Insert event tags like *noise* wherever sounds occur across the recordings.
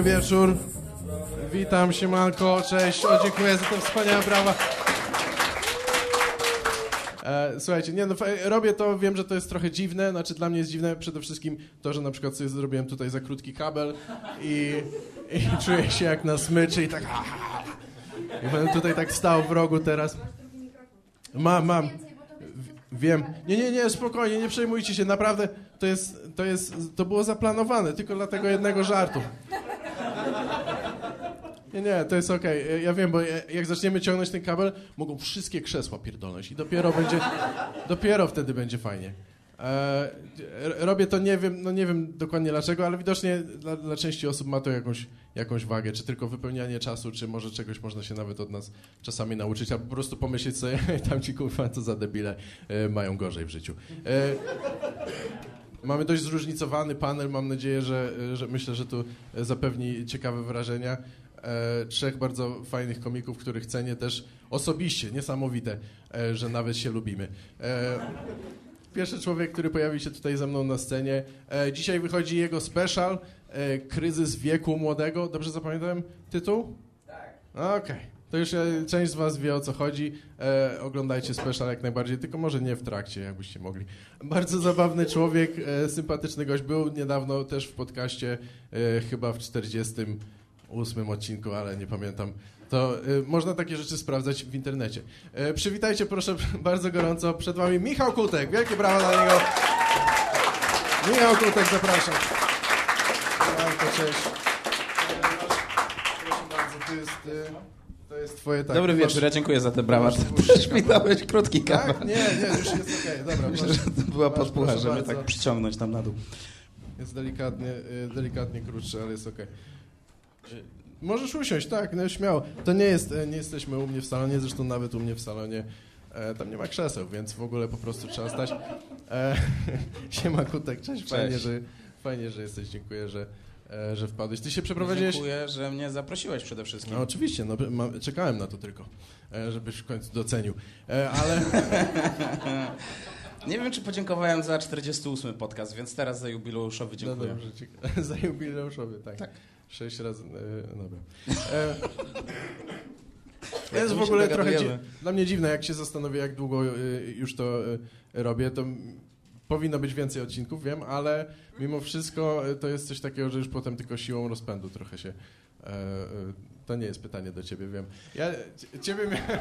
Dobry wieczór. Witam, siemanko, cześć. O, dziękuję za te wspaniałe brawa. E, słuchajcie, nie no, robię to, wiem, że to jest trochę dziwne, znaczy dla mnie jest dziwne przede wszystkim to, że na przykład sobie zrobiłem tutaj za krótki kabel i, i czuję się jak na smyczy i tak i będę tutaj tak stał w rogu teraz. Mam, mam. Wiem. Nie, nie, nie, spokojnie, nie przejmujcie się, naprawdę to jest, to jest, to było zaplanowane, tylko dla tego jednego żartu. Nie, nie, to jest okej. Okay. Ja wiem, bo jak zaczniemy ciągnąć ten kabel, mogą wszystkie krzesła pierdolnąć i dopiero będzie, dopiero wtedy będzie fajnie. E, robię to, nie wiem, no nie wiem dokładnie dlaczego, ale widocznie dla, dla, części osób ma to jakąś, jakąś wagę, czy tylko wypełnianie czasu, czy może czegoś można się nawet od nas czasami nauczyć, albo po prostu pomyśleć sobie, *laughs* tam ci kurwa, co za debile e, mają gorzej w życiu. E, mamy dość zróżnicowany panel, mam nadzieję, że, że myślę, że tu zapewni ciekawe wrażenia. E, trzech bardzo fajnych komików, których cenię też osobiście, niesamowite, e, że nawet się lubimy. E, pierwszy człowiek, który pojawi się tutaj ze mną na scenie. E, dzisiaj wychodzi jego special, e, Kryzys wieku młodego. Dobrze zapamiętałem tytuł? Tak. Okej. Okay. To już e, część z was wie o co chodzi. E, oglądajcie special jak najbardziej, tylko może nie w trakcie, jakbyście mogli. Bardzo zabawny człowiek, e, sympatyczny gość. Był niedawno też w podcaście, e, chyba w 48 odcinku, ale nie pamiętam. To y, można takie rzeczy sprawdzać w internecie. E, przywitajcie proszę *laughs* bardzo gorąco przed wami Michał Kutek. Wielkie brawa dla niego. Michał Kutek, zapraszam. Michałko, cześć. Proszę bardzo, to jest... Y, jest twoje tak. Dobry wieczór, ja dziękuję za te brawa. *laughs* Przecież mi dałeś krótki kawał. Tak? Nie, nie, już jest okej, okay. dobra. *laughs* Myślę, że to była podpucha, żeby bardzo. tak przyciągnąć tam na dół. Jest delikatnie, y, delikatnie krótszy, ale jest okej. Okay. Możesz usiąść, tak, no śmiało. To nie jest, nie jesteśmy u mnie w salonie, zresztą nawet u mnie w salonie e, tam nie ma krzeseł, więc w ogóle po prostu trzeba stać. E, *laughs* siema Kutek, cześć, cześć. Fajnie, że, fajnie, że jesteś, dziękuję, że, że wpadłeś. Ty się przeprowadziłeś... Dziękuję, że mnie zaprosiłeś przede wszystkim. No oczywiście, no, czekałem na to tylko, e, żebyś w końcu docenił, e, ale... *laughs* Nie wiem, czy podziękowałem za 48 podcast, więc teraz za jubileuszowy dziękuję. No dobrze, *laughs* za jubileuszowy, tak. tak. Sześć razy. E, dobra. E, *laughs* jest w ogóle trochę dzi- dla mnie dziwne, jak się zastanowię, jak długo e, już to e, robię, to powinno być więcej odcinków, wiem, ale mimo wszystko to jest coś takiego, że już potem tylko siłą rozpędu trochę się to nie jest pytanie do ciebie, wiem. Ja ciebie miałem...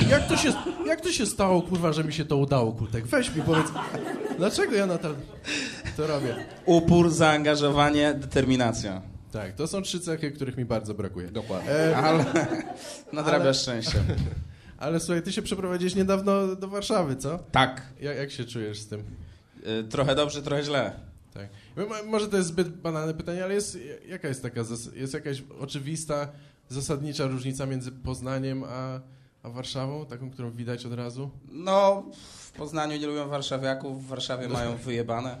*laughs* Jak to, się, jak to się stało, kurwa, że mi się to udało, Kutek? Weź mi powiedz, dlaczego ja nadal to robię? Upór, zaangażowanie, determinacja. Tak, to są trzy cechy, których mi bardzo brakuje. Dokładnie. E, ale *laughs* nadrabiasz ale, szczęście. *laughs* Ale słuchaj, ty się przeprowadziłeś niedawno do Warszawy, co? Tak. Jak, jak się czujesz z tym? Y, trochę dobrze, trochę źle. Tak. Może to jest zbyt banalne pytanie, ale jest, jaka jest taka, jest jakaś oczywista, zasadnicza różnica między Poznaniem a, a Warszawą, taką, którą widać od razu? No, w Poznaniu nie lubią warszawiaków, w Warszawie mają wyjebane.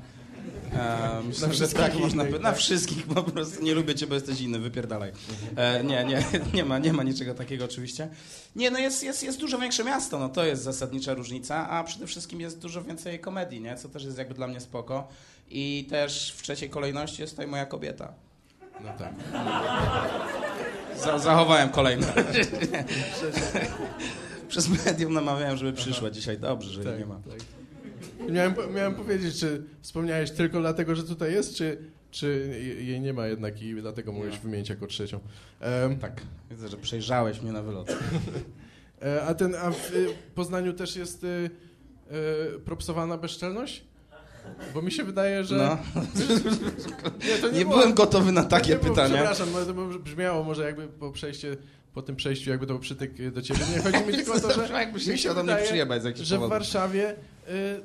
E, myślę, na że tak można Na tak? wszystkich po prostu nie lubię cię, bo jesteś inny, wypierdalaj. E, nie, nie, *laughs* nie ma, nie ma niczego takiego oczywiście. Nie, no jest, jest, jest dużo większe miasto, no to jest zasadnicza różnica, a przede wszystkim jest dużo więcej komedii, nie? Co też jest jakby dla mnie spoko. I też w trzeciej kolejności jest tutaj moja kobieta. No tak. Za, zachowałem kolejną. *laughs* Przez medium namawiałem, żeby przyszła Aha. dzisiaj. Dobrze, że tak, nie ma. Tak. Miałem, miałem powiedzieć, czy wspomniałeś tylko dlatego, że tutaj jest, czy, czy jej nie ma jednak i dlatego mogłeś wymienić jako trzecią. Um, tak, widzę, że przejrzałeś mnie na wylot. *laughs* E, a, ten, a w Poznaniu też jest y, y, propsowana bezczelność? Bo mi się wydaje, że... No. *laughs* nie, nie, nie było, byłem gotowy na takie pytania. przepraszam, to brzmiało może jakby po przejście po tym przejściu jakby to był przytyk do ciebie. Nie chodzi mi tylko o to, *laughs* że jakby się chciał do mnie przyjebać z że w Warszawie y,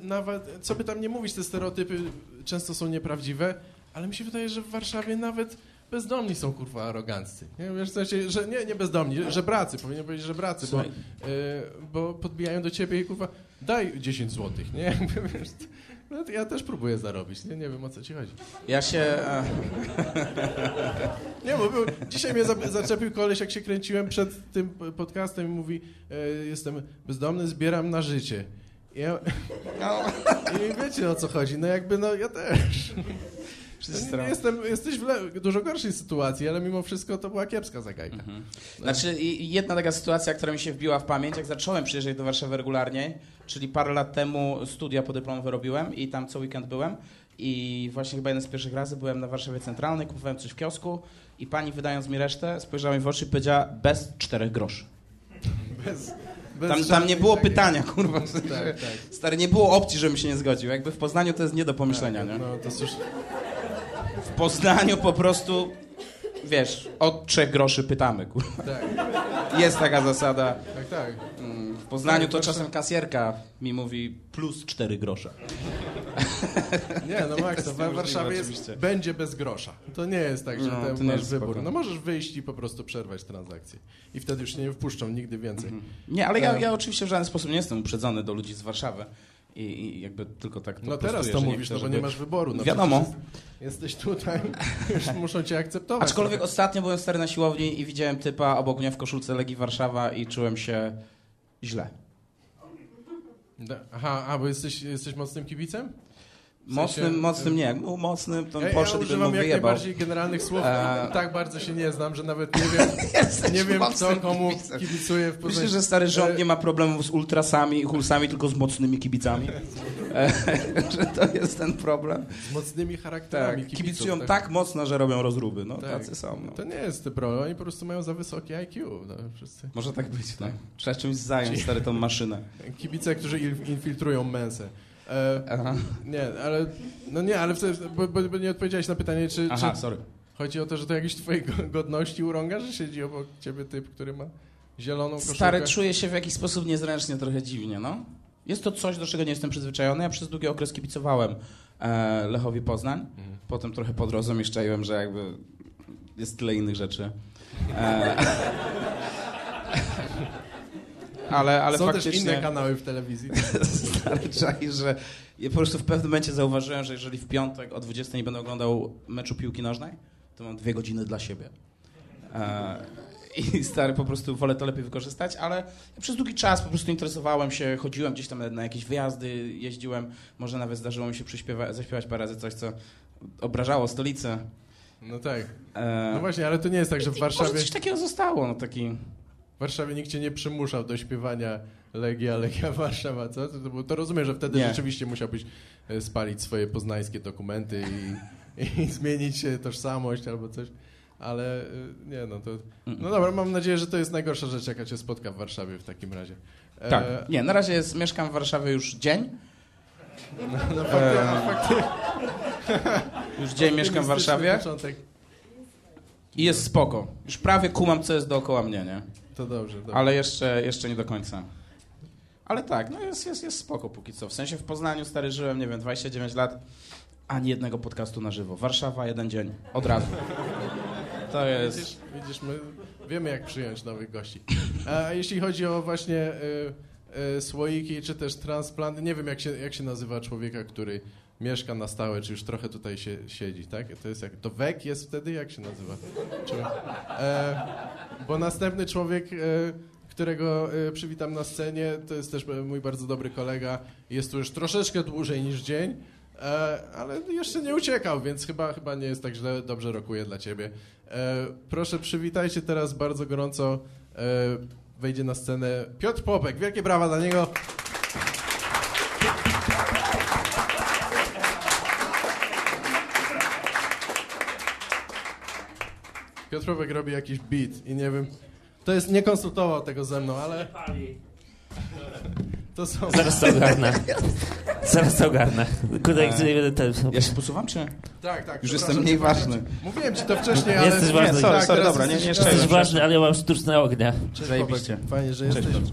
nawet, co by tam nie mówić, te stereotypy często są nieprawdziwe, ale mi się wydaje, że w Warszawie nawet bezdomni są kurwa aroganccy. Nie, wiesz, w sensie, że nie, nie bezdomni, że bracy, powinien powiedzieć, że bracy, bo, y, bo podbijają do ciebie i kurwa daj 10 złotych, nie? Wiesz, no ja też próbuję zarobić, nie, nie wiem o co ci chodzi. Ja się... nie, bo był, dzisiaj mnie zaczepił koleś, jak się kręciłem przed tym podcastem i mówi, e, jestem bezdomny, zbieram na życie. Ja, no. *laughs* I wiecie o co chodzi, no jakby no ja też. Nie, nie jestem, jesteś w dużo gorszej sytuacji, ale mimo wszystko to była kiepska zagajka. Mhm. Znaczy i- i jedna taka sytuacja, która mi się wbiła w pamięć, jak zacząłem przyjeżdżać do Warszawy regularnie, czyli parę lat temu studia podyplomowe robiłem i tam co weekend byłem i właśnie chyba jeden z pierwszych razy byłem na Warszawie Centralnej, kupowałem coś w kiosku i pani wydając mi resztę spojrzała mi w oczy i powiedziała bez czterech groszy. Bez Tam, tam nie było pytania, kurwa. Tak, tak. Stary, nie było opcji, żebym się nie zgodził. Jakby w Poznaniu to jest nie do pomyślenia, nie? No to cóż, W Poznaniu po prostu, wiesz, od trzech groszy pytamy, kurwa. tak, Jest taka zasada. tak, tak. Mm, W Poznaniu to czasem kasjerka mi mówi plus 4 grosze. *laughs* Nie, no Max, to w Warszawie jest, oczywiście. będzie bez grosza. To nie jest tak, że No, ten nie masz jest wybór. spoko. No możesz wyjść i po prostu przerwać transakcję. I wtedy już nie wpuszczą nigdy więcej. Nie, ale ja, E. ja oczywiście w żaden sposób nie jestem uprzedzony do ludzi z Warszawy. I, i jakby tylko tak to No teraz prostuję, to że nie mówisz, chcę, no bo żeby- nie masz wyboru. No Wiadomo. przecież jest- Jesteś tutaj, *laughs* już muszą cię akceptować. Aczkolwiek trochę. ostatnio byłem stary na siłowni i widziałem typa obok mnie w koszulce Legii Warszawa i czułem się źle. Aha, a bo jesteś, jesteś mocnym kibicem? W sensie- Mocnym, mocnym nie. Był mocnym, to Ja, ja poszedł mu używam jak wyjebał. najbardziej generalnych słów. E. Tak bardzo się nie znam, że nawet nie *laughs* wiem, nie wiem mocnym komu kibicem. kibicuje w. Myślę, że stary rząd E, nie ma problemów z ultrasami i hulsami, tylko z mocnymi kibicami. E, *laughs* że to jest ten problem. Z mocnymi charakterami Tak, kibiców, kibicują tak mocno, że robią rozruby. No, Tak. tacy są. No. To nie jest ten problem, oni po prostu mają za wysokie IQ. No, wszyscy. Może tak być, no. Trzeba czymś zająć, stary, tą maszynę. Kibice, którzy il- infiltrują mensę. E, nie, ale no nie, ale w sensie, bo, bo, bo nie odpowiedziałeś na pytanie, czy, Aha czy sorry. chodzi o to, że to jakieś twojej go- godności urąga, że siedzi obok ciebie typ, który ma zieloną koszulkę. Stary, czuję się w jakiś sposób niezręcznie, trochę dziwnie, no. Jest to coś, do czego nie jestem przyzwyczajony. Ja przez długi okres kibicowałem e, Lechowi Poznań. Mhm. Potem trochę po drodze mieszczaiłem, że jakby jest tyle innych rzeczy. E, *laughs* *laughs* ale, ale Są faktycznie... też inne kanały w telewizji. *laughs* stary że ja po prostu w pewnym momencie zauważyłem, że jeżeli w piątek o 20 nie będę oglądał meczu piłki nożnej, to mam dwie godziny dla siebie. E, I stary, po prostu wolę to lepiej wykorzystać, ale ja przez długi czas po prostu interesowałem się, chodziłem gdzieś tam na, jakieś wyjazdy, jeździłem, może nawet zdarzyło mi się zaśpiewać parę razy coś, co obrażało stolicę. No tak. E, No właśnie, ale to nie jest tak, że w i może Warszawie, coś takiego zostało, no taki... w Warszawie nikt cię nie przymuszał do śpiewania Legia, Legia *laughs* Warszawa, co? To, to, to rozumiem, że wtedy Nie. rzeczywiście musiałbyś e, spalić swoje poznańskie dokumenty i, *laughs* i zmienić się tożsamość albo coś. Ale e, nie, no to... No dobra, mam nadzieję, że to jest najgorsza rzecz, jaka cię spotka w Warszawie w takim razie. E, Tak, nie, na razie jest, mieszkam w Warszawie już dzień, No fakty, E, fakty, *laughs* już dzień mieszkam w Warszawie. Początek. I jest spoko. Już prawie kumam, co jest dookoła mnie, nie? To dobrze, dobrze. Ale jeszcze, jeszcze nie do końca. Ale tak, no jest, jest, jest spoko póki co. W sensie w Poznaniu stary żyłem, nie wiem, 29 lat, ani jednego podcastu na żywo. Warszawa, jeden dzień. Od razu. *laughs* To jest... Widzisz, widzisz, my wiemy jak przyjąć nowych gości. A jeśli chodzi o właśnie y, y, słoiki, czy też transplanty, nie wiem jak się, jak się nazywa człowieka, który mieszka na stałe, czy już trochę tutaj się, siedzi, tak? To jest jak, to wek jest wtedy? Jak się nazywa? Czy, e, bo następny człowiek, e, którego e, przywitam na scenie, to jest też mój bardzo dobry kolega. Jest tu już troszeczkę dłużej niż dzień, e, ale jeszcze nie uciekał, więc chyba, chyba nie jest tak źle, dobrze rokuje dla ciebie. E, proszę, przywitajcie teraz bardzo gorąco. E, wejdzie na scenę Piotr Popek. Wielkie brawa dla niego. Piotr Popek robi jakiś beat i nie wiem, to jest, nie konsultował tego ze mną, ale to są... Zaraz to ogarnę. Zaraz to ogarnę. Kurde, gdzie ten... Ja się posuwam, czy... Tak, tak. Już jestem mniej mówiłem ważny. ci- Mówiłem ci to wcześniej, ale... Jesteś ważny. Nie, sorry, Tak, sorry, dobra, nie, nie jesteś- jeszcze Jesteś ważny, ale ja mam sztuczne ognia. Cześć, Zajebiście. Fajnie, że Cześć, jesteś. Piotr.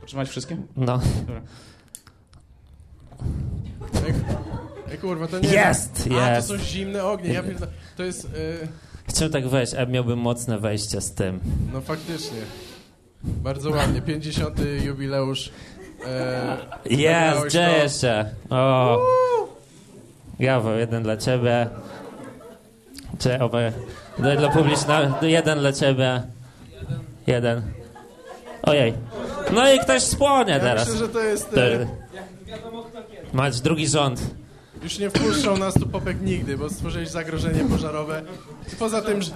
Potrzymać wszystkie? No. Ej, ej kurwa, to nie Jest, A, to jest. są zimne ognie, ja pierdolę. To jest... Y, Chciałem tak wejść, a miałbym mocne wejście z tym. no faktycznie. Bardzo ładnie. 50. jubileusz. E, Jest, gdzie to. jeszcze? O. Brawo, jeden dla ciebie. Czy obaj. Dla, publicznego. Jeden dla ciebie. Jeden. Ojej. No i ktoś spłonie Ja teraz. myślę, że to jest... E, Mać drugi rząd. Już nie wpuszczą nas tu popek nigdy, bo stworzyłeś zagrożenie pożarowe. Poza tym, że...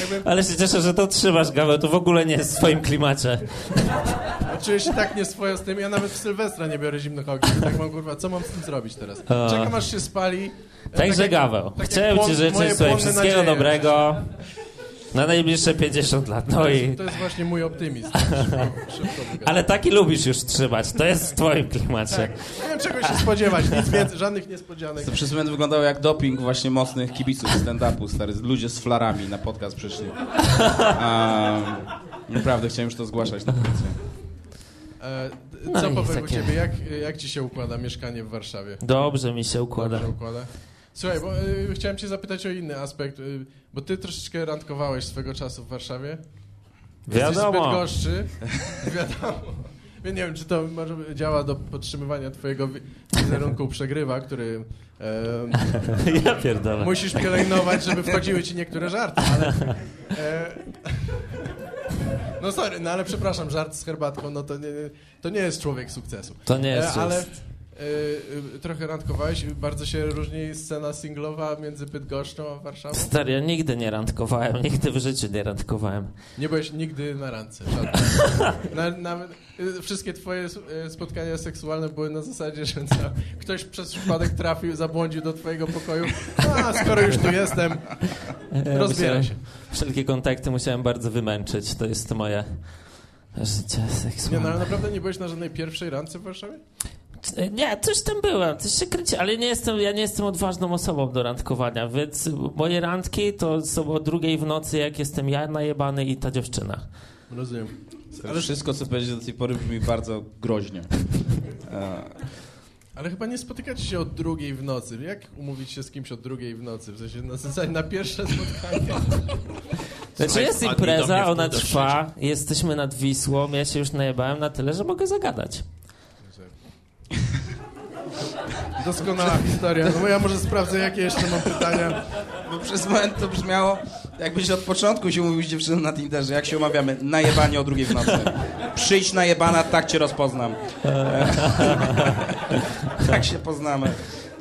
Jakby... Ale się cieszę, że to trzymasz, Gaweł, to w ogóle nie jest w swoim klimacie. Czuję się tak nieswojo z tym, ja nawet w Sylwestra nie biorę zimnych ogni. Tak mam, kurwa, co mam z tym zrobić teraz? Czekam, aż się spali. Także tak Gaweł, tak chciałem ci życzyć wszystkiego nadzieje. dobrego. Na najbliższe 50 lat. No to, jest, i... to jest właśnie mój optymizm. Szybko, *laughs* Ale taki lubisz już trzymać. To jest w twoim klimacie. Tak. Nie wiem czego się spodziewać. Nic więcej, żadnych niespodzianek. To przez moment wyglądało jak doping właśnie mocnych kibiców stand-upu. Stary, ludzie z flarami na podcast przyszli. Um, naprawdę chciałem już to zgłaszać na policję. E, no co no Paweł, u ciebie? Jak, jak ci się układa mieszkanie w Warszawie? Dobrze mi się układa. Dobrze układa. Słuchaj, bo y, chciałem cię zapytać o inny aspekt, y, bo ty troszeczkę randkowałeś swego czasu w Warszawie. Wiadomo. Jesteś goszczy. *laughs* Wiadomo. Nie wiem, czy to może działa do podtrzymywania twojego wizerunku przegrywa, który e, *laughs* ja pierdolę. musisz pielęgnować, żeby wchodziły ci niektóre żarty, ale... E, no sorry, no ale przepraszam, żart z herbatką, no to nie, to nie jest człowiek sukcesu. To nie jest. E, ale Yy, trochę randkowałeś, bardzo się różni scena singlowa między Bydgoszczą a Warszawą? Stary, ja nigdy nie randkowałem, *laughs* nigdy w życiu nie randkowałem. Nie byłeś nigdy na randce, *laughs* na, na, y, wszystkie twoje spotkania seksualne były na zasadzie, że ktoś przez przypadek trafił, zabłądził do twojego pokoju, a skoro już tu jestem, rozbieraj się. Wszelkie kontakty musiałem bardzo wymęczyć, to jest moje życie seksualne. Nie, no ale naprawdę nie byłeś na żadnej pierwszej randce w Warszawie? Nie, coś tam byłem, coś się kręci, ale nie jestem, ja nie jestem odważną osobą do randkowania, więc moje randki to są o drugiej w nocy, jak jestem ja najebany i ta dziewczyna. Rozumiem. Ale wszystko, co powiedzieć do tej pory brzmi bardzo groźnie. *laughs* Ale chyba nie spotykacie się o drugiej w nocy. Jak umówić się z kimś o drugiej w nocy? W sensie na zasadzie na pierwsze spotkanie. *laughs* Znaczy jest impreza, ona trwa, jesteśmy nad Wisłą, ja się już najebałem na tyle, że mogę zagadać. *laughs* Doskonała historia. No ja może sprawdzę, jakie jeszcze mam pytania. Bo przez moment to brzmiało, jakbyś od początku się mówił z dziewczyną na Tinderze, jak się umawiamy, najebanie o drugiej w nocy. Przyjdź najebana, tak cię rozpoznam. *laughs* tak się poznamy.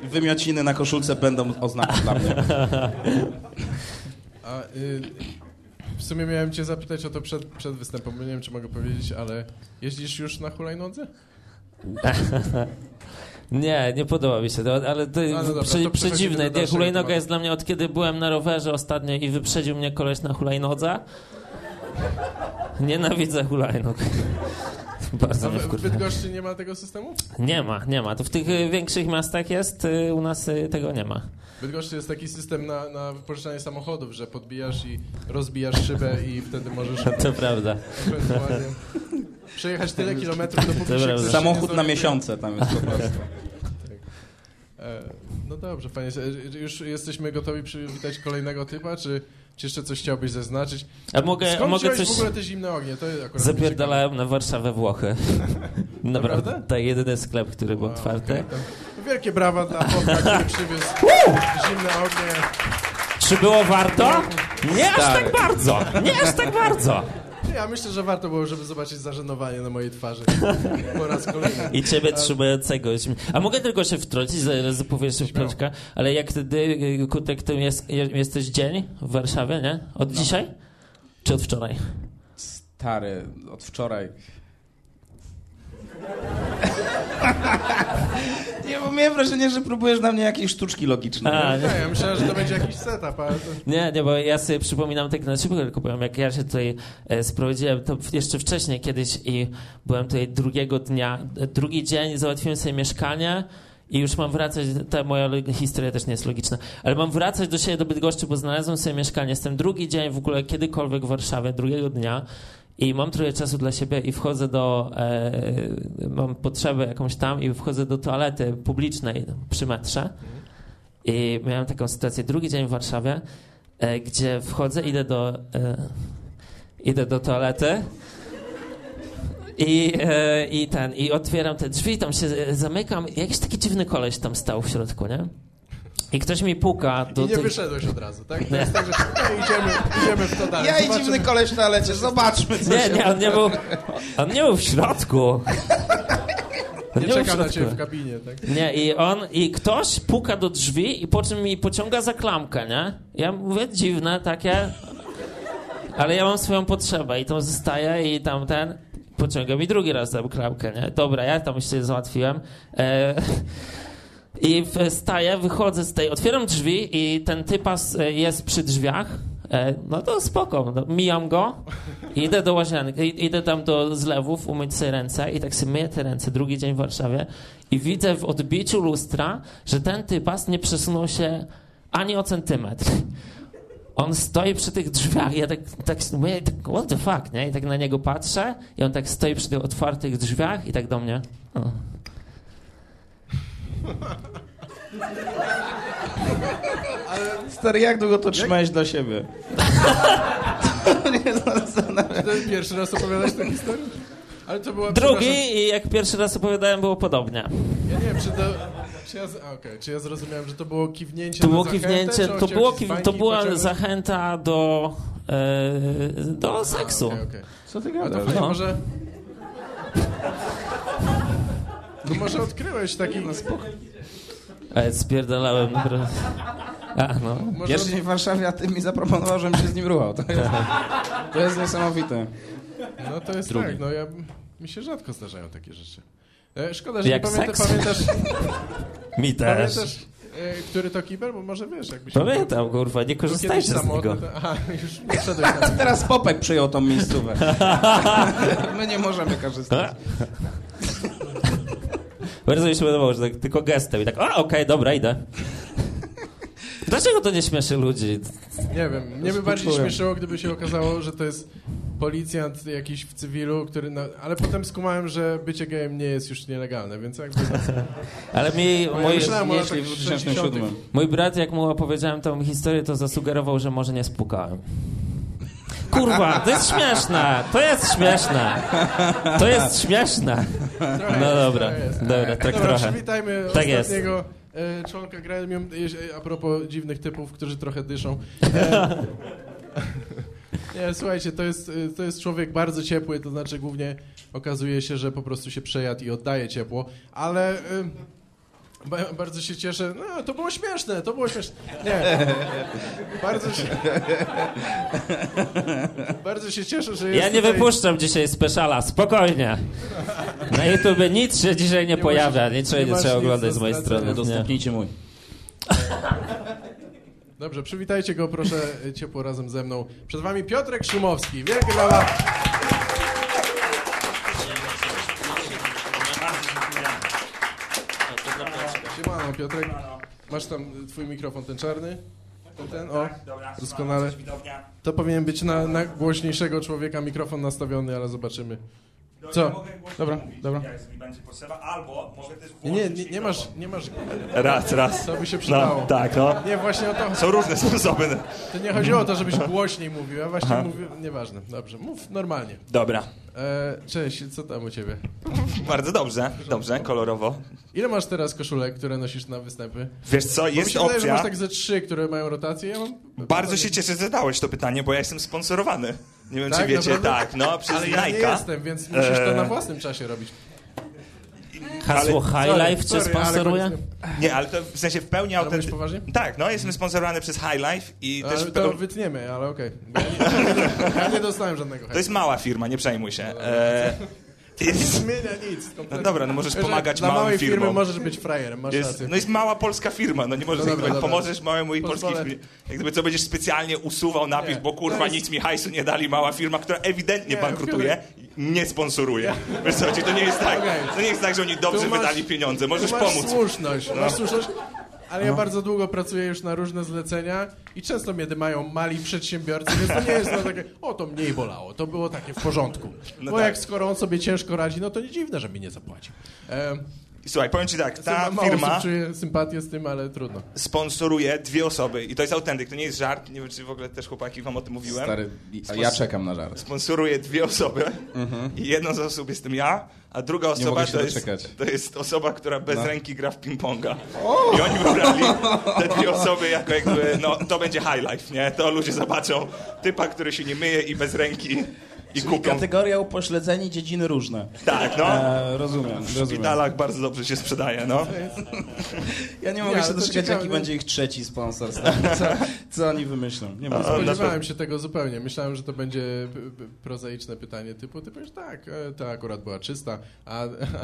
Wymiociny na koszulce będą oznaką dla mnie. A, y, w sumie miałem cię zapytać o to przed, przed występem, bo nie wiem, czy mogę powiedzieć, ale jeździsz już na hulajnodze? Nie, nie podoba mi się to, ale to, no, no dobra, przedziwne. Nie, hulajnoga jest dla mnie od kiedy byłem na rowerze ostatnio i wyprzedził mnie koleś na hulajnodze. Nienawidzę hulajnog. *laughs* Bardzo A w, w Bydgoszczy nie ma tego systemu? Nie ma, nie ma. To w tych y, większych miastach jest, y, u nas y, tego nie ma. W Bydgoszczy jest taki system na, na wypożyczanie samochodów, że podbijasz i rozbijasz szybę i wtedy możesz... *laughs* To prawda. Ewentualnie przejechać tyle kilometrów, dopóki się Samochód na miesiące tam jest po *laughs* prostu. E, no dobrze, fajnie. Już jesteśmy gotowi przywitać kolejnego typa, czy, czy jeszcze coś chciałbyś zaznaczyć? A mogę, Skąd mogę coś... w ogóle te zimne ognie? To Zapierdalałem na Warszawę, Włochy. *laughs* Naprawdę? To jedyny sklep, który był otwarty. Okay. Wielkie brawa dla Polka, który *laughs* przywiózł zimne ognie. Czy było warto? Nie aż tak bardzo! Nie aż tak bardzo! Ja myślę, że warto było, żeby zobaczyć zażenowanie na mojej twarzy *laughs* po raz kolejny. I ciebie trzymającego. A mogę tylko się wtrącić, zaraz powiesz się plotkę, ale jak ty, Kutek, ty jest, jesteś dzień w Warszawie, nie? Od no. dzisiaj? Czy od wczoraj? Stary, od wczoraj. *laughs* Nie, bo miałem wrażenie, że próbujesz na mnie jakieś sztuczki logiczne. A, nie. ja myślałem, że to będzie jakiś setup, ale to... Nie, nie, bo ja sobie przypominam tak na szybko, tylko powiem, jak ja się tutaj e, sprowadziłem, to jeszcze wcześniej kiedyś i byłem tutaj drugiego dnia, drugi dzień, załatwiłem sobie mieszkanie, i już mam wracać, ta moja historia też nie jest logiczna, ale mam wracać do siebie do Bydgoszczy, bo znalazłem sobie mieszkanie. Jestem drugi dzień w ogóle kiedykolwiek w Warszawie, drugiego dnia i mam trochę czasu dla siebie i wchodzę do, e, mam potrzebę jakąś tam i wchodzę do toalety publicznej przy metrze. I miałem taką sytuację. Drugi dzień w Warszawie, e, gdzie wchodzę, idę do, e, idę do toalety. I, e, i ten, i otwieram te drzwi, tam się zamykam. Jakiś taki dziwny koleś tam stał w środku, nie? I ktoś mi puka. Do I nie tych... wyszedłeś od razu, tak? To jest tak, że no, idziemy, idziemy w to dalej. Ja Zobaczymy. i dziwny koleś w toalecie, zobaczmy co Nie, nie, on nie był, on nie był w środku. *laughs* Nie, nie czeka na ciebie w kabinie, tak? Nie, i on, i ktoś puka do drzwi i po czym mi pociąga za klamkę, nie? Ja mówię, dziwne, takie, ale ja mam swoją potrzebę i tam zostaję i tamten pociąga mi drugi raz za klamkę, nie? Dobra, ja tam się załatwiłem. E, I wstaję, wychodzę z tej, otwieram drzwi i ten typas e, jest przy drzwiach. E, no to spoko, no, mijam go, idę do łazienki, idę tam do zlewów umyć sobie ręce i tak sobie myję te ręce, drugi dzień w Warszawie i widzę w odbiciu lustra, że ten typas nie przesunął się ani o centymetr. On stoi przy tych drzwiach, ja tak, tak mówię, tak, what the fuck, nie? I tak na niego patrzę i on tak stoi przy tych otwartych drzwiach i tak do mnie. Ale stary, jak długo to trzymałeś dla siebie? *laughs* nie zastanawiam. Czy pierwszy raz opowiadasz tę historię? Ale to była, Drugi i jak pierwszy raz opowiadałem, było podobnie. Ja nie wiem, czy to... Czy ja, okay, czy ja zrozumiałem, że to było kiwnięcie To było kiwnięcie, to, było kiw, to była pociągnąć? zachęta do, e, do seksu. A, okay, okay. Co ty gadasz? No. może... No może odkryłeś taki... No spoko. Ale spierdalałem. A, no. Może Pierwszy dzień w Warszawie, a ty mi zaproponował, żebym się z nim ruchał. To jest, to jest niesamowite. No to jest Drugi. tak, no ja... Mi się rzadko zdarzają takie rzeczy. E, szkoda, że Jak nie pamięta, pamiętasz... Mi też. Pamiętasz, e, który to kiber? Bo może wiesz, jakbyś... Pamiętam, kurwa, nie korzystajcie z tego. To... Aha, już nie na Teraz Popek przyjął tą miejscówę. My nie możemy korzystać. *laughs* Bardzo mi się podobało, że tak, tylko gestem i tak, a okej, okay, dobra, idę. *laughs* Dlaczego to nie śmieszy ludzi? Nie wiem, mnie by bardziej śmieszyło, gdyby się okazało, że to jest policjant jakiś w cywilu, który... Na... Ale potem skumałem, że bycie gejem nie jest już nielegalne, więc jakby... *laughs* Ale mi... Mój, myślałem, w 2007. Mój brat, jak mu opowiedziałem tą historię, to zasugerował, że może nie spukałem. Kurwa, to jest śmieszne, to jest śmieszne, to jest śmieszne. No dobra, dobra, tak dobra, trochę. Przywitajmy tak ostatniego jest. członka gremium, a propos dziwnych typów, którzy trochę dyszą. E, *laughs* nie, słuchajcie, to jest, to jest człowiek bardzo ciepły, to znaczy głównie okazuje się, że po prostu się przejadł i oddaje ciepło, ale... Bardzo się cieszę. No, to było śmieszne, to było śmieszne. Nie. Bardzo się... Bardzo się cieszę, że jest Ja nie tutaj... wypuszczam dzisiaj speciala, spokojnie. Na YouTube nic się dzisiaj nie, nie pojawia, niczego nie, nie trzeba oglądać z mojej strony. Udostępnijcie mój. Dobrze, przywitajcie go proszę ciepło razem ze mną. Przed wami Piotrek Szumowski. Wielkie brawa. Siemano, Piotrek. Masz tam twój mikrofon, ten czarny? Ten, ten? O, doskonale. To powinien być na, na głośniejszego człowieka mikrofon nastawiony, ale zobaczymy. Co? Dobra, dobra. albo mogę też Nie, nie, nie, nie masz, nie masz... Raz, raz. To by się przydało. No, tak, no. Nie, właśnie o to... Są różne sposoby. To nie chodziło o to, żebyś głośniej mówił, a właśnie mówił... Nieważne, dobrze. Mów normalnie. Dobra. E, cześć, co tam u ciebie? *laughs* Bardzo dobrze, dobrze, kolorowo. Ile masz teraz koszulek, które nosisz na występy? Wiesz co, jest opcja... Wydaje, że masz tak ze trzy, które mają rotację. Ja mam... Bardzo się cieszę, że zadałeś to pytanie, bo ja jestem sponsorowany. Nie wiem, tak, czy wiecie, naprawdę? tak, no, przez Ale ja nie jestem, więc musisz to na własnym czasie robić. Hasło High Life cię sponsoruje? Nie, ale to w sensie w pełni autentyczne. poważnie? Tak, no, jestem sponsorowany przez High Life i ale też... To wytniemy, ale okej. Okay. Ja, nie, *laughs* ja nie dostałem żadnego To jest mała firma, nie przejmuj się. E, *laughs* nie zmienia nic. No dobra, no możesz pomagać małym małej firmom. firmy możesz być frajerem, masz jest, rację. No jest mała polska firma, no nie możesz, no dobra, dobra. pomożesz małemu i polskiej firmie. Jak gdyby co będziesz specjalnie usuwał napis, nie, bo kurwa jest... nic mi hajsu nie dali, mała firma, która ewidentnie nie, bankrutuje, nie sponsoruje. Wiesz co, to nie jest tak, okay. to nie jest tak, że oni dobrze masz, wydali pieniądze, możesz masz pomóc. Słuszność, no. Masz słuszność, ale ja bardzo długo pracuję już na różne zlecenia i często mnie mają mali przedsiębiorcy, więc to nie jest no takie, o to mniej bolało, to było takie w porządku. No Bo tak. jak skoro on sobie ciężko radzi, no to nie dziwne, że mi nie zapłaci. Słuchaj, powiem ci tak, ta Mało firma... czuję sympatię z tym, ale trudno. Sponsoruje dwie osoby i to jest autentyk, to nie jest żart, nie wiem, czy w ogóle też chłopaki wam o tym mówiłem. Stary, ja czekam na żart. Sponsoruje dwie osoby mhm. i jedną z osób jestem ja, a druga osoba to jest, to jest osoba, która bez no. ręki gra w ping-ponga. I oni wybrali te dwie osoby jako jakby, no to będzie high life, nie? To ludzie zobaczą typa, który się nie myje i bez ręki i Czyli kupią. kategoria upośledzeni, dziedziny różne. Tak, no. E, rozumiem, W rozumiem. szpitalach bardzo dobrze się sprzedaje, no. Ja nie Nie, mogę ale się to doczekać, ciekawe. jaki będzie ich trzeci sponsor. Co, co oni wymyślą? Nie ma no Spodziewałem się tego zupełnie. Myślałem, że to będzie p- p- prozaiczne pytanie typu, ty powiesz tak, e, ta akurat była czysta, a,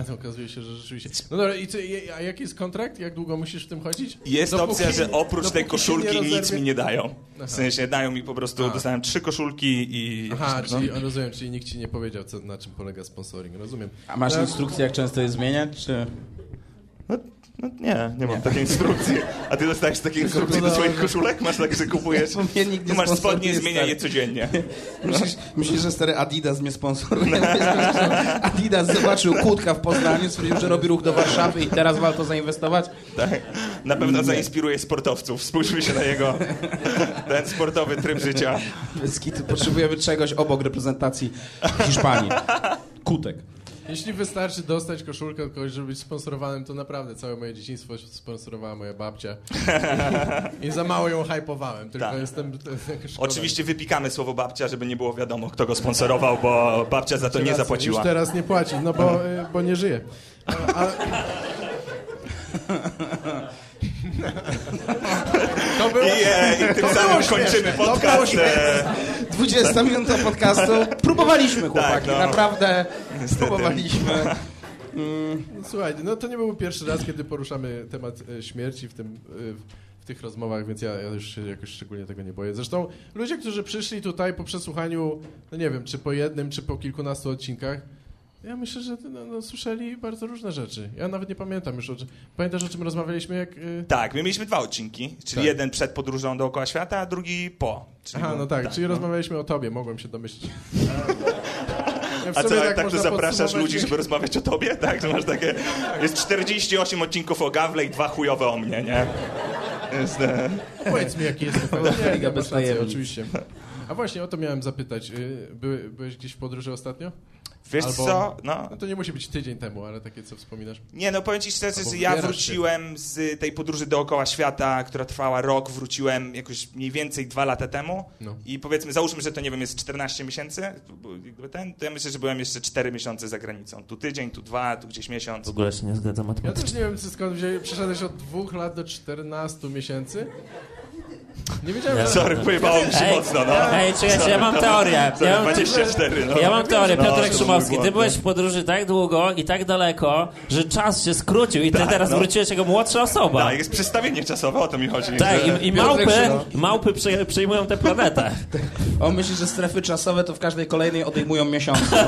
a okazuje się, że rzeczywiście... No dobra, i co, i- a jaki jest kontrakt? Jak długo musisz w tym chodzić? Jest Dopóki- opcja, że oprócz tej dopóki się koszulki nie nic rozerwie- mi nie dają. W sensie dają mi po prostu, A. dostałem trzy koszulki i... Aha, no. czyli rozumiem, czyli nikt ci nie powiedział, co, na czym polega sponsoring. Rozumiem. A masz No, instrukcję, jak często je zmieniać, czy... No, no nie, nie mam takiej instrukcji. A ty dostajesz takie instrukcje do no, swoich no. koszulek? Masz tak, że kupujesz? *laughs* Nie Tu masz spodnie, zmieniaj stary. je codziennie. *laughs* Myślisz, myślisz, że stary Adidas mnie sponsoruje? *laughs* Adidas zobaczył Kłódka w Poznaniu, stwierdził, że robi ruch do Warszawy i teraz warto zainwestować? Tak. Na pewno zainspiruje sportowców. Spójrzmy się na jego ten sportowy tryb życia. Potrzebujemy czegoś obok reprezentacji Hiszpanii. Kutek. Jeśli wystarczy dostać koszulkę od kogoś, żeby być sponsorowanym, to naprawdę całe moje dzieciństwo sponsorowała moja babcia. *laughs* I za mało ją hypowałem, tylko Tak. jestem... Oczywiście wypikamy słowo babcia, żeby nie było wiadomo, kto go sponsorował, bo babcia za to nie zapłaciła. Już teraz nie płaci, no bo, y, bo nie żyje. A, a... *laughs* To było... I, e, I tym samym kończymy podcast. śmieszne. E, 20 minut podcastu. Próbowaliśmy, chłopaki, Tak, no. naprawdę próbowaliśmy. *laughs* Słuchajcie, no to nie był pierwszy raz, kiedy poruszamy temat e, śmierci w tym... e, w tych rozmowach, więc ja, ja już się jakoś szczególnie tego nie boję. Zresztą ludzie, którzy przyszli tutaj po przesłuchaniu, no nie wiem, czy po jednym, czy po kilkunastu odcinkach, ja myślę, że no, no, słyszeli bardzo różne rzeczy. Ja nawet nie pamiętam już. O, czym- pamiętasz, o czym rozmawialiśmy, jak... e, tak, my mieliśmy dwa odcinki, czyli Tak. jeden przed podróżą dookoła świata, a drugi po. Czyli Aha, no tak, czyli no. rozmawialiśmy o tobie, mogłem się domyślić. *laughs* Ja w A co, tak, to można zapraszasz ludzi, żeby rozmawiać o tobie? *laughs* Tak, że masz takie... Jest 48 odcinków o Gawle i dwa chujowe o mnie, nie? Jest, e, Powiedz mi, jaki jest *laughs* masz rację, tajemnic. oczywiście. A właśnie, o to miałem zapytać. Y, By, byłeś gdzieś w podróży ostatnio? Wiesz Albo- co? No, No to nie musi być tydzień temu, ale takie, co wspominasz. Nie, no powiem ci szczerze, że ja wróciłem z tej podróży dookoła świata, która trwała rok, wróciłem jakoś mniej więcej dwa lata temu No. i powiedzmy, załóżmy, że to nie wiem, jest 14 miesięcy, ten, to ja myślę, że byłem jeszcze 4 miesiące za granicą. Tu tydzień, tu dwa, tu gdzieś miesiąc. W ogóle się nie zgadzam Ja też nie wiem, skąd wziąłeś. Przeszedłeś od dwóch lat do 14 miesięcy? Nie wiedziałem, że... Sorry, pojebało mi się Ej, mocno, no. Ej, czekajcie, ja mam teorię. Sorry, Ja mam, 24, no. ja mam teorię, No, Piotrek to Szumowski. Ty byłeś no. w podróży tak długo i tak daleko, że czas się skrócił i ty teraz no. wróciłeś jako młodsza osoba. Tak, jest przestawienie czasowe, o to mi chodzi. Tak, że- i, i małpy, Szumowski. małpy prze, przejmują tę planetę. *laughs* On myśli, że strefy czasowe to w każdej kolejnej odejmują miesiące. *laughs*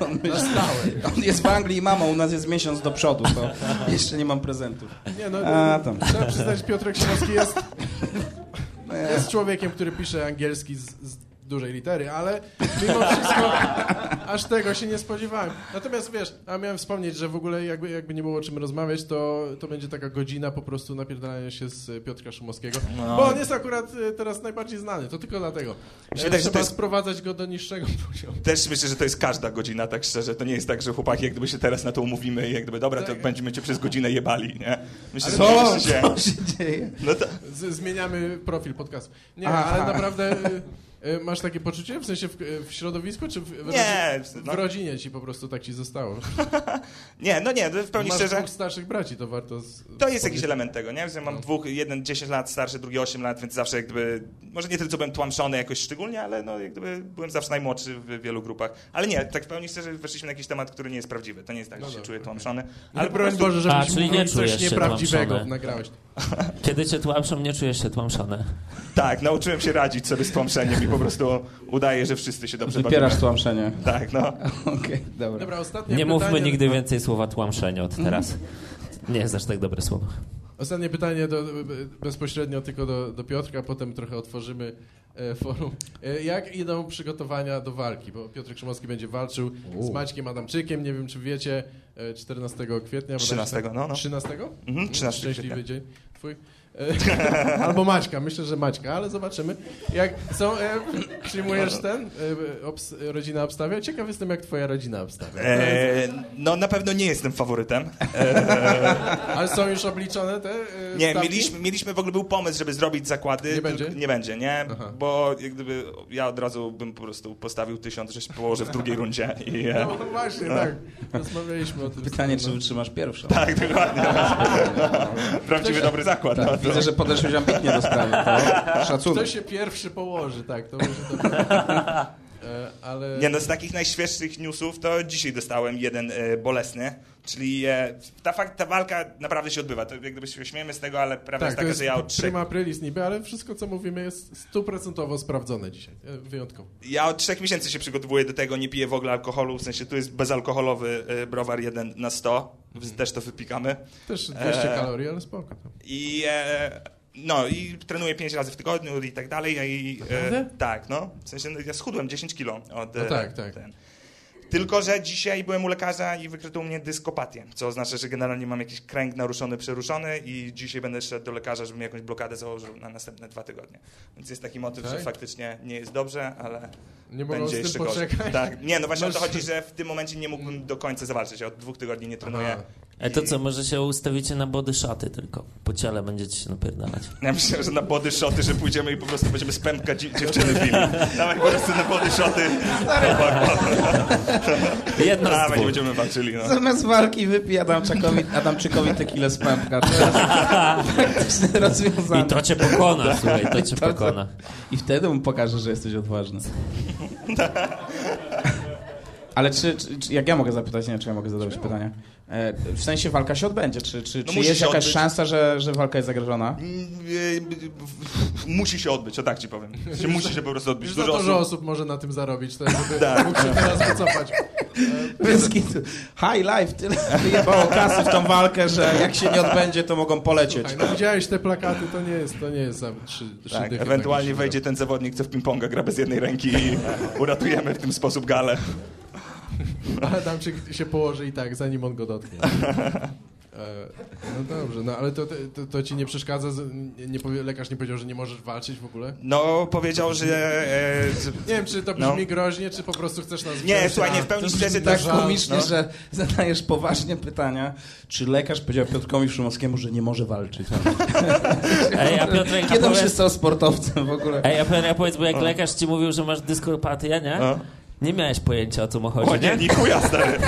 on, myśli, on jest w Anglii i mama, u nas jest miesiąc do przodu, to jeszcze nie mam prezentów. Nie, no, A, tam. trzeba przyznać, Piotrek Szymowski jest, *laughs* jest człowiekiem, który pisze angielski z, z dużej litery, ale mimo wszystko *laughs* aż tego się nie spodziewałem. Natomiast wiesz, a miałem wspomnieć, że w ogóle jakby, jakby nie było o czym rozmawiać, to, to będzie taka godzina po prostu napierdalania się z Piotrka Szumowskiego, No. bo on jest akurat e, teraz najbardziej znany, to tylko dlatego. Że Trzeba to jest- sprowadzać go do niższego *laughs* poziomu. Też myślę, że to jest każda godzina, tak szczerze. To nie jest tak, że chłopaki, jak gdyby się teraz na to umówimy i jak gdyby, dobra, to Tak. będziemy cię przez godzinę jebali, nie? Myślę, że Co? to się... Co się dzieje? No to, zmieniamy profil podcastu. Nie, Aha. ale naprawdę y, masz takie poczucie? W sensie w, w środowisku, czy w, w, Nie, rodzi- no. w rodzinie ci po prostu tak ci zostało? *laughs* nie, no nie, w pełni Masz szczerze, dwóch starszych braci, to warto... Z, to jest wspomnieć. jakiś element tego, nie? Że mam No. dwóch, jeden 10 lat starszy, drugi 8 lat, więc zawsze jak gdyby, może nie tyle co byłem tłamszony jakoś szczególnie, ale no jak gdyby byłem zawsze najmłodszy w wielu grupach. Ale nie, tak w pełni szczerze weszliśmy na jakiś temat, który nie jest prawdziwy. To nie jest tak, No że się czuję tłamszony. Ale Ale broń prostu, Boże, żebyś A, czyli nie coś nieprawdziwego, nagrałeś. *laughs* *laughs* Kiedy cię tłamszą, nie czujesz się tłamszony. tak, nauczyłem się radzić sobie z tłamszeniem i po prostu udaję, że wszyscy się dobrze Wypierasz bawimy. tłamszenie. *laughs* Tak, no. Okej, dobra. Dobra, ostatnie Nie pytanie... mówmy nigdy więcej słowa tłamszenie od teraz. Nie jest aż tak dobre słowo. Ostatnie pytanie do, bezpośrednio tylko do, do Piotrka, potem trochę otworzymy e, forum. E, jak idą przygotowania do walki? Bo Piotr Krzymowski będzie walczył z Maćkiem Adamczykiem, nie wiem czy wiecie, e, 14 kwietnia. bodajże 13, tak? no, no. 13? Mhm, 13 Szczęśliwy kwietnia. dzień twój. E, *laughs* albo Maćka, myślę, że Maćka, ale zobaczymy. Jak są, e, przyjmujesz ten, e, obs, rodzina obstawia? Ciekaw jestem, jak twoja rodzina obstawia. E, no na pewno nie jestem faworytem. *laughs* Ale są już obliczone te e, Nie, stawki? mieliśmy, mieliśmy w ogóle był pomysł, żeby zrobić zakłady. Nie będzie? Nie będzie, nie? Aha. Bo jak gdyby ja od razu bym po prostu postawił tysiąc, że się położę w drugiej rundzie. I, e, No właśnie, tak. Rozmawialiśmy o tym. Pytanie, czy No. wytrzymasz pierwszą. Tak, dokładnie. *laughs* Prawdziwy dobry zakład. Tak, no, widzę, że podeszłeś ambitnie do sprawy. To *laughs* szacunek. Kto się pierwszy położy, tak, to będzie to. *laughs* E, ale... Nie no, z takich najświeższych newsów to dzisiaj dostałem jeden e, bolesny, czyli e, ta, fakt, ta walka naprawdę się odbywa. To jak gdyby się śmiejemy z tego, ale prawda tak, jest taka, jest że ja od trzech, prima aprilis niby, ale wszystko, co mówimy, jest stuprocentowo sprawdzone dzisiaj. Wyjątkowo. ja od trzech miesięcy się przygotowuję do tego, nie piję w ogóle alkoholu, w sensie tu jest bezalkoholowy browar 1 na 100, też to wypikamy. Też 200 E, kalorii, ale spoko. I e, no i trenuję 5 razy w tygodniu i tak dalej. I, e, tak, no. W sensie no, ja schudłem 10 kilo od No e, tak, tak. Ten. Tylko, że dzisiaj byłem u lekarza i wykryto u mnie dyskopatię, co oznacza, że generalnie mam jakiś kręg naruszony, przeruszony i dzisiaj będę szedł do lekarza, żeby mi jakąś blokadę założył na następne dwa tygodnie. Więc jest taki motyw, Tak? że faktycznie nie jest dobrze, ale Nie będzie jeszcze gorzej. Tak, nie, no właśnie o to Masz- chodzi, że w tym momencie nie mógłbym do końca zawalczyć. Ja od dwóch tygodni nie trenuję. Aha. E to co, może się ustawicie na body shoty tylko. Po ciele będziecie się napierdalać. Ja myślę, że na body shoty, że pójdziemy i po prostu będziemy z pępka dzi- dziewczyny bili. Dawaj po prostu na body shoty. Jedno z dwóch. będziemy walczyli, no. Zamiast walki wypij Adamczykowi, Adamczykowi tequilę z pępka. To jest *laughs* faktycznie rozwiązane. I to cię pokona, słuchaj, to cię To- to- pokona. I wtedy mu pokażę, że jesteś odważny. *laughs* Ale czy, czy, czy, jak ja mogę zapytać, nie wiem, czy ja mogę zadać pytanie. E, w sensie walka się odbędzie. Czy, czy, No czy jest jakaś odbyć. szansa, że, że walka jest zagrożona? Mm, y, Musi się odbyć, o tak ci powiem. Się musi się po prostu odbyć. Już za Dużo dużo osób... osób może na tym zarobić, *laughs* tak, żeby Tak. mógł się teraz wycofać. Kitu. High life, tyle *laughs* wyjebało kasy w tą walkę, że jak się nie odbędzie, to mogą polecieć. Słuchaj, no widziałeś te plakaty, to nie jest, to nie jest sam trzy, trzy Tak, ewentualnie wejdzie ten zawodnik, co w ping-ponga gra bez jednej ręki i uratujemy w tym sposób galę. *laughs* Ale Adamczyk się położy i tak, zanim on go dotknie. *laughs* E, No dobrze, no ale to, to, to ci nie przeszkadza, nie, powie, lekarz nie powiedział, że nie możesz walczyć w ogóle? No, powiedział, że... E, z- Nie wiem, czy to brzmi No. groźnie, czy po prostu chcesz nas Nie, słuchaj, nie, w pełni szczerze tak żal, komicznie, no. że zadajesz poważnie pytania, czy lekarz powiedział Piotrkowi Szumowskiemu, że nie może walczyć. *laughs* Ej, a Piotrek, a Kiedy on się stał sportowcem w ogóle? ej, a Piotrek, a powiedz, bo jak lekarz ci mówił, że masz dyskopatię, nie? No. Nie miałeś pojęcia, o co mu chodzi, O nie, nie? ni chuja, stary.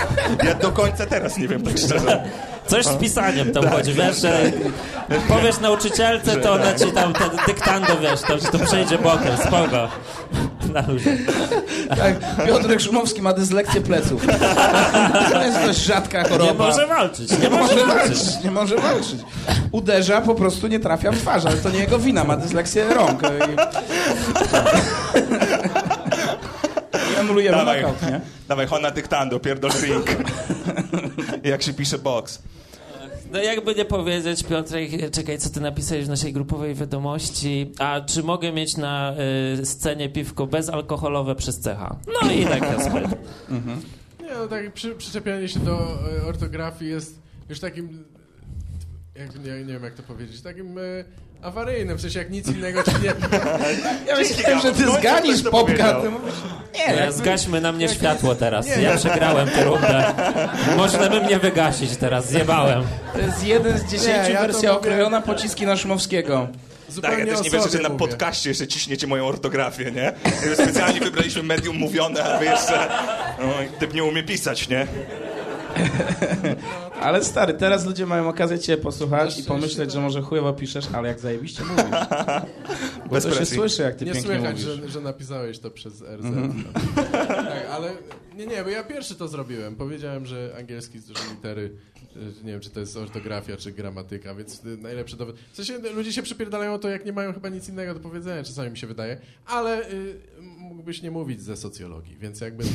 Ja do końca teraz nie wiem, tak szczerze. Coś z pisaniem Tak. tam chodzi, wiesz, że powiesz nauczycielce, to ona ci tam ten dyktando, wiesz, tam ci to przejdzie bokiem, spoko. Na luzie. Tak, Piotrek Szumowski ma dyslekcję pleców. To jest dość rzadka choroba. Nie może walczyć, nie Nie może walczyć. walczyć, nie może walczyć. Uderza, po prostu nie trafia w twarz, ale to nie jego wina, ma dysleksję rąk. I, I anulujemy Dawaj, knockout, nie? dawaj, hona dyktando, pierdol ring. *laughs* Jak się pisze boks. No jakby nie powiedzieć, Piotrek, czekaj, co ty napisałeś w naszej grupowej wiadomości. A czy mogę mieć na y, scenie piwko bezalkoholowe przez cecha? No i tak jest. *laughs* Nie, no tak, przy, przyczepianie się do e, ortografii jest już takim, jak, nie, nie wiem jak to powiedzieć, takim e, awaryjnym, sensie jak nic innego ci nie... Ja myślałem, że ty końcu zganisz popka, ty mówisz... Nie, Nie, jak- zgaśmy na mnie światło teraz. Nie, Ja nie. przegrałem tę rundę. Można by mnie wygasić teraz, zjebałem. to jest jeden z dziesięciu ja wersja mówię- okrojona pociski na Szumowskiego. Zupełnie Tak, ja też nie wierzę, że na mówię. podcaście jeszcze ciśniecie moją ortografię, nie? Specjalnie wybraliśmy medium mówione, a wy jeszcze... No, typ nie umie pisać, nie? *laughs* Ale stary, teraz ludzie mają okazję cię posłuchać i pomyśleć, że może chujowo piszesz, ale jak zajebiście mówisz. *laughs* Bo Bez to się presji. słyszy, jak ty Nie pięknie słychać, mówisz. że, że napisałeś to przez RZ. tak, ale nie, nie, bo ja pierwszy to zrobiłem. Powiedziałem, że angielski z dużej litery, nie wiem, czy to jest ortografia, czy gramatyka, więc e, najlepszy dowód. W sensie e, ludzie się przypierdalają o to, jak nie mają chyba nic innego do powiedzenia, czasami mi się wydaje, ale y, mógłbyś nie mówić ze socjologii, więc jakby to...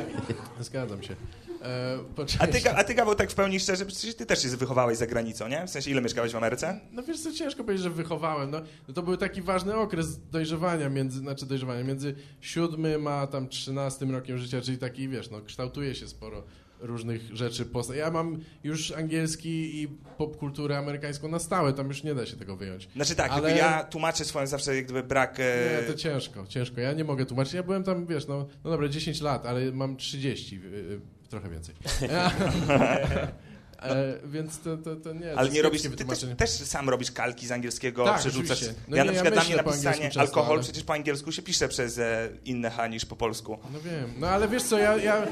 *laughs* Zgadzam się. E, A ty, a ty, Gabo, tak w pełni szczerze, przecież ty też się wychowałeś za granicą, nie? W sensie, ile mieszkałeś w Ameryce? No wiesz co, ciężko powiedzieć, że wychowałem. No, no to był taki ważny okres dojrzewania między, znaczy dojrzewania między siódmym a tam trzynastym rokiem życia, czyli taki, wiesz, no kształtuje się sporo różnych rzeczy. Ja mam już angielski i popkulturę amerykańską na stałe, tam już nie da się tego wyjąć. Znaczy tak, Ale- ja tłumaczę swoją zawsze jak gdyby brak... E... Nie, to ciężko, ciężko. Ja nie mogę tłumaczyć. Ja byłem tam, wiesz, no, no dobra, 10 lat, ale mam 30, y, y, trochę więcej. *laughs* *laughs* E, więc to, to, to nie. Ale jest nie robisz, ty też, też sam robisz kalki z angielskiego, Tak, przerzucasz. No ja nie, na ja przykład dla mnie napisanie często, alkohol ale- przecież po angielsku się pisze przez e, inne H niż po polsku. No wiem, no ale wiesz co, ja... ja...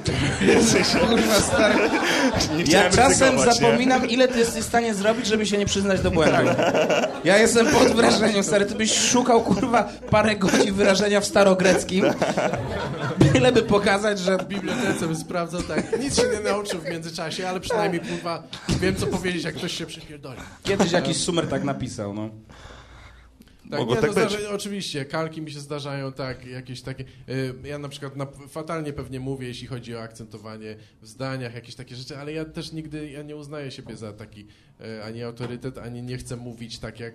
Kurwa, stary. Nie Ja czasem zapominam, ile ty jesteś w stanie zrobić, żeby się nie przyznać do błędu. Ja jestem pod wrażeniem, stary. Ty byś szukał, kurwa, parę godzin wyrażenia w starogreckim. Byle by pokazać, że... w bibliotece bym sprawdzał tak. Nic się nie nauczył w międzyczasie, ale przynajmniej kurwa wiem co powiedzieć, jak ktoś się przypierdoli. Kiedyś jakiś sumer tak napisał, no. Tak, Mogło nie, tak no, być. zdarza, oczywiście, kalki mi się zdarzają, tak, jakieś takie. y, ja na przykład na, fatalnie pewnie mówię, jeśli chodzi o akcentowanie w zdaniach, jakieś takie rzeczy, ale ja też nigdy ja nie uznaję siebie za taki y, ani autorytet, ani nie chcę mówić tak jak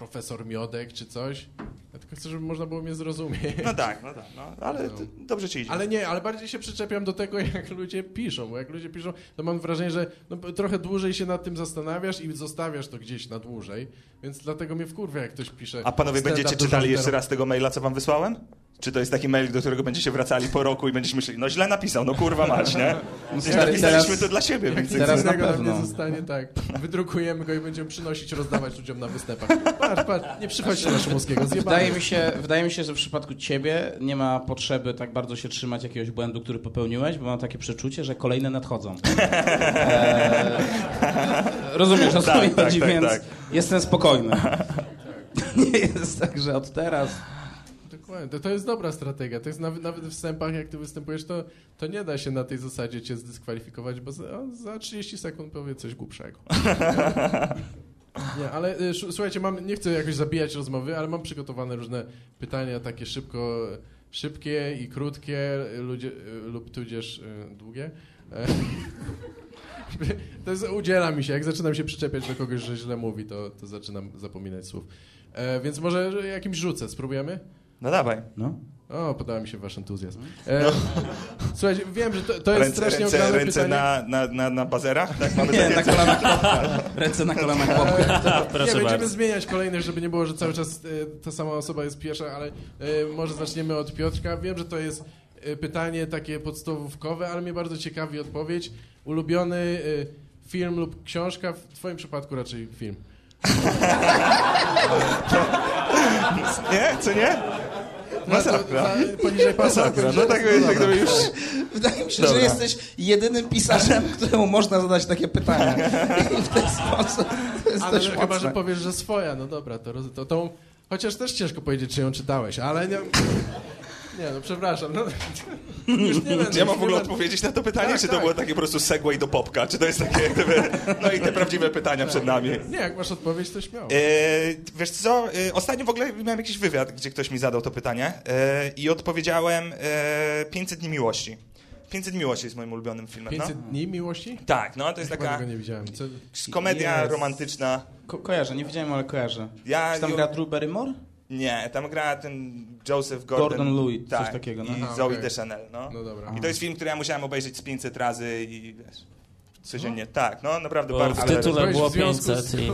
profesor Miodek czy coś. Ja tylko chcę, żeby można było mnie zrozumieć. No tak, no tak, no, ale No. dobrze ci idzie. Ale nie, ale bardziej się przyczepiam do tego, *laughs* jak ludzie piszą, bo jak ludzie piszą, to mam wrażenie, że no, trochę dłużej się nad tym zastanawiasz i zostawiasz to gdzieś na dłużej, więc dlatego mnie wkurwia, jak ktoś pisze... A panowie będziecie czytali jeszcze raz tego maila, co wam wysłałem? Czy to jest taki mail, do którego będziecie wracali po roku i będziecie myśleli, no źle napisał, no kurwa mać, nie? napisaliśmy teraz- to dla siebie, więc teraz na pewno. nie zostanie, tak. Wydrukujemy go i będziemy przynosić, rozdawać ludziom na występach. Patrz, patrz, nie przychodźcie na Szumowskiego, zjebamy. Wydaje mi, się, wydaje mi się, że w przypadku ciebie nie ma potrzeby tak bardzo się trzymać jakiegoś błędu, który popełniłeś, bo mam takie przeczucie, że kolejne nadchodzą. Eee, rozumiesz, o co Tak, mi tak, chodzi, tak, więc tak. jestem spokojny. *laughs* Nie jest tak, że od teraz... To, to jest dobra strategia. To jest nawet, nawet w wstępach, jak ty występujesz, to, to nie da się na tej zasadzie cię zdyskwalifikować, bo za, za 30 sekund powie coś głupszego. *laughs* Nie, ale y, słuchajcie, mam, nie chcę jakoś zabijać rozmowy, ale mam przygotowane różne pytania, takie szybko, szybkie i krótkie, ludzie, y, lub tudzież y, długie. E, *laughs* To jest, udziela mi się, jak zaczynam się przyczepiać do kogoś, że źle mówi, to, to zaczynam zapominać słów. E, więc może jakimś rzucę, spróbujemy? No dawaj. No. O, podoba mi się wasz entuzjazm. E, Słuchajcie, wiem, że to, to jest Ręce, strasznie ręce, ręce pytanie. na, na, na, na bazerach? Tak, mamy Nie, na kolanach. *laughs* Ręce na kolanach chłopka. Proszę nie, będziemy bardzo. zmieniać kolejność, żeby nie było, że cały czas e, ta sama osoba jest pierwsza, ale e, może zaczniemy od Piotrka. Wiem, że to jest e, pytanie takie podstawówkowe, ale mnie bardzo ciekawi odpowiedź. Ulubiony e, film lub książka, w twoim przypadku raczej film. *laughs* Nie? Co nie? Masakra. Za- za- Poniżej. *laughs* Masakra. No tak, tak gdyby już... Wydaje mi się, Dobra. że jesteś jedynym pisarzem, któremu można zadać takie pytania. I w ten sposób to jest Ale chyba, że powiesz, że swoja, no dobra, to, roz- to tą... Chociaż też ciężko powiedzieć, czy ją czytałeś, ale nie... Nie, no przepraszam, no... *laughs* Już nie będę, ja mam w ogóle odpowiedzieć na to pytanie, Tak, czy to tak. było takie po prostu segway do popka? Czy to jest takie, no i te prawdziwe pytania przed nami? Nie, jak masz odpowiedź, to śmiało. E, wiesz co, e, ostatnio w ogóle miałem jakiś wywiad, gdzie ktoś mi zadał to pytanie e, i odpowiedziałem e, 500 dni miłości. 500 dni miłości jest moim ulubionym filmem, 500 no. dni miłości? Tak, no to jest Chyba taka tego nie widziałem. Co... komedia Jest. romantyczna. Ko- kojarzę, nie widziałem, ale kojarzę. Ja Czy tam gra Drew Barrymore? Nie, tam gra ten Joseph Gordon. Gordon Lewitt, coś tak, takiego, no. I Zoe okej. Deschanel, no. No dobra. I to jest film, który ja musiałem obejrzeć z 500 razy i wiesz, codziennie. Tak, no naprawdę Bo bardzo w ale- tytule Byłeś było w związku 500 z i...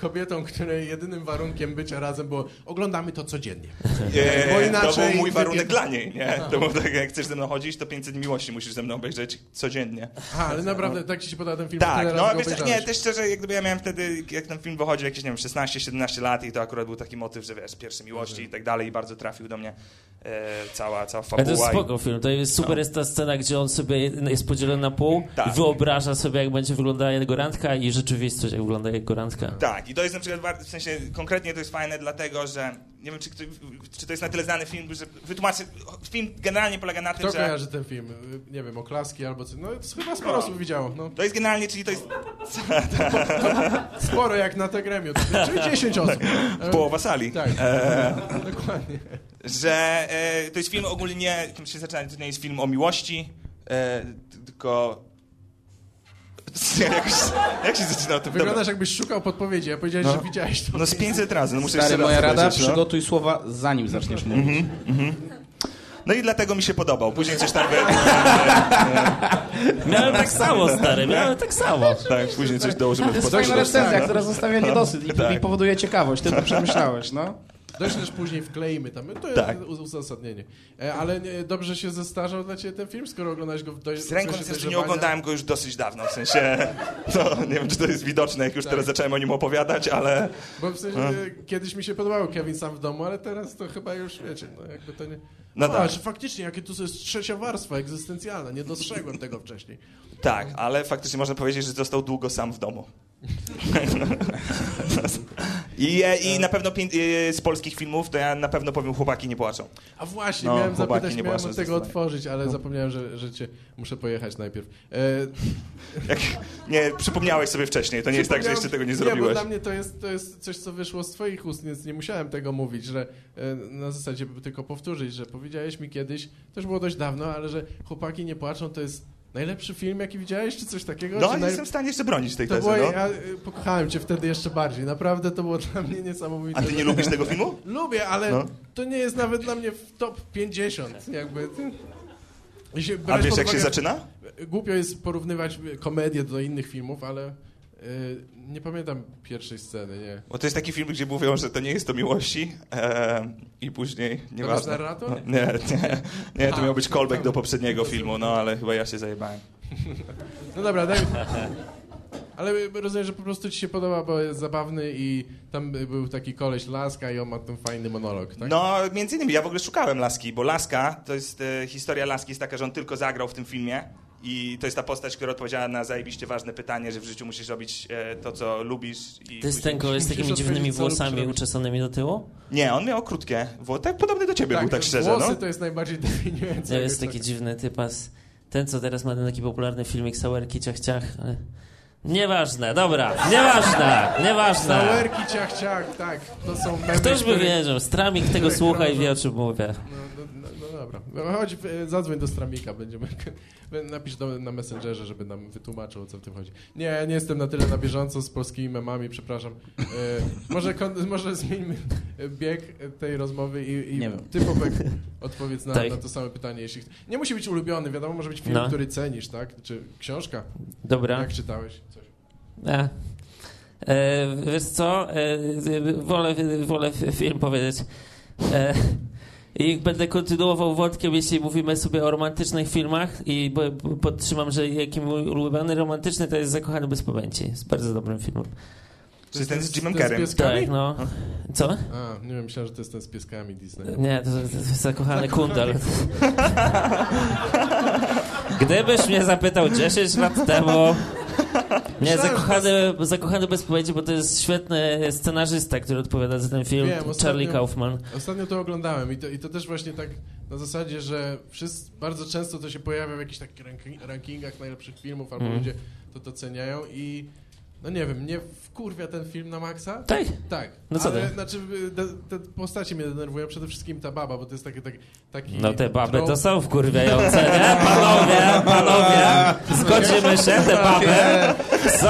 ko- kobietą, której jedynym warunkiem bycia razem było oglądamy to codziennie. E, Bo to inaczej był mój warunek dla niej, nie? To był tak, jak chcesz ze mną chodzić, to 500 miłości musisz ze mną obejrzeć codziennie. Aha, ale naprawdę tak ci się podoba ten film, Tak, no wiesz, obejrzałeś. nie, też szczerze, jak gdyby ja miałem wtedy, jak ten film wychodził, jakieś, nie wiem, 16-17 lat i to akurat był taki motyw, że wiesz, pierwsze miłości i tak dalej i bardzo trafił do mnie e, cała, cała Ale to jest fabuła. i- spoko film. To jest super No. jest ta scena, gdzie on sobie jest podzielony na pół Tak. i wyobraża sobie, jak będzie wyglądała jego randka i rzeczywistość, jak wygląda jego randka. Tak, i to jest na przykład, w sensie konkretnie to jest fajne, dlatego że nie wiem, czy, kto- czy to jest na tyle znany film, że wytłumaczę. Film generalnie polega na tym, Kto że. kojarzy ten film? Y, Nie wiem, oklaski albo coś. No to chyba sporo No. osób widziało. No. To jest generalnie, czyli to jest Sporo jak na te gremium. Czyli 10 osób. E, *laughs* połowa sali. Tak, *laughs* dokładnie. Że e, to jest film ogólnie nie, tym się zaczyna, to nie jest film o miłości, e, tylko. *laughs* Jakoś, jak się zaczyna to Wyglądasz jakbyś szukał podpowiedzi, a powiedziałeś, No. że widziałeś to. No z 500 razy, no muszę Stary, moja rada, no. przygotuj słowa zanim zaczniesz mówić. No i dlatego mi się podobał. Później coś tam... Miałem tak samo, stary, miałem tak samo. Tak, później coś dołożymy To jest fajna recenzja, która zostawia niedosyt i, Tak. i powoduje ciekawość. Ty to *laughs* przemyślałeś, no. Doślesz później wkleimy tam. To Tak. jest uzasadnienie. E, Ale nie, dobrze się zestarzał dla ciebie ten film, skoro oglądałeś go w dość Z ręką że nie oglądałem go już dosyć dawno, w sensie, *laughs* no, nie wiem, czy to jest widoczne, jak już Tak. teraz zacząłem o nim opowiadać, ale Bo w sensie e, kiedyś mi się podobał Kevin sam w domu, ale teraz to chyba już wiecie, no jakby to nie. No No tak. że faktycznie, jakie tu jest trzecia warstwa egzystencjalna, nie dostrzegłem tego wcześniej. tak, ale faktycznie można powiedzieć, że został długo sam w domu. I, e, I na pewno pię- e, z polskich filmów to ja na pewno powiem Chłopaki nie płaczą. A właśnie, No, miałem chłopaki, zapytać, nie miałem od tego zdecydowanie. otworzyć, ale zapomniałem, że, że cię muszę pojechać najpierw. E, *laughs* Jak, nie, przypomniałeś sobie wcześniej, to nie jest tak, że jeszcze tego nie Nie, bo zrobiłeś. dla mnie to jest, to jest coś, co wyszło z twoich ust, więc nie musiałem tego mówić, że e, na zasadzie tylko powtórzyć, że powiedziałeś mi kiedyś, to już było dość dawno, ale że Chłopaki nie płaczą to jest najlepszy film, jaki widziałeś, czy coś takiego? No, czy jestem w stanie jeszcze bronić tej To tezy, było, no. ja y, pokochałem cię wtedy jeszcze bardziej. Naprawdę to było *laughs* dla mnie niesamowite. A ty nie lubisz tego filmu? *laughs* Lubię, ale No. to nie jest nawet dla mnie w top 50. Jakby. A wiesz, jak się uwagę- zaczyna? Głupio jest porównywać komedię do innych filmów, ale y, nie pamiętam pierwszej sceny, nie. Bo to jest taki film, gdzie mówią, że to nie jest o miłości e, i później, To jest nieważne. narrator? No, nie, nie, nie, to miał być callback do poprzedniego *laughs* filmu, no ale chyba ja się zajebałem. *laughs* No dobra, daj. *laughs* Ale rozumiem, że po prostu ci się podoba, bo jest zabawny i tam był taki koleś Laska i on ma ten fajny monolog, tak? No, między innymi, ja w ogóle szukałem Laski, bo Laska, to jest, e, historia Laski jest taka, że on tylko zagrał w tym filmie i to jest ta postać, która odpowiedziała na zajebiście ważne pytanie, że w życiu musisz robić e, to, co lubisz. I To jest ten koleś z takimi dziwnymi włosami uczesanymi do tyłu? Nie, on miał krótkie, wło- tak podobny do ciebie był, tak szczerze, włosy no. to jest najbardziej *laughs* definiujące. To jest taki dziwny typas. Ten, co teraz ma ten taki popularny filmik Sałerki Ciach Ciach. ale- Nieważne, dobra, nieważne, nieważne. Sauerki, ciach, ciach, tak. To są memy, Ktoś by które- wiedział, Stramik tego słucha i wie o czym mówię. No, no, no, no dobra. No, chodź, zadzwoń do Stramika, będziemy... *laughs* Napisz do, na Messengerze, żeby nam wytłumaczył, o co w tym chodzi. Nie, nie jestem na tyle na bieżąco z polskimi memami, przepraszam. E, może, *laughs* może zmieńmy bieg tej rozmowy i, i ty, Popek, odpowiedz na, Tak. na to samo pytanie. Jeśli... Nie musi być ulubiony, wiadomo, może być film, No. który cenisz, tak? Czy książka, Dobra. jak czytałeś coś. E. E, wiesz co? E, wolę, wolę film powiedzieć. E, I będę kontynuował wątkiem, jeśli mówimy sobie o romantycznych filmach i podtrzymam, że jaki mój ulubiony romantyczny to jest Zakochany bez pamięci. Jest bardzo dobrym filmem. Czy ten z Jimem pieskami? Tak, no. Co? A, nie wiem, myślałem, że to jest ten z pieskami Disney. Nie, to, to jest Zakochany Kundel. Gdybyś mnie zapytał 10 lat temu... *laughs* Nie, zakochany, zakochany bez pamięci, bo to jest świetny scenarzysta, który odpowiada za ten film, Wiem, ostatnio- Charlie Kaufman. Ostatnio to oglądałem i to, i to też właśnie tak na zasadzie, że wszyscy, bardzo często to się pojawia w jakichś takich ranki, rankingach najlepszych filmów, albo Mhm. ludzie to doceniają i no nie wiem, mnie wkurwia ten film na maksa. Tak? Tak, No co ale ty? znaczy te, te postacie mnie denerwują, przede wszystkim ta baba, bo to jest taki, taki, taki No te baby to są wkurwiające, nie? Panowie, panowie, zgodzimy się, te baby są,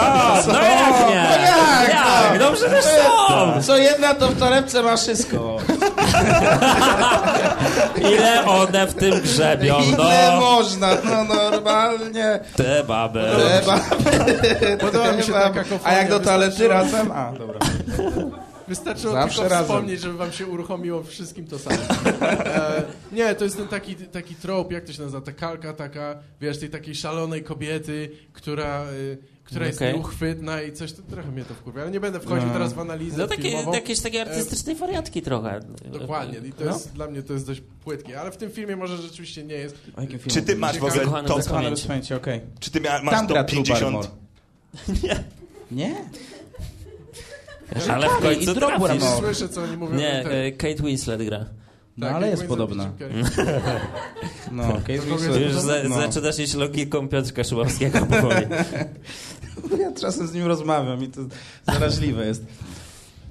no jak nie? No jak? No przecież są! Co jedna to w torebce ma wszystko. *laughs* Ile one w tym grzebią, Ile no? można, no normalnie. Te baby. Trzeba. Podoba mi się ta A jak do toalety razem? A, dobra. Wystarczyło Zawsze tylko razem. wspomnieć, żeby wam się uruchomiło wszystkim to samo. E, nie, to jest ten taki, taki trop, jak to się nazywa, ta kalka taka, wiesz, tej takiej szalonej kobiety, która, y, która jest Okej. nieuchwytna i coś, to trochę mnie to wkurwia, ale nie będę wchodził No. teraz w analizę No takie, filmową. jakieś takie artystycznej wariatki trochę. Dokładnie, i to No. jest, dla mnie to jest dość płytkie, ale w tym filmie może rzeczywiście nie jest. Czy ty masz w ogóle top, pamięci. okej. czy ty masz Tam top Drew 50? Barrymore. Nie? Ale w końcu trafisz. Słyszę, co oni mówią. Nie, ten- e, Kate Winslet gra. *laughs* No tak, ale jest podobna. No, Kate To Winslet. Już za, no. zaczynasz iść logiką Piotrka Szybowskiego powoli. *laughs* *laughs* Ja czasem z nim rozmawiam i to zaraźliwe jest.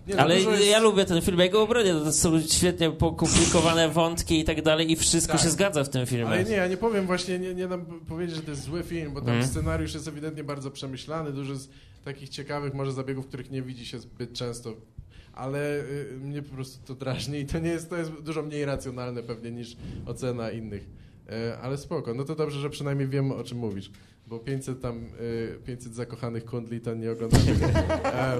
Nie, no, Ale jest- ja lubię ten film, ja go obronię, to są świetnie pokomplikowane wątki i tak dalej i wszystko Tak. się zgadza w tym filmie. Ale nie, ja nie powiem właśnie, nie, nie dam powiedzieć, że to jest zły film, bo tam Mhm. scenariusz jest ewidentnie bardzo przemyślany, dużo jest takich ciekawych może zabiegów, których nie widzi się zbyt często. ale y, mnie po prostu to drażni i to nie jest, to jest dużo mniej racjonalne pewnie niż ocena innych. E, ale spoko, no to dobrze, że przynajmniej wiem o czym mówisz, bo 500 tam, y, 500 zakochanych kundli to nie oglądam. E,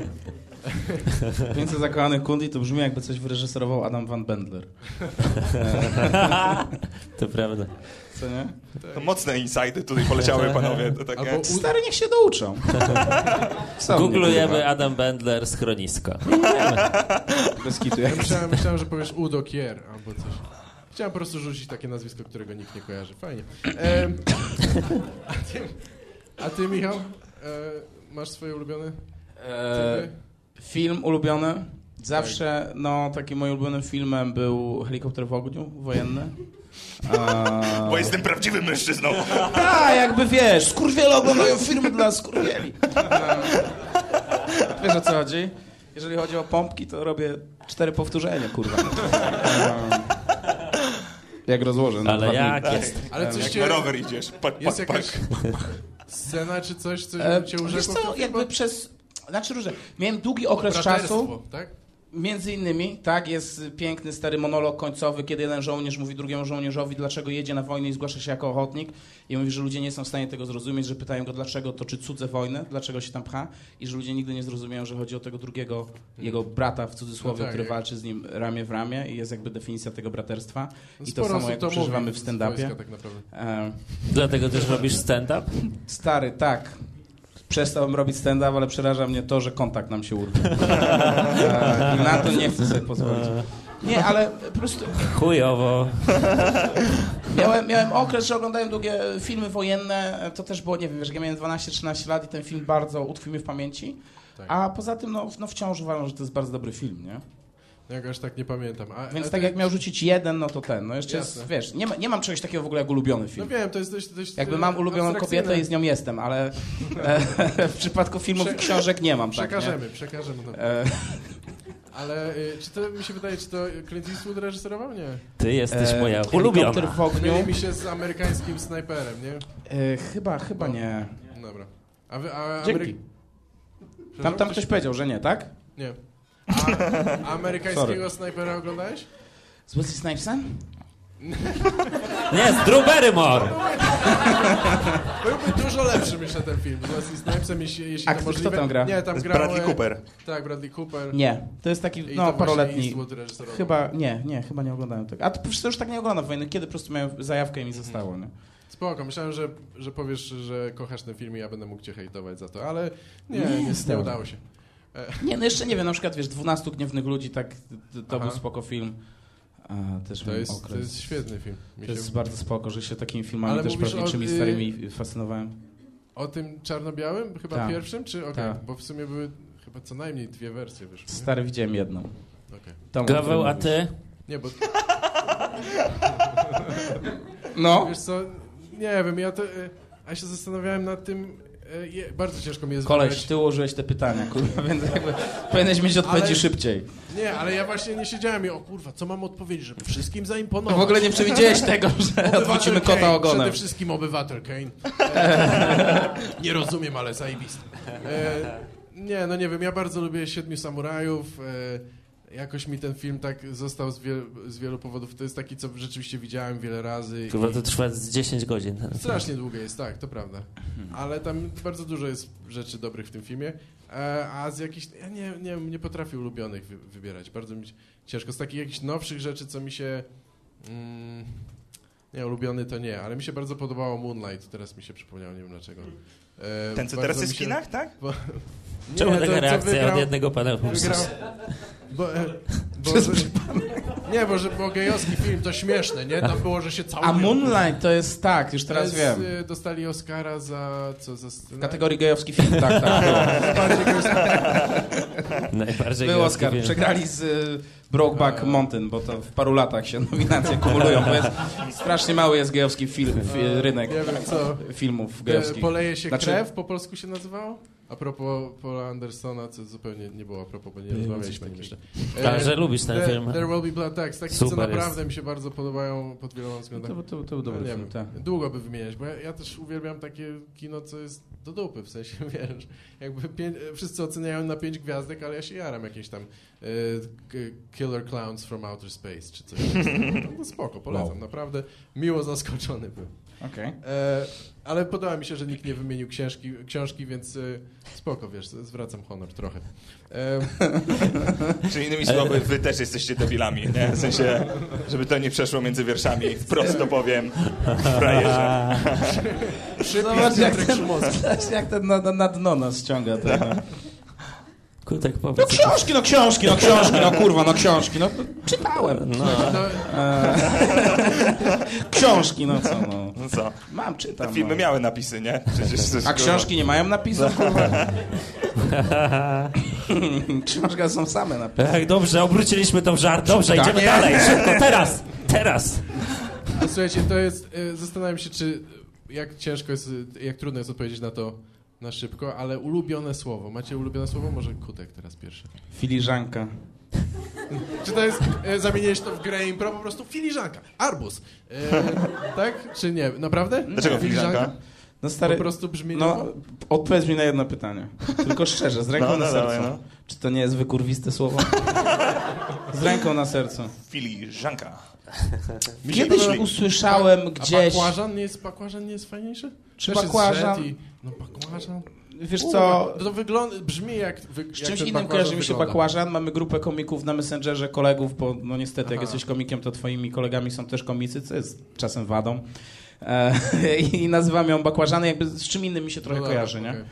*laughs* 500 zakochanych kundli to brzmi jakby coś wyreżyserował Adam Van Bendler. *laughs* To prawda. Co nie? To mocne insajdy tutaj poleciały, panowie. To takie... Albo u- Stary, niech się douczą. *laughs* Googlujemy Adam Bendler schronisko. Bez kitu. Ja myślałem, myślałem, że powiesz Udo Kier albo coś. Chciałem po prostu rzucić takie nazwisko, którego nikt nie kojarzy. Fajnie. E, a, ty, a ty, Michał, e, masz swoje ulubione E, film ulubiony? Zawsze, no, takim moim ulubionym filmem był Helikopter w ogniu, wojenny. *laughs* A... Bo jestem prawdziwym mężczyzną. A, *laughs* jakby wiesz, skurwiele oglądają filmy dla skurwieli. E, Wiesz o co chodzi? Jeżeli chodzi o pompki, to robię cztery powtórzenia, kurwa. *laughs* E, Jak rozłożę na Ale dwa dni. jak jest? Ale coś Jak cię, na rower idziesz. Pa, pa, jest jakaś scena czy coś, co E, cię Wiesz urzekło? co, w tym jakby przez... Znaczy różne. Miałem długi okres czasu, Braterstwo, tak? Między innymi, tak, jest piękny stary monolog końcowy, kiedy jeden żołnierz mówi drugiemu żołnierzowi, dlaczego jedzie na wojnę i zgłasza się jako ochotnik i mówi, że ludzie nie są w stanie tego zrozumieć, że pytają go, dlaczego toczy cudze wojny, dlaczego się tam pcha i że ludzie nigdy nie zrozumieją, że chodzi o tego drugiego, jego brata w cudzysłowie, No tak, który jak- walczy z nim ramię w ramię i jest jakby definicja tego braterstwa. I to samo jak to przeżywamy w stand-upie. Tak naprawdę. E, Dlatego też robisz stand-up? Stary, tak. Przestałem robić stand-up, ale przeraża mnie to, że kontakt nam się urwał. *laughs* I na to nie chcę sobie pozwolić. Nie, ale po prostu Chujowo. miałem, miałem okres, że oglądałem długie filmy wojenne. To też było, nie wiem, wiesz, ja miałem 12-13 lat i ten film bardzo utkwił mi w pamięci. Tak. A poza tym, no, no wciąż uważam, że to jest bardzo dobry film, nie? No Jak aż tak nie pamiętam. A, Więc a tak ty- jak miał rzucić jeden, no to ten. No jeszcze Jasne. jest, wiesz, nie, ma, nie mam czegoś takiego w ogóle jak ulubiony No film. wiem, to jest dość... dość Jakby e, mam ulubioną abstrakcyjne. kobietę i z nią jestem, ale *laughs* e, *laughs* w przypadku filmów i Prze- książek nie mam, tak, nie? Przekażemy, przekażemy. No. E, Ale y, czy to mi się wydaje, czy to Clint Eastwood reżyserował? Nie. Ty jesteś e, moja ulubiona. w ogniu. Myli mi się z amerykańskim snajperem, nie? E, chyba, chyba nie. Dobra. A wy, a. Amery- Tam, tam ktoś powiedział, że nie, tak? Nie. A, amerykańskiego snajpera oglądałeś? Z Wesley Snipesem? Nie, z Drew Barrymore! Byłby dużo lepszy, myślę, ten film. Z Wesley Snipesem, jeśli, jeśli A to kto- możliwe. tam gra? Nie, tam grał... Bradley e, Cooper. Tak, Bradley Cooper. Nie. To jest taki, I no, paroletni. Chyba, nie, nie, chyba nie oglądałem tego. A to przecież to już tak nie oglądam wojny. Kiedy po prostu miałem zajawkę i mi zostało, nie? Spoko, myślałem, że, że powiesz, że kochasz ten film i ja będę mógł cię hejtować za to, ale nie, Nie, nie, nie, udało się. Nie, no jeszcze nie wiem, na przykład, wiesz, 12 gniewnych ludzi, tak, to, Aha. był spoko film. A, też To jest, okres. to jest świetny film. Mi To się... jest bardzo spoko, że się takimi filmami Ale też prawniczymi, o, y- starymi fascynowałem. O tym czarno-białym? Chyba Tak. pierwszym, czy? Okej, Tak. bo w sumie były chyba co najmniej dwie wersje wyszły. nie? Stary widziałem jedną. Okej. Tą, o Gaweł, a ty? Nie, bo No. wiesz co, nie wiem, ja to... e, A się zastanawiałem nad tym, e, je, bardzo ciężko mi jest Koleś, wybrać. ty ułożyłeś te pytania, kurwa, więc jakby powinieneś mieć odpowiedzi Ale- szybciej. Nie, ale ja właśnie nie siedziałem i o kurwa, co mam odpowiedzieć, żeby wszystkim No zaimponować. w ogóle nie przewidziałeś tego, że *laughs* odwrócimy Kane, kota ogonem. Przede wszystkim obywatel Kane. E, *laughs* nie rozumiem, ale zajebiste. E, nie, no nie wiem, ja bardzo lubię Siedmiu Samurajów. E, jakoś mi ten film tak został z, wiel, z wielu powodów. To jest taki, co rzeczywiście widziałem wiele razy. Chyba i- to trwa z 10 godzin. *laughs* Strasznie długie jest, tak, to prawda. Ale tam bardzo dużo jest rzeczy dobrych w tym filmie. E, a z jakichś, ja nie, nie, nie potrafię ulubionych wy, wybierać. Bardzo mi ciężko. Z takich jakichś nowszych rzeczy, co mi się... Mm, nie, ulubiony to nie, ale mi się bardzo podobało Moonlight. Teraz mi się przypomniało, nie wiem dlaczego. E, Ten, co teraz jest w kinach, tak? *laughs* Nie, Czemu to, taka co reakcja wygrał- od jednego pana Wygrał. Bo, e, bo, *laughs* że, nie, bo, że, bo gejowski film to śmieszne, nie? Tam było, że się całują. A Moonlight to jest tak, już teraz To jest, wiem. e, Dostali Oscara za co? Za W kategorii gejowski film, tak, tak. było. *laughs* Bardziej gejowski. Najbardziej Był Oscar. film. Przegrali z y, Brokeback Mountain, bo to w paru latach się *laughs* nominacje kumulują, bo jest, strasznie mały jest gejowski film, fi, rynek Nie wiem filmów gejowskich. Poleje się Znaczy- krew, po polsku się nazywało? A propos Paula Andersona, co zupełnie nie było a propos, bo nie rozmawialiśmy o nim jeszcze. Ale że lubisz ten There, film. There Will Be Blood, tak, z takich, co naprawdę jest. mi się bardzo podobają pod wieloma No względami. to, to, to był dobry No nie film, tak. Długo by wymieniać, bo ja, ja też uwielbiam takie kino, co jest do dupy, w sensie, *laughs* wiesz, jakby pię- wszyscy oceniają na pięć gwiazdek, ale ja się jaram jakieś tam e, k- Killer Clowns from Outer Space, czy coś. *laughs* No, no spoko, polecam, Wow. naprawdę miło zaskoczony byłem. Okej. E, ale podoba mi się, że nikt nie wymienił książki, książki więc e, spoko, wiesz, zwracam honor trochę. E, *laughs* Czyli innymi słowy, wy też jesteście debilami, nie? W sensie, żeby to nie przeszło między wierszami. Wprost to powiem, frajerze. *laughs* Zobacz jak ten, *laughs* jak ten na, na, dno nas ściąga. Ten. Kutek No powiedz. książki, no książki, no książki, no kurwa, no książki, no czytałem. No, no, Książki, no co, no. No co? Mam, czytam. Te filmy no. miały napisy, nie? Przecież A książki nie mają napisów, kurwa? *laughs* Książka są same napisy. tak, dobrze, obróciliśmy w żart. Dobrze, Tak idziemy jest. dalej. Szybko, teraz, teraz. no, słuchajcie, to jest, e, zastanawiam się, czy jak ciężko jest, e, jak trudno jest odpowiedzieć na to na szybko, ale ulubione słowo. Macie ulubione słowo? Może Kutek teraz pierwszy. Filiżanka. *laughs* Czy to jest, e, zamieniłeś to w grę impro, po prostu filiżanka, arbuz, e, tak? Czy nie? Naprawdę? Dlaczego filiżanka? No Po stary, prostu brzmi no odpowiedz mi na jedno pytanie. Tylko szczerze, z ręką No, na no, sercu. dawaj, no. Czy to nie jest wykurwiste słowo? Z ręką na sercu. Filiżanka. Kiedyś usłyszałem A gdzieś... bakłażan nie jest, bakłażan nie jest fajniejszy? Czy Też jest bakłażan- I, no bakłażan... Wiesz U, co, To wygląda, brzmi jak... Wy, z jak czymś ten innym kojarzy mi się wygląda. bakłażan. Mamy grupę komików na Messengerze, kolegów, bo no niestety jak Aha. jesteś komikiem, to twoimi kolegami są też komicy, co jest czasem wadą. E, *laughs* I nazywam ją bakłażany, jakby z czym innym mi się trochę No kojarzy, nie? okej.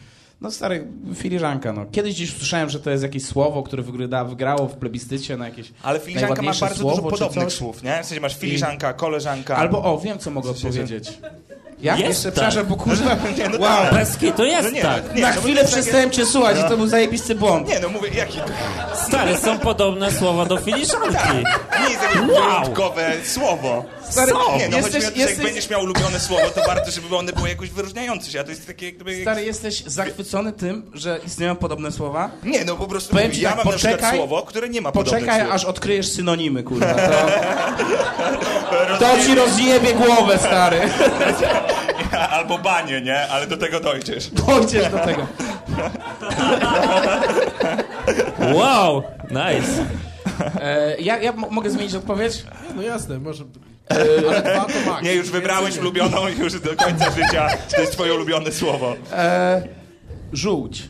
No stary, filiżanka, no. Kiedyś gdzieś usłyszałem, że to jest jakieś słowo, które wygra, wygrało w plebiscycie na jakieś... Ale filiżanka ma bardzo słowo, dużo podobnych słów, nie? W sensie masz filiżanka, koleżanka. Albo, o, wiem, co mogę Co *laughs* Jak? Jest Jeszcze, tak. przepraszam, bo kurwa... *laughs* Nie, no Wow, tak. Bez to jest No nie, tak. nie, na no chwilę to jest przestałem cię słuchać i to był zajebisty błąd. Nie, no mówię, jaki... Stary, są podobne słowa do filiżanki. Nie jest jakieś Wow. wyjątkowe słowo. Stary, Nie, no jesteś, to, że jak jesteś, będziesz miał ulubione słowo, to warto, żeby one były jakoś wyróżniające się, a to jest takie jak gdyby... stary, jesteś zachwycony tym, że istnieją podobne słowa? Nie, no po prostu Powiem mówię, ja tak, mam poczekaj- słowo, które nie ma podobnych Poczekaj, słów. aż odkryjesz synonimy, kurwa. To, *laughs* to ci rozjebie głowę, stary. *laughs* *laughs* Albo banie, nie? Ale do tego dojdziesz. Dojdziesz do tego. Wow, nice. E, ja ja mogę zmienić odpowiedź? Nie, No jasne, może... Ale dwa to *laughs* max. Nie, już wybrałeś ulubioną i już do końca życia to jest twoje ulubione słowo. E, żółć.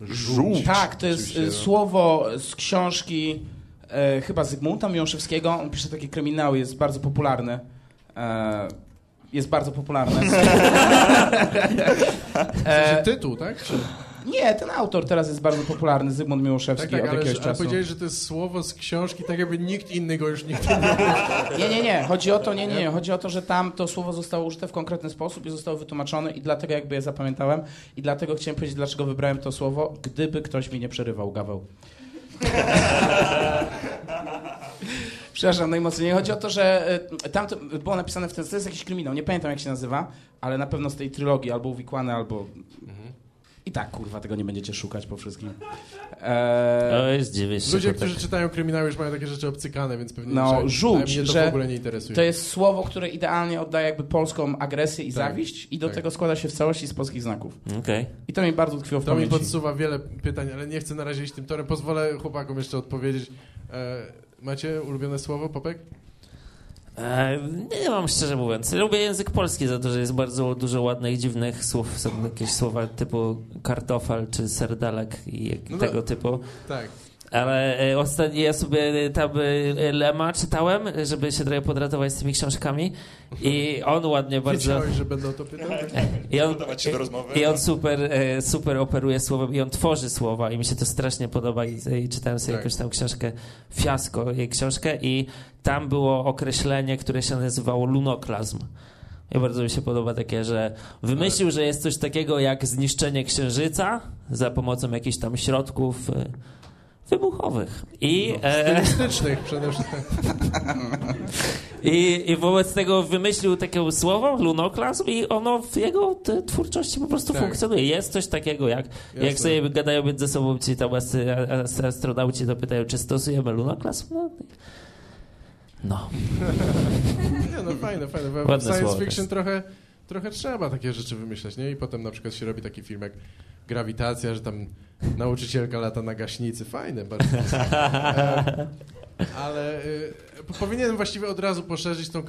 Żółć. Tak, to jest Oczywiście, e, słowo z książki e, chyba Zygmunta Miłoszewskiego. On pisze takie kryminały, jest bardzo popularny. E, jest bardzo *laughs* *laughs* sensie E, tytuł, tak? Czy... nie, ten autor teraz jest bardzo popularny, Zygmunt Tak, Miłoszewski tak, od ale, jakiegoś ale czasu. powiedziałeś, że to jest słowo z książki, tak jakby nikt inny go już nigdy nie *laughs* Nie, nie, nie. Chodzi o to, nie, nie, nie. Chodzi o to, że tam to słowo zostało użyte w konkretny sposób i zostało wytłumaczone i dlatego jakby je zapamiętałem i dlatego chciałem powiedzieć, dlaczego wybrałem to słowo, gdyby ktoś mi nie przerywał, Gaweł. Przepraszam najmocniej. Chodzi o to, że e, tam to było napisane w ten to jest jakiś kryminał, nie pamiętam jak się nazywa, ale na pewno z tej trylogii albo uwikłane, albo... I tak, kurwa, tego nie będziecie szukać po wszystkim. Eee, zdziwię się. Ludzie, Kutek. którzy czytają kryminały już mają takie rzeczy obcykane, więc pewnie No, że, żółć, mnie to że w ogóle nie interesuje. To jest słowo, które idealnie oddaje jakby polską agresję i Tak, zawiść i do tak. tego składa się w całości z polskich znaków. Okej. I to mi bardzo tkwiło w To mi pamięci. podsuwa wiele pytań, ale nie chcę na razie iść tym torem. Pozwolę chłopakom jeszcze odpowiedzieć. E, macie ulubione słowo, Popek? E, Nie mam szczerze mówiąc. Lubię język polski za to, że jest bardzo dużo ładnych, dziwnych słów. Są jakieś słowa typu kartofel czy serdelek i No tego typu. Tak. Ale e, ostatnio ja sobie tam e, Lema czytałem, żeby się trochę podratować z tymi książkami i on ładnie bardzo... Wiedziałeś, że będę o to pytał? *laughs* I on, się do rozmowy. I on super, e, super operuje słowem i on tworzy słowa i mi się to strasznie podoba i, i czytałem sobie Tak. jakąś tam książkę Fiasko, jej książkę i tam było określenie, które się nazywało lunoklazm. I bardzo mi się podoba takie, że wymyślił, że jest coś takiego jak zniszczenie księżyca za pomocą jakichś tam środków e, wybuchowych. I, no, e, stylistycznych przede wszystkim. *laughs* I, I wobec tego wymyślił takie słowo, lunoklazm i ono w jego twórczości po prostu Tak. funkcjonuje. Jest coś takiego, jak, jak sobie gadają między sobą ci tam astronauci, to pytają, czy stosujemy lunoklazm? No, no. Nie, no fajne, fajne. W science fiction trochę, trochę trzeba takie rzeczy wymyślać, nie? I potem na przykład się robi taki film jak Grawitacja, że tam nauczycielka lata na gaśnicy. Fajne bardzo. *laughs* E, ale y, po- powinienem właściwie od razu poszerzyć tą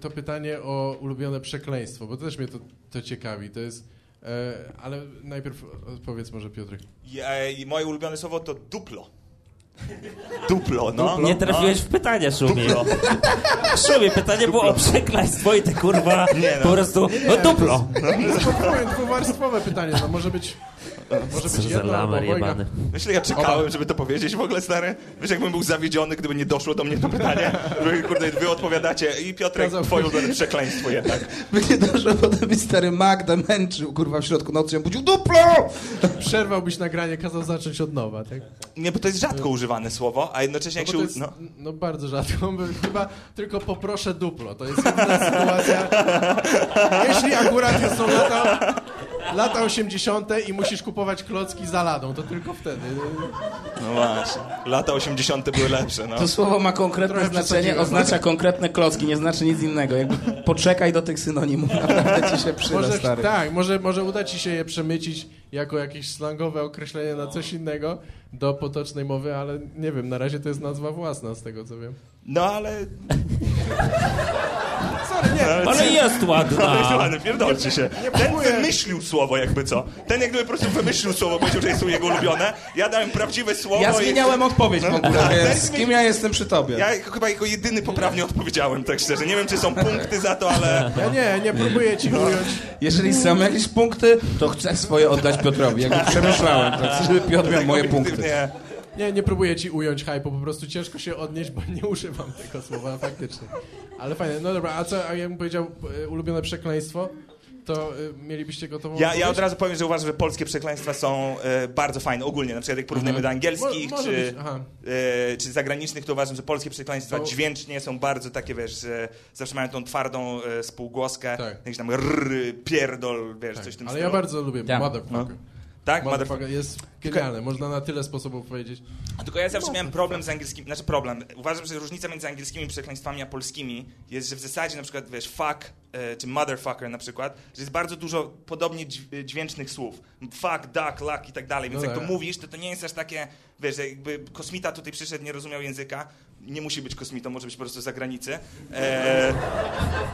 to pytanie o ulubione przekleństwo, bo też mnie to, to ciekawi. To jest... E, ale najpierw odpowiedz może Piotrek. E, I moje ulubione słowo to duplo. Duplo, no. Nie trafiłeś w pytanie, Szumi. Duplo. Szumi, pytanie było o przekleństwo i ty kurwa Nie, no. po prostu, no duplo. To jest podwójne, dwuwarstwowe pytanie, no może być... Może Co być za lamer jebany. Wiesz, ja czekałem, żeby to powiedzieć w ogóle, stary? Wiesz, jakbym był zawiedziony, gdyby nie doszło do mnie to pytanie? Wy, kurde, wy odpowiadacie i Piotrek, Kazał- twoje ulubione przekleństwo jednak. By nie doszło, potem mi stary Magda męczył, kurwa, w środku nocy, ją budził, duplo! Przerwałbyś nagranie, kazał zacząć od nowa, tak? Nie, bo to jest rzadko używane słowo, a jednocześnie jak No, się... u- to jest, No. no. bardzo rzadko. bo Chyba tylko poproszę duplo. To jest sytuacja. Jeśli akurat są lata, lata 80. i musisz kupować klocki za ladą, to tylko wtedy. no właśnie, lata 80. były lepsze, no. To słowo ma konkretne Trochę znaczenie, oznacza konkretne klocki, nie znaczy nic innego. Jakby poczekaj do tych synonimów, naprawdę ci się przyda, Może, stary. tak, może, może uda ci się je przemycić jako jakieś slangowe określenie na coś innego do potocznej mowy, ale nie wiem, na razie to jest nazwa własna z tego co wiem. No ale... Nie. Ale jest *laughs* Ale ładna. ładne, pierdolcie się. Ten wymyślił słowo jakby co. Ten jak gdyby po prostu wymyślił słowo, powiedział, że jest to jego ulubione. Ja dałem prawdziwe słowo Ja i- zmieniałem odpowiedź w ogóle, *laughs* ten z kim ja jestem przy tobie? Ja chyba jako jedyny poprawnie odpowiedziałem, tak szczerze. Nie wiem, czy są punkty za to, ale... *laughs* Ja nie, nie próbuję ci ująć. Jeżeli są jakieś punkty, to chcę swoje oddać Piotrowi. Jakby przemyślałem, tak, żeby Piotr miał moje punkty. Nie, nie próbuję ci ująć hype, po prostu ciężko się odnieść, bo nie używam tego słowa faktycznie. Ale fajnie, no dobra, a co, a ja bym powiedział e, ulubione przekleństwo, to y, mielibyście gotową Ja, ja od razu powiem, że uważam, że polskie przekleństwa są e, bardzo fajne ogólnie. Na przykład jak porównujemy do angielskich Mo- czy, e, czy zagranicznych, to uważam, że polskie przekleństwa To- dźwięcznie są bardzo takie, wiesz, że zawsze mają tą twardą spółgłoskę. Tak. Jakiś tam rrr, pierdol, wiesz, Tak, coś w tym Ale stylu. ja bardzo lubię Ja. motherfucker. Tak, motherfucker. Jest genialne, można na tyle sposobów powiedzieć. Tylko ja zawsze miałem problem z angielskimi, znaczy problem. Uważam, że różnica między angielskimi przekleństwami a polskimi jest, że w zasadzie na przykład, wiesz, fuck e, czy motherfucker na przykład, że jest bardzo dużo podobnie dź- dźwięcznych słów. Fuck, duck, luck i tak dalej, więc No jak to tak. mówisz, to to nie jest aż takie, wiesz, że jakby kosmita tutaj przyszedł, nie rozumiał języka, nie musi być kosmitą, może być po prostu z zagranicy. E,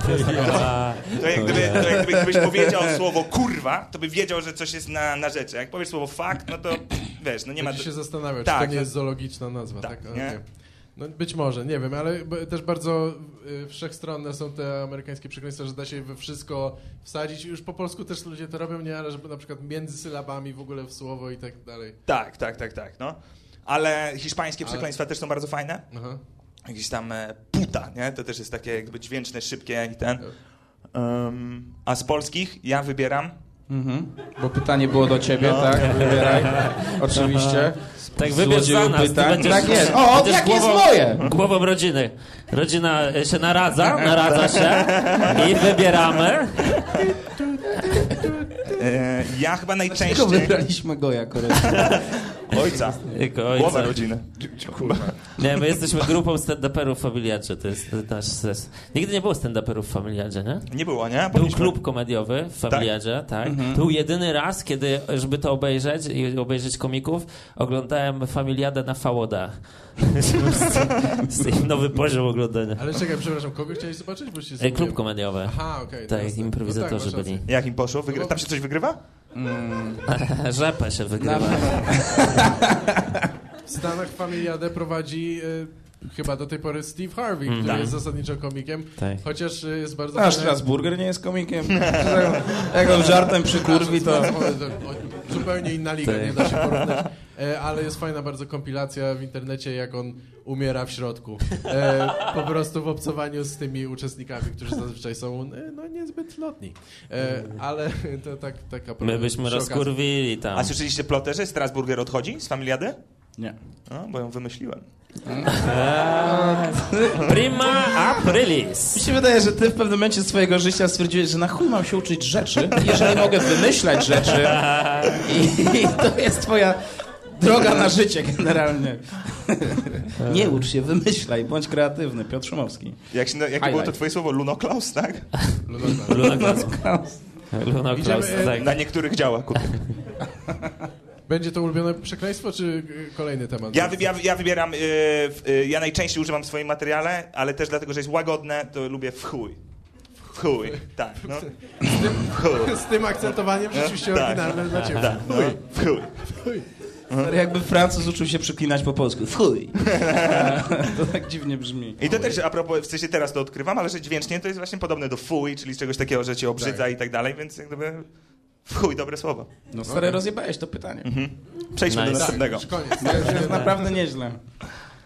to jak gdyby, to jak gdyby gdybyś powiedział słowo kurwa, to by wiedział, że coś jest na, na rzeczy. Jak powiesz słowo fuck, no to wiesz, no nie ma... Będzie się zastanawiał, Tak, czy to nie no- jest zoologiczna nazwa. Tak, Tak, nie? No być może, nie wiem, ale też bardzo y, wszechstronne są te amerykańskie przekleństwa, że da się we wszystko wsadzić. Już po polsku też ludzie to robią, nie? Ale żeby na przykład między sylabami w ogóle w słowo i tak dalej. Tak, tak, tak, tak, no. Ale hiszpańskie Ale- przekleństwa też są bardzo fajne. Aha. Jakieś tam e, puta, nie? To też jest takie jakby dźwięczne, szybkie i ten. Um, a z polskich ja wybieram Mhm. Bo pytanie było do ciebie, tak? Wybieraj. *laughs* Oczywiście. Tak wybierz za nas. będziesz- Tak jest. O, jakie jest moje? Głową rodziny. Rodzina e, się naradza, *laughs* naradza się i wybieramy. e, ja chyba Dlaczego najczęściej wybraliśmy go jako rodzina? *laughs* ojca. Jako ojca. Głowa rodziny. Nie, my jesteśmy grupą stand-uperów w Familiadzie, to jest nasz ses. Nigdy nie było stand-uperów w Familiadzie, nie? Nie było, nie? Był klub komediowy w Familiadzie, tak. To był jedyny raz, kiedy, żeby to obejrzeć i obejrzeć komików, oglądałem Familiadę na VOD. *laughs* jest nowy poziom oglądania. Ale czekaj, przepraszam, kogo chciałeś zobaczyć? Bo się. Klub komediowy. Aha, okej. Tak, jasne. improwizatorzy no tak, byli. Jak im poszło? Wygry... Tam się coś wygrywa? *laughs* Rzepę się wygrywa. W Stanach Familiadę prowadzi y, chyba do tej pory Steve Harvey, który Tak. jest zasadniczo komikiem, Tak. chociaż y, jest bardzo... A Strasburger nie jest komikiem? *laughs* Jak on żartem przykurwi, to... Zupełnie inna liga, Tak. nie da się *laughs* porównać. E, ale jest fajna bardzo kompilacja w internecie, jak on umiera w środku. E, po prostu w obcowaniu z tymi uczestnikami, którzy zazwyczaj są e, no, niezbyt lotni. E, ale to tak, taka My byśmy rozkurwili tam. A słyszeliście plotę, że Strasburger odchodzi z Familiady? Nie. No, bo ją wymyśliłem. Prima aprilis. Mi się wydaje, że ty w pewnym momencie swojego życia stwierdziłeś, że na chuj mam się uczyć rzeczy, jeżeli mogę wymyślać rzeczy. I, I to jest twoja droga na życie generalnie. Nie ucz się, wymyślaj, bądź kreatywny. Piotr Szumowski. Jak się, jakie było to twoje słowo? Lunoklaus, tak? Luna Klaus. Luna Idziemy, Klaus, e, tak. Na niektórych działa. Będzie to ulubione przekleństwo, czy y, kolejny temat? Ja, ja, ja wybieram, y, w- y, ja najczęściej używam w swoim materiale, ale też dlatego, że jest łagodne, to lubię w chuj. W chuj, tak, no. *laughs* W chuj. *laughs* Z tym akcentowaniem rzeczywiście Tak. oryginalne dla ciebie. Tak, no. W chuj. Stary, Jakby Francuz uczył się przeklinać po polsku. Fuj. *laughs* To tak dziwnie brzmi. I to też, a propos, w sensie teraz to odkrywam, ale że dźwięcznie to jest właśnie podobne do fuj, czyli czegoś takiego, że cię obrzydza i tak dalej, więc jak gdyby w chuj, dobre słowo. No stary, rozjebałeś to pytanie. Przejdźmy do Nice. następnego. Już koniec. *laughs* To jest naprawdę nieźle.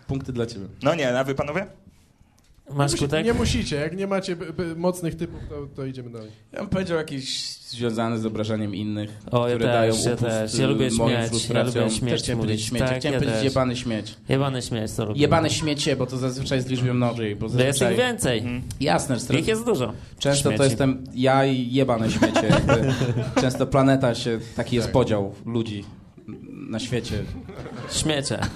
Punkty dla ciebie. No nie, a wy panowie? Masz kutek? Nie musicie, jak nie macie mocnych typów, to, to idziemy dalej. Ja bym powiedział jakiś związany z obrażaniem innych, O, ja które też, dają ja upust też. Ja lubię śmiać, ja lubię śmieć Też chciałem powiedzieć mówić. śmiecie. Tak, chciałem ja powiedzieć też. jebany śmieć. Jebany śmieć to lubię. Jebane śmiecie, bo to zazwyczaj z liczbą mnogiej. Bo To jest ich zazwyczaj... więcej. Jasne, że Ich jest dużo. Często to Śmieci. jestem ja i jebane śmiecie. *laughs* Często planeta się, taki jest Tak. podział ludzi na świecie. Śmiecie. *laughs*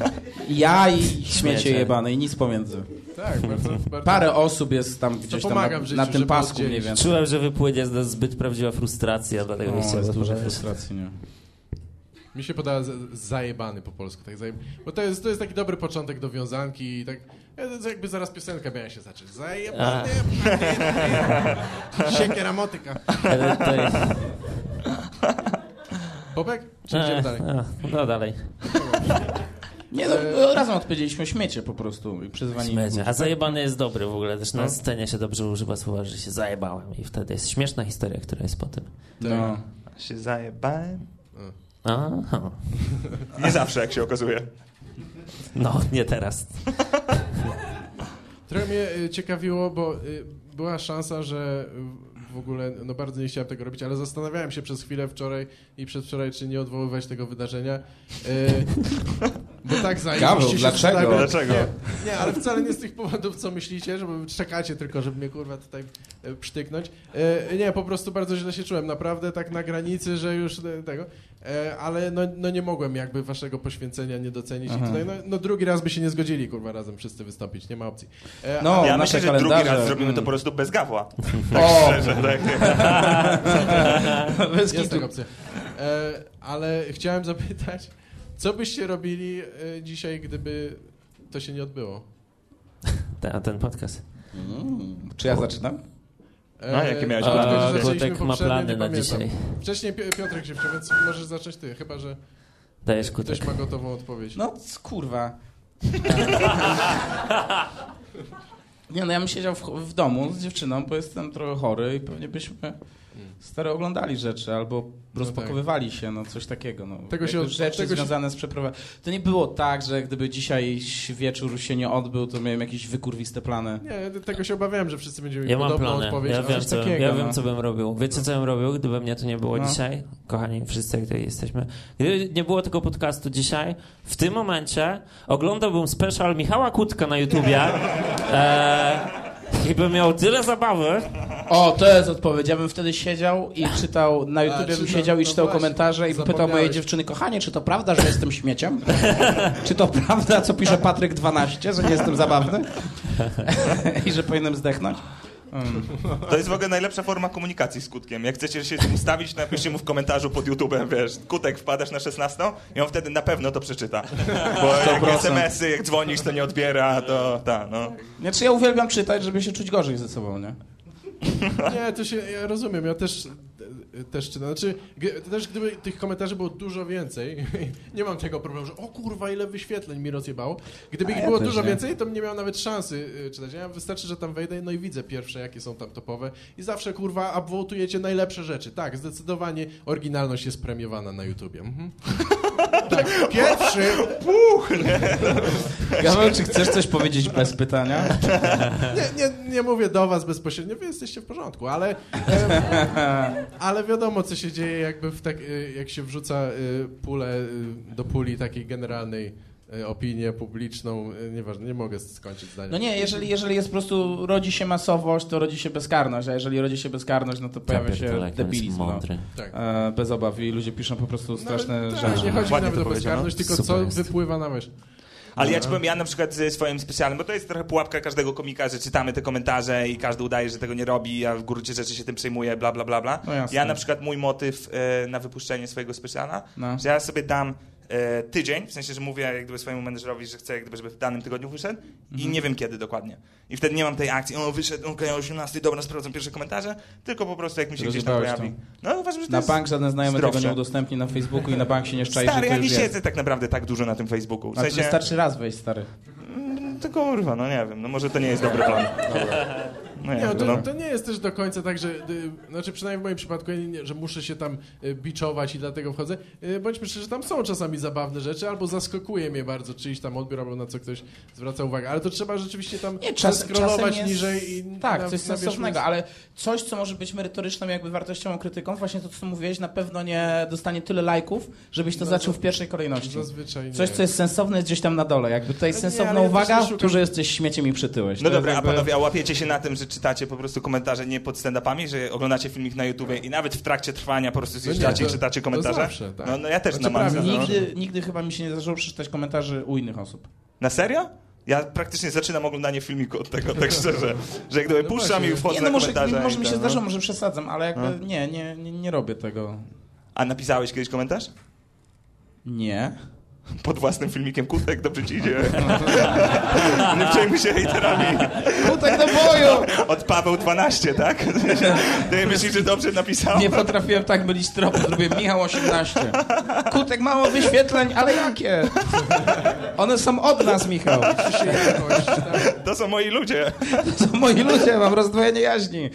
Ja i śmiecie Śmiecie. jebane i nic pomiędzy. Tak, bardzo, bardzo. Parę osób jest tam gdzieś tam na, życiu, na tym pasku mniej więcej. Czułem, że wypłynie z nas zbyt prawdziwa frustracja, dlatego nie O, chciałem dużo frustracji, nie? Mi się z- zajebany po polsku, tak zajeb... Bo to jest, to jest taki dobry początek do wiązanki i tak... e, Jakby zaraz piosenka miała się zacząć. Zajebany, *laughs* siekiera motyka. *laughs* Popek? Czy idziemy dalej? A, no dalej. Nie no, razem odpowiedzieliśmy śmiecie po prostu i Śmiecie. A zajebany jest dobry w ogóle. Też na No. scenie się dobrze używa słowa, że się zajebałem. I wtedy jest śmieszna historia, która jest po tym. No. Się zajebałem. Aha. Nie zawsze, jak się okazuje. No, nie teraz. Trochę mnie y, ciekawiło, bo y, była szansa, że w ogóle, no bardzo nie chciałem tego robić, ale zastanawiałem się przez chwilę wczoraj i przedwczoraj, czy nie odwoływać tego wydarzenia. Y, bo tak zajebiście dlaczego? sprawia- Dlaczego? Nie, nie, ale wcale nie z tych powodów, co myślicie, żeby czekacie tylko, żeby mnie kurwa tutaj e, przytyknąć. E, nie, po prostu bardzo źle się czułem, naprawdę tak na granicy, że już e, tego, e, ale no, no nie mogłem jakby waszego poświęcenia nie docenić Aha. i tutaj, no, no drugi raz by się nie zgodzili kurwa razem wszyscy wystąpić, nie ma opcji. E, No, Ja myślę, że drugi raz zrobimy to Mm. po prostu bez gawła. *laughs* O, Szczerze, tak. *laughs* bez Jest taka opcja. E, ale chciałem zapytać, co byście robili e, dzisiaj, gdyby to się nie odbyło? Ten, ten podcast. Mm. Czy ja zaczynam? E, No, jakie miałeś plany? Kutek ma plany na dzisiaj. Wcześniej Pi- Piotrek się wciął, więc możesz zacząć ty, chyba że Dajesz kutek. ktoś ma gotową odpowiedź. No, kurwa. *laughs* Nie no, ja bym siedział w, w domu z dziewczyną, bo jestem trochę chory i pewnie byśmy stare oglądali rzeczy albo rozpakowywali się, no coś takiego. No. Tego się rzeczy tego się- związane z przeprowadzką. To nie było tak, że gdyby dzisiaj wieczór się nie odbył, to miałem jakieś wykurwiste plany. Nie, tego się obawiałem, że wszyscy będziemy mieli Ja podobną plany. odpowiedź. Ja ale wiem, coś co, takiego, ja no. wiem, co bym robił. Wiecie, co bym robił, gdyby mnie tu nie było No. dzisiaj? Kochani, wszyscy, tutaj jesteśmy. Gdyby nie było tego podcastu dzisiaj, w tym momencie oglądałbym special Michała Kutka na YouTubie *laughs* e, i bym miał tyle zabawy. O, to jest odpowiedź. Ja bym wtedy siedział i czytał, na YouTubie bym czytał- siedział i no czytał właśnie, komentarze i bym pytał mojej dziewczyny, kochanie, czy to prawda, że jestem śmieciem? czy to prawda, co pisze Patryk 12, że nie jestem zabawny? *laughs* I że powinienem zdechnąć? To jest w ogóle najlepsza forma komunikacji z Kutkiem. Jak chcecie się z nim ustawić, to napiszcie mu w komentarzu pod YouTube'em, wiesz, Kutek, wpadasz na 16 i on wtedy na pewno to przeczyta. Bo jak 100%. SMS-y, jak dzwonisz, to nie odbiera, to ta, no. Znaczy ja uwielbiam czytać, żeby się czuć gorzej ze sobą, nie? Nie, to się, ja rozumiem, ja też, też czytam. Znaczy, też gdyby tych komentarzy było dużo więcej, *laughs* nie mam tego problemu, że o kurwa, ile wyświetleń mi rozjebało. Gdyby A ich ja było dużo nie. więcej, to bym nie miał nawet szansy y, czytać. Ja wystarczy, że tam wejdę, no i widzę pierwsze, jakie są tam topowe i zawsze, kurwa, upvotujecie najlepsze rzeczy. Tak, zdecydowanie oryginalność jest premiowana na YouTubie. Mhm. *laughs* tak, pierwszy, Gaweł, czy chcesz coś powiedzieć bez pytania? nie, nie, nie mówię do was bezpośrednio, wy jesteście w porządku, ale, ale wiadomo, co się dzieje, jakby w tak, e, jak się wrzuca e, pulę e, do puli takiej generalnej opinię publiczną, e, nieważne, nie mogę skończyć zdania. No nie, jeżeli, jeżeli jest po prostu, rodzi się masowość, to rodzi się bezkarność, a jeżeli rodzi się bezkarność, no to pojawia się debilizm. No. Tak. E, bez obaw i ludzie piszą po prostu straszne Nawet, rzeczy. nie chodzi Ładnie nawet to o bezkarność, tylko Super co jest. wypływa na myśl. Ale ja ci powiem, ja na przykład ze swoim specjalnym, bo to jest trochę pułapka każdego komika, że czytamy te komentarze i każdy udaje, że tego nie robi, a w gruncie rzeczy się tym przejmuje, bla, bla, bla, bla. No ja na przykład mój motyw e, na wypuszczenie swojego specjala, No. że ja sobie dam e, tydzień, w sensie, że mówię jak gdyby swojemu menedżerowi, że chcę jak gdyby, żeby w danym tygodniu wyszedł Mhm. i nie wiem kiedy dokładnie. I wtedy nie mam tej akcji, o wyszedł, okej, o 18, dobra, sprawdzam pierwsze komentarze, tylko po prostu jak mi się gdzieś tam pojawi. No uważam, że to Na jest bank żaden znajomy tego zdrowsze. nie udostępni na Facebooku i na bank się nie szczai, Stary, ja nie siedzę tak naprawdę tak dużo na tym Facebooku. W A to sensie, wystarczy raz wejść, stary. To kurwa, no nie wiem, no może to nie jest dobry plan. No nie, Nie, no, wiem, to, no. to nie jest też do końca tak, że, y, znaczy przynajmniej w moim przypadku, nie, że muszę się tam y, biczować i dlatego wchodzę. Y, bądźmy szczerzy, że tam są czasami zabawne rzeczy, albo zaskakuje mnie bardzo czyjś tam odbiór, albo na co ktoś zwraca uwagę, ale to trzeba rzeczywiście tam Nie, czas, jest, niżej i Tak, na, coś sensownego, ale coś, co może być merytoryczną jakby wartościową krytyką, właśnie to, co mówiłeś, na pewno nie dostanie tyle lajków, żebyś to No, zaczął w pierwszej kolejności. Zazwyczaj nie. Coś, co jest sensowne, jest gdzieś tam na dole. Jakby tutaj nie, sensowna też uwaga, tu, że jesteś śmieciem i przytyłeś. No To dobra, a jakby- panowie, a łapiecie się na tym, że czytacie po prostu komentarze nie pod stand-upami, że oglądacie filmik na YouTubie i nawet w trakcie trwania po prostu No zjeżdżacie i to- czytacie to komentarze? zawsze, tak. no, no ja też Znaczy na maksa. No. Nigdy, nigdy chyba mi się nie zdarzyło przeczytać komentarzy u innych osób. Na serio? Ja praktycznie zaczynam oglądanie filmiku od tego, tak szczerze, że jak gdyby No puszczam właśnie. i wchodzę Nie, no może, komentarze. może mi się zdarzyło, no. może przesadzam, ale jakby nie, nie, nie, nie robię tego. A napisałeś kiedyś komentarz? Nie. Pod własnym filmikiem Kutek, dobrze ci idzie. *laughs* nie przejmuj się hejterami. Kutek do boju! Od Paweł 12, tak? *laughs* Ty myślisz, że dobrze napisał? Nie potrafiłem tak mylić tropu, zrobiłem Michał 18. Kutek mało wyświetleń, ale jakie? One są od nas, Michał. To są moi ludzie. To są moi ludzie, mam rozdwojenie jaźni.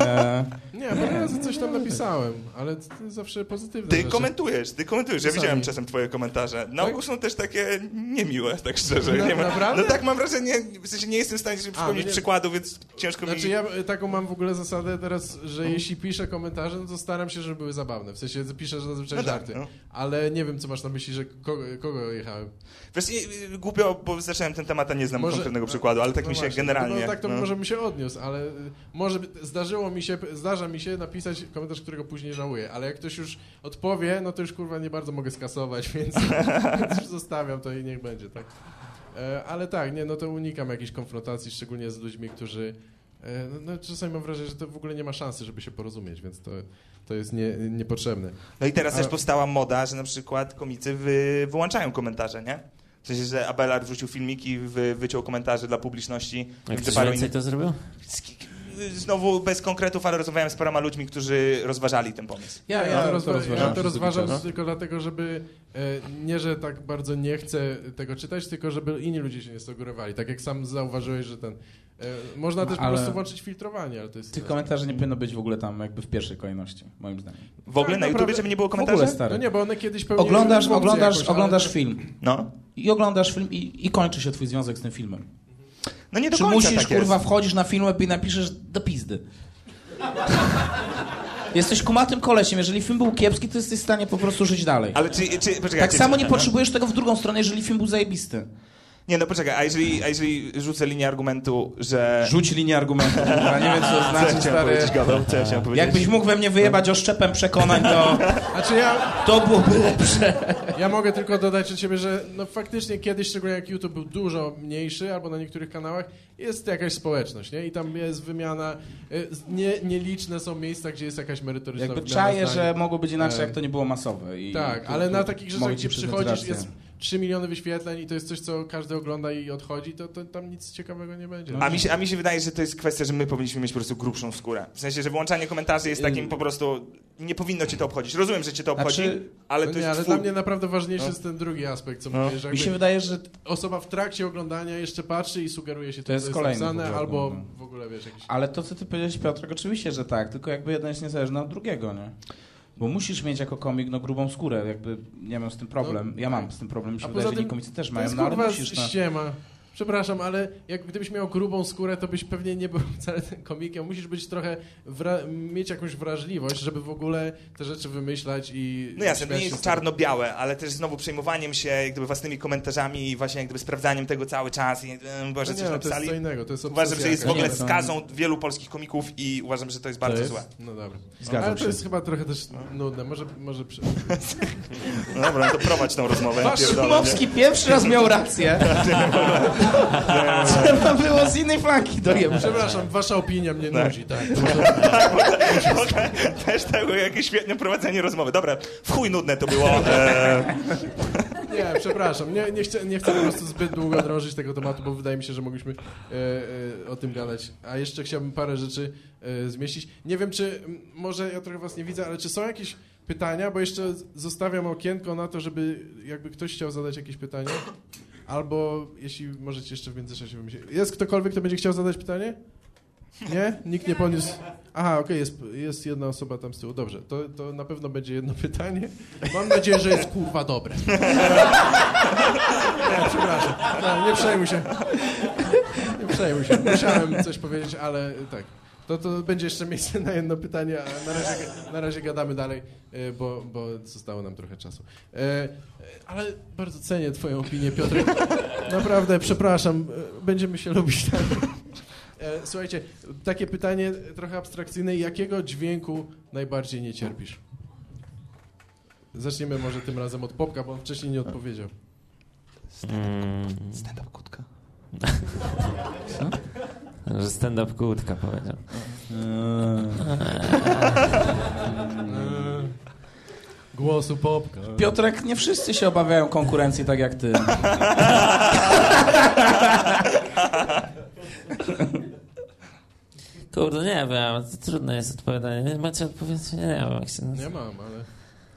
E, Nie, parę razy coś tam napisałem, ale to zawsze pozytywne Ty rzeczy. komentujesz, ty komentujesz. Ja Czasami. widziałem czasem twoje komentarze. Na ogół są też takie niemiłe, tak szczerze. Na- nie ma, naprawdę? no tak mam wrażenie, w sensie nie jestem w stanie sobie przypomnieć no nie- przykładu, więc ciężko Znaczy mi... ja y, taką mam w ogóle zasadę teraz, że jeśli piszę komentarze, no to staram się, żeby były zabawne. W sensie piszę że zazwyczaj No tak, żarty. no. Ale nie wiem, co masz na myśli, że kogo, kogo jechałem. Wiesz, głupio, bo zacząłem ten temat, a nie znam Może- konkretnego przykładu, ale tak No mi się właśnie, generalnie... No tak to no. może mi się odniósł, ale y, może zdarzyło mi się, zdarza mi się napisać komentarz, którego później żałuję, ale jak ktoś już odpowie, no to już kurwa nie bardzo mogę skasować, *laughs* więc, więc już zostawiam to i niech będzie, tak. E, ale tak, nie, no to unikam jakiejś konfrontacji, szczególnie z ludźmi, którzy e, no, no, czasami mam wrażenie, że to w ogóle nie ma szansy, żeby się porozumieć, więc to, to jest nie, niepotrzebne. No i teraz A- też powstała moda, że na przykład komicy wy, wyłączają komentarze, nie? W sensie, że Abelard wrzucił filmiki i wy, wyciął komentarze dla publiczności. A Między ktoś więcej to zrobił? Znowu bez konkretów, ale rozmawiałem z paroma ludźmi, którzy rozważali ten pomysł. ja, Ja, to, rozwa- rozważam ja to rozważam no. tylko dlatego, żeby e, nie, że tak bardzo nie chcę tego czytać, tylko żeby inni ludzie się nie sugerowali. Tak jak sam zauważyłeś, że ten... E, można No, też ale- po prostu włączyć filtrowanie, ale to jest... Tych komentarzy nie powinno być w ogóle tam jakby w pierwszej kolejności, moim zdaniem. W ogóle Tak, na YouTubie, naprawdę- żeby nie było W ogóle, komentarzy? stary. No nie, bo one kiedyś pełniły Oglądasz, oglądasz, jakąś, ale oglądasz to- film No. i oglądasz film i, i kończy się twój związek z tym filmem. No nie do Czy końca musisz, tak jest. kurwa, wchodzisz na film i napiszesz do pizdy? Jesteś kumatym kolesiem. Jeżeli film był kiepski, to jesteś w stanie po prostu żyć dalej. Ale czy, czy poczekaj, Tak czy- samo nie no. potrzebujesz tego w drugą stronę, jeżeli film był zajebisty. Nie, no poczekaj, a jeżeli, a jeżeli rzucę linię argumentu, że... Rzuć linię argumentu. kurwa, Nie wiem, co to Co ja znaczy, chciałem stary. powiedzieć? Co ja chciałem powiedzieć? Jakbyś mógł we mnie wyjebać oszczepem przekonań, to, Znaczy ja, to byłoby lepsze. ja mogę tylko dodać od siebie, że no faktycznie kiedyś, szczególnie jak YouTube był dużo mniejszy, albo na niektórych kanałach, jest jakaś społeczność, nie? I tam jest wymiana, y, nie, nieliczne są miejsca, gdzie jest jakaś merytoryczna Jakby czaję, zdań. że mogło być inaczej, E, jak to nie było masowe. I Tak, ale na takich rzeczach, gdzie przychodzisz, rację. Jest 3 miliony wyświetleń i to jest coś, co każdy ogląda i odchodzi, to, to tam nic ciekawego nie będzie. A mi, się, a mi się wydaje, że to jest kwestia, że my powinniśmy mieć po prostu grubszą skórę. W sensie, że włączanie komentarzy jest takim po prostu... Nie powinno cię to obchodzić. Rozumiem, że cię to obchodzi, Znaczy- ale no to nie, jest ale twój... dla mnie naprawdę ważniejszy No. jest ten drugi aspekt, co No. mówisz, Mi się wydaje, że osoba w trakcie oglądania jeszcze patrzy i sugeruje się To jest co kolejny napisane, w ogóle, albo no. w ogóle, wiesz, jakiś... Ale to, co ty powiedziałeś, Piotrek, oczywiście, że tak, tylko jakby jeden jest niezależny od drugiego, nie? Bo musisz mieć jako komik no, grubą skórę, jakby nie mam z tym problem. No, ja mam tak. z tym problem, mi się A wydaje, poza że tym inni komicy też mają, no ale musisz. No. ściema. Przepraszam, ale jak gdybyś miał grubą skórę, to byś pewnie nie był *laughs* wcale tym komikiem. Musisz być trochę, wra- mieć jakąś wrażliwość, żeby w ogóle te rzeczy wymyślać i... No jasne, to nie się jest czarno-białe, ale też znowu przejmowaniem się jak gdyby własnymi komentarzami i właśnie jak gdyby sprawdzaniem tego cały czas i Boże, No coś nie, no, to jest napisali. co innego, to jest Uważam, że jest w ogóle to- skazą wielu polskich komików i uważam, że to jest bardzo jest? złe. No dobra. Zgadzam Ale to się. jest chyba trochę też nudne. Może... może przy... *laughs* No dobra, no to prowadź tą rozmowę. Szumowski pierwszy raz miał rację. *laughs* *laughs* Trzeba było z innej flanki dojebać. Przepraszam, wasza opinia mnie nudzi, tak. Okej, *laughs* Też to było jakieś świetne prowadzenie rozmowy. Dobra, w chuj nudne to było. *laughs* Nie, przepraszam. Nie, nie, chcę, nie chcę po prostu zbyt długo drążyć tego tematu, bo wydaje mi się, że mogliśmy e, e, o tym gadać. A jeszcze chciałbym parę rzeczy e, zmieścić. Nie wiem, czy m, może ja trochę was nie widzę, ale czy są jakieś pytania? Bo jeszcze zostawiam okienko na to, żeby jakby ktoś chciał zadać jakieś pytanie. Albo jeśli możecie jeszcze w międzyczasie wymyślić. Jest ktokolwiek, kto będzie chciał zadać pytanie? Nie? Nikt nie poniósł. Aha, okej, jest, jest jedna osoba tam z tyłu. Dobrze, to, to na pewno będzie jedno *laughs* pytanie. Mam nadzieję, że jest kurwa dobre. *laughs* Nie, przepraszam. No, nie przejmuj się. Nie przejmuj się. Musiałem coś powiedzieć, ale tak. To, to będzie jeszcze miejsce na jedno pytanie, a na razie, na razie gadamy dalej, e, bo, bo zostało nam trochę czasu. E, e, Ale bardzo cenię twoją opinię, Piotr. *laughs* Naprawdę, przepraszam, będziemy się lubić. Słuchajcie, takie pytanie trochę abstrakcyjne. Jakiego dźwięku najbardziej nie cierpisz? Zaczniemy może tym razem od Popka, bo on wcześniej nie odpowiedział. Mm, Stand-up kutka. *laughs* że stand-up kłódka powiedział. *laughs* Głosu Popka. Piotrek, nie wszyscy się obawiają konkurencji tak jak ty. *laughs* Kurde, nie wiem, trudne jest odpowiadanie. Macie odpowiedź? Nie, nie wiem, jak się Nie mam, ale,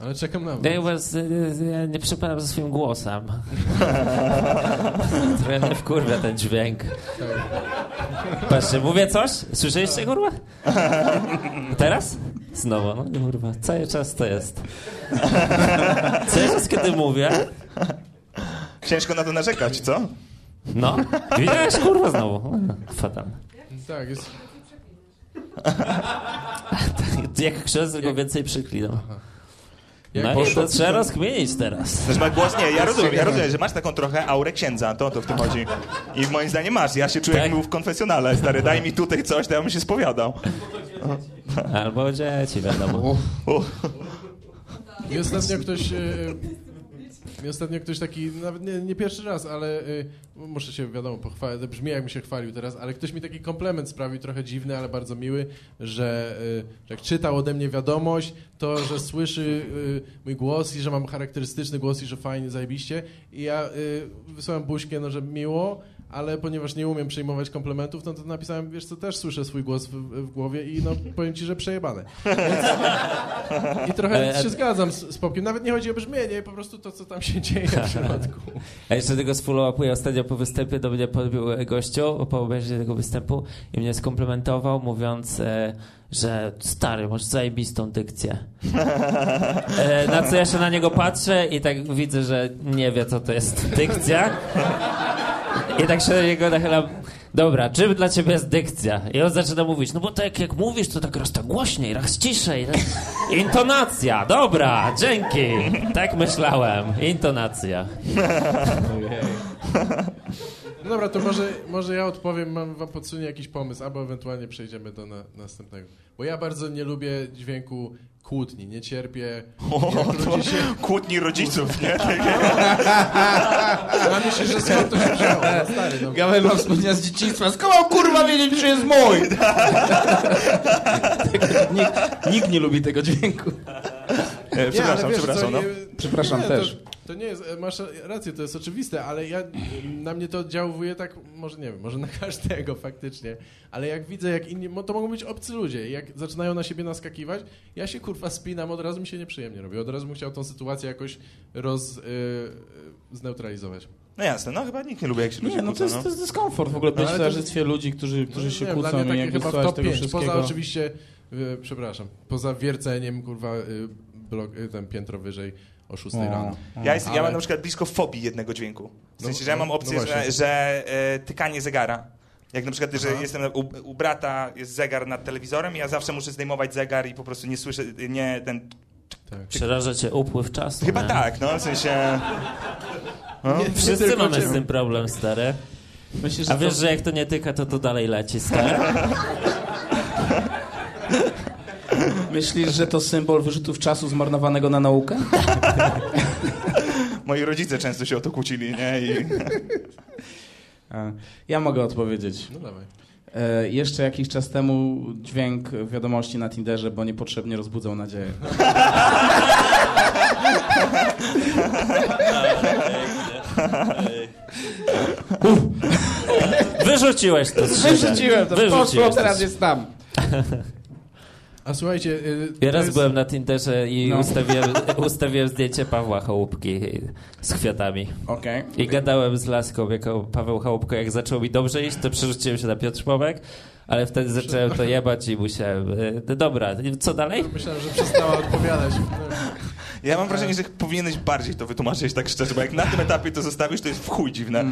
ale czekam na was. Ja, was, y, ja nie przepadam za swoim głosem. *laughs* Trochę mnie wkurwia ten dźwięk. Patrzcie, mówię coś? Słyszeliście, kurwa? Teraz? Znowu, no kurwa, cały czas to jest. Cały czas, kiedy mówię, Ciężko na to narzekać, co? no, widziałeś, kurwa, znowu. Fatalne. Tak, jest... *laughs* Jak krzes, tylko więcej przyklinam. Jak No i poszło- to trzeba rozkminić teraz. Znaczy, ma głos, nie, ja rozumiem, ja rozumiem, że masz taką trochę aurę księdza, to o to w tym chodzi. I moim zdaniem masz, ja się czuję Tak? jak był w konfesjonale, stary, daj mi tutaj coś, to ja bym się spowiadał. Albo dzieci, wiadomo. Mi ostatnio ktoś... Mi ostatnio ktoś taki, nawet nie, nie pierwszy raz, ale e, muszę się, wiadomo, pochwalić, brzmi jakbym się chwalił teraz, ale ktoś mi taki komplement sprawił, trochę dziwny, ale bardzo miły, że, że jak czytał ode mnie wiadomość, to, że słyszy e, mój głos i że mam charakterystyczny głos i że fajnie, zajebiście. I ja e, wysłałem buźkę, no, że miło, ale ponieważ nie umiem przyjmować komplementów, no to napisałem, wiesz co, też słyszę swój głos w, w głowie i no *laughs* powiem ci, że przejebane. Więc, *laughs* I trochę Ale- się zgadzam z, z Popkiem. Nawet nie chodzi o brzmienie, po prostu to, co tam się *laughs* dzieje w środku. A jeszcze tego sfollow-upuję. Ostatnio po występie do mnie podbił gościu po obejrzeniu tego występu i mnie skomplementował, mówiąc, e, że stary, masz zajebistą dykcję. E, na co ja się na niego patrzę i tak widzę, że nie wie, co to jest dykcja. I tak się do niego nachylam. Dobra, czym dla ciebie jest dykcja? I on zaczyna mówić, no bo tak jak mówisz, to tak raz tak głośniej, raz ciszej. Tak. Intonacja, dobra, dzięki. Tak myślałem, intonacja. No dobra, to może, może ja odpowiem, mam wam podsunie jakiś pomysł, albo ewentualnie przejdziemy do na, następnego. Bo ja bardzo nie lubię dźwięku kłótni, nie cierpię. o, to się... kłótni rodziców, nie? Ja myślę, że skąd to się wzięło. No, stary, no. Gawel wspomnienia z dzieciństwa. Skąd mam kurwa wiedzieć, czy jest mój? nikt, nikt nie lubi tego dźwięku. E, Przepraszam, wiesz przepraszam, co, no. nie- Przepraszam nie, też. To, to nie jest, masz rację, to jest oczywiste, ale ja, na mnie to oddziałuje tak, może nie wiem, może na każdego faktycznie, ale jak widzę, jak inni, to mogą być obcy ludzie, jak zaczynają na siebie naskakiwać, ja się kurwa spinam, od razu mi się nieprzyjemnie robi, od razu bym chciał tą sytuację jakoś roz, y, y, zneutralizować. No jasne, no chyba nikt nie lubi, jak się ludzie Nie, no to kłócą, jest, no. to jest dyskomfort w ogóle być w to- towarzystwie ludzi, którzy, którzy No, się nie kłócą dla mnie jakby chyba w top tego 5, wszystkiego. poza oczywiście, y, przepraszam, poza wierceniem, kurwa, y, blok, y, ten piętro wyżej, o 6 rano. Ja, jest, ja Ale- mam na przykład blisko fobii jednego dźwięku. W No, sensie, że ja mam no, opcję, no że, że e, tykanie zegara. Jak na przykład, że Aha. jestem u, u brata, jest zegar nad telewizorem i ja zawsze muszę zdejmować zegar i po prostu nie słyszę, nie ten... Tak. Przeraża cię upływ czasu. Chyba nie? tak, no, w sensie... Nie, Wszyscy mamy z tym problem, stary. Myślę, A wiesz, że jak to nie tyka, to to dalej leci, stary? *laughs* *laughs* Myślisz, że to symbol wyrzutów czasu zmarnowanego na naukę? *laughs* Moi rodzice często się o to kłócili, nie? I... *laughs* Ja mogę odpowiedzieć. No dawaj. E, jeszcze jakiś czas temu dźwięk wiadomości na Tinderze, bo niepotrzebnie rozbudzał nadzieję. Wyrzuciłeś to z. Wyrzuciłem to, Wyrzuciłeś poszło, teraz jest tam. A słuchajcie... y, Ja raz jest- byłem na Tinderze i No. ustawiłem, *laughs* ustawiłem zdjęcie Pawła Chałupki z kwiatami. Okej. I gadałem z laską, jako Paweł Chałupko, jak zaczął mi dobrze iść, to przerzuciłem się na Piotr Szpomek, ale wtedy zacząłem to jebać i musiałem... y, Dobra, co dalej? Myślałem, że przestała odpowiadać. *laughs* Ja mam wrażenie, że powinieneś bardziej to wytłumaczyć tak szczerze, bo jak na tym etapie to zostawisz, to jest w chuj dziwne.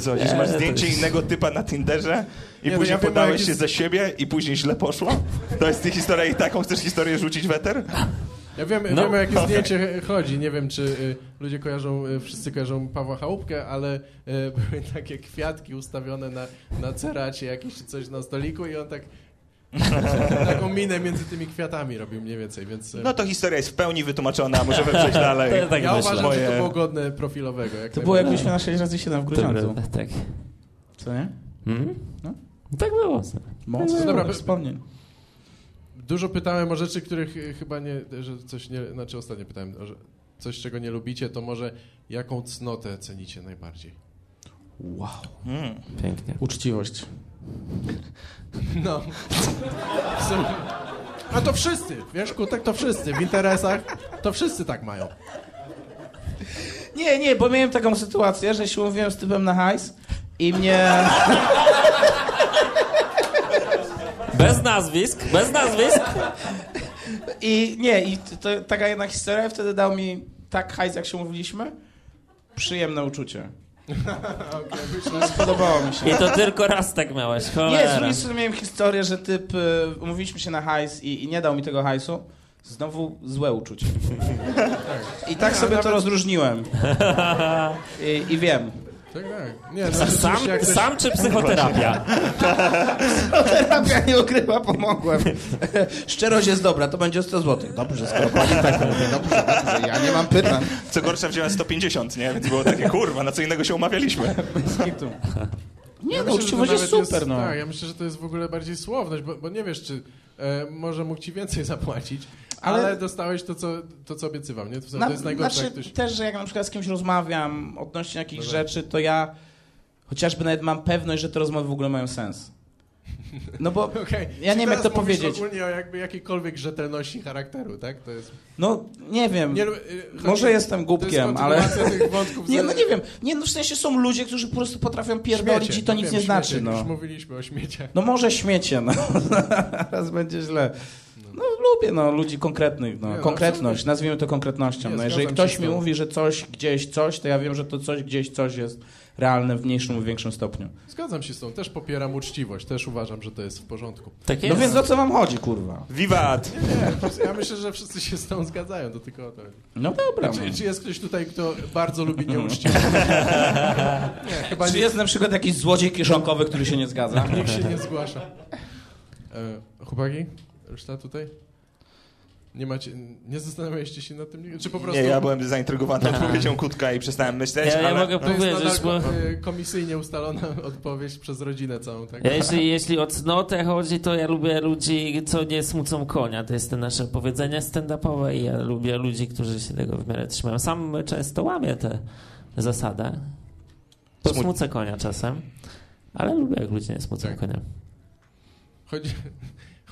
Co, Nie, masz zdjęcie jest- innego typa na Tinderze i Nie, później ja podałeś się jest- za siebie i później źle poszło? To jest ty historia i taką chcesz historię rzucić w eter? Ja wiem, No. wiem o jakie *laughs* zdjęcie chodzi. Nie wiem, czy y, ludzie kojarzą, y, wszyscy kojarzą Pawła Chałupkę, ale y, były takie kwiatki ustawione na, na ceracie jakieś czy coś na stoliku i on tak *laughs* taką minę między tymi kwiatami robił mniej więcej, więc... y, No to historia jest w pełni wytłumaczona, możemy przejść *laughs* dalej. Ja tak ja myślę. uważam, że to Moje- było godne profilowego. Jak To było jak najbardziej. byliśmy na 6 razy 7 w Grudziądzu. prawda, tak. Co nie? Mhm. No. Tak było. Mocno No dobra, wspomnień. Dużo pytałem o rzeczy, których y, chyba nie, że coś nie, znaczy ostatnio pytałem, o że coś czego nie lubicie, to może jaką cnotę cenicie najbardziej? Wow. Mm. Pięknie. Uczciwość. No. A to wszyscy, wiesz, Kutek, to wszyscy. W interesach to wszyscy tak mają. Nie, nie, bo miałem taką sytuację, że się umówiłem z typem na hajs i mnie... Bez nazwisk, bez nazwisk. I nie, i to, to taka jedna historia, wtedy dał mi tak hajs, jak się umówiliśmy. Przyjemne uczucie. No, Spodobało mi się. I to tylko raz tak miałeś, Nie, z cholera. drugiej strony miałem historię, że typ, y, umówiliśmy się na hajs i, i nie dał mi tego hajsu. Znowu złe uczucie. I tak sobie to rozróżniłem. *laughs* I, I wiem. Tak, tak. Nie, no, Sam, ktoś- sam czy psychoterapia? *laughs* Terapia nie ukryła, pomogłem. *laughs* Szczerość jest dobra, to będzie 100 zł. Dobrze, skoro pani tak mówi, dobrze, dobrze, ja nie mam pytań. Co gorsza wziąłem 150, nie? Więc było takie, kurwa, na co innego się umawialiśmy. Nie, Ja no, myślę, uczciwość jest super, no. Tak, ja myślę, że to jest w ogóle bardziej słowność, bo, bo nie wiesz, czy e, może mógł ci więcej zapłacić, ale, Ale- dostałeś to co, to, co obiecywał, nie? To, Na, to jest najgorsze, znaczy, ktoś... też, że jak na przykład z kimś rozmawiam odnośnie jakichś Dobra. rzeczy, to ja chociażby nawet mam pewność, że te rozmowy w ogóle mają sens. No bo *laughs* Okej. ja nie wiem, jak Teraz to powiedzieć. ogólnie o jakby jakiejkolwiek rzetelności charakteru, tak? To jest... No, nie wiem. Nie, y, Może jestem głupkiem, ale... *laughs* Nie, no nie wiem. Nie, no w sensie są ludzie, którzy po prostu potrafią pierdolić Śmiecie, i to no nic wiem, nie śmiecie, znaczy, no. Już mówiliśmy o śmieciach. No może śmiecie, no. *laughs* Raz będzie źle. No lubię, no, ludzi konkretnych, no. Nie, no, Konkretność, absolutnie. nazwijmy to konkretnością. Nie, No, jeżeli ktoś mi mówi, że coś gdzieś coś, to ja wiem, że to coś gdzieś coś jest realne w mniejszym lub większym stopniu. Zgadzam się z tą, też popieram uczciwość, też uważam, że to jest w porządku. Tak No jest. więc o co wam chodzi, kurwa? Wiwat! Nie, ja myślę, że wszyscy się z tą zgadzają, to tylko o to. No dobra. Czy, no. czy jest ktoś tutaj, kto bardzo lubi nieuczciwość? *laughs* Nie, chyba Czy nie, jest na przykład jakiś złodziej kieszonkowy, który się nie zgadza? nikt się nie zgłasza. E, chłopaki? Reszta tutaj? Nie macie, nie zastanawialiście się nad tym? Czy po prostu... Nie, ja byłem zaintrygowany *laughs* odpowiedzią Kutka i przestałem myśleć, Ja, ja ale... mogę To jest powiedzieć, nadal bo... e, komisyjnie ustalona *laughs* odpowiedź przez rodzinę całą, tak? Ja jeśli, jeśli o cnotę chodzi, to ja lubię ludzi, co nie smucą konia. To jest to nasze powiedzenie stand-upowe i ja lubię ludzi, którzy się tego w miarę trzymają. Sam często łamię tę zasadę. Bo Smu- smucę konia czasem, ale lubię, jak ludzie nie smucą Tak. konia. Chodzi,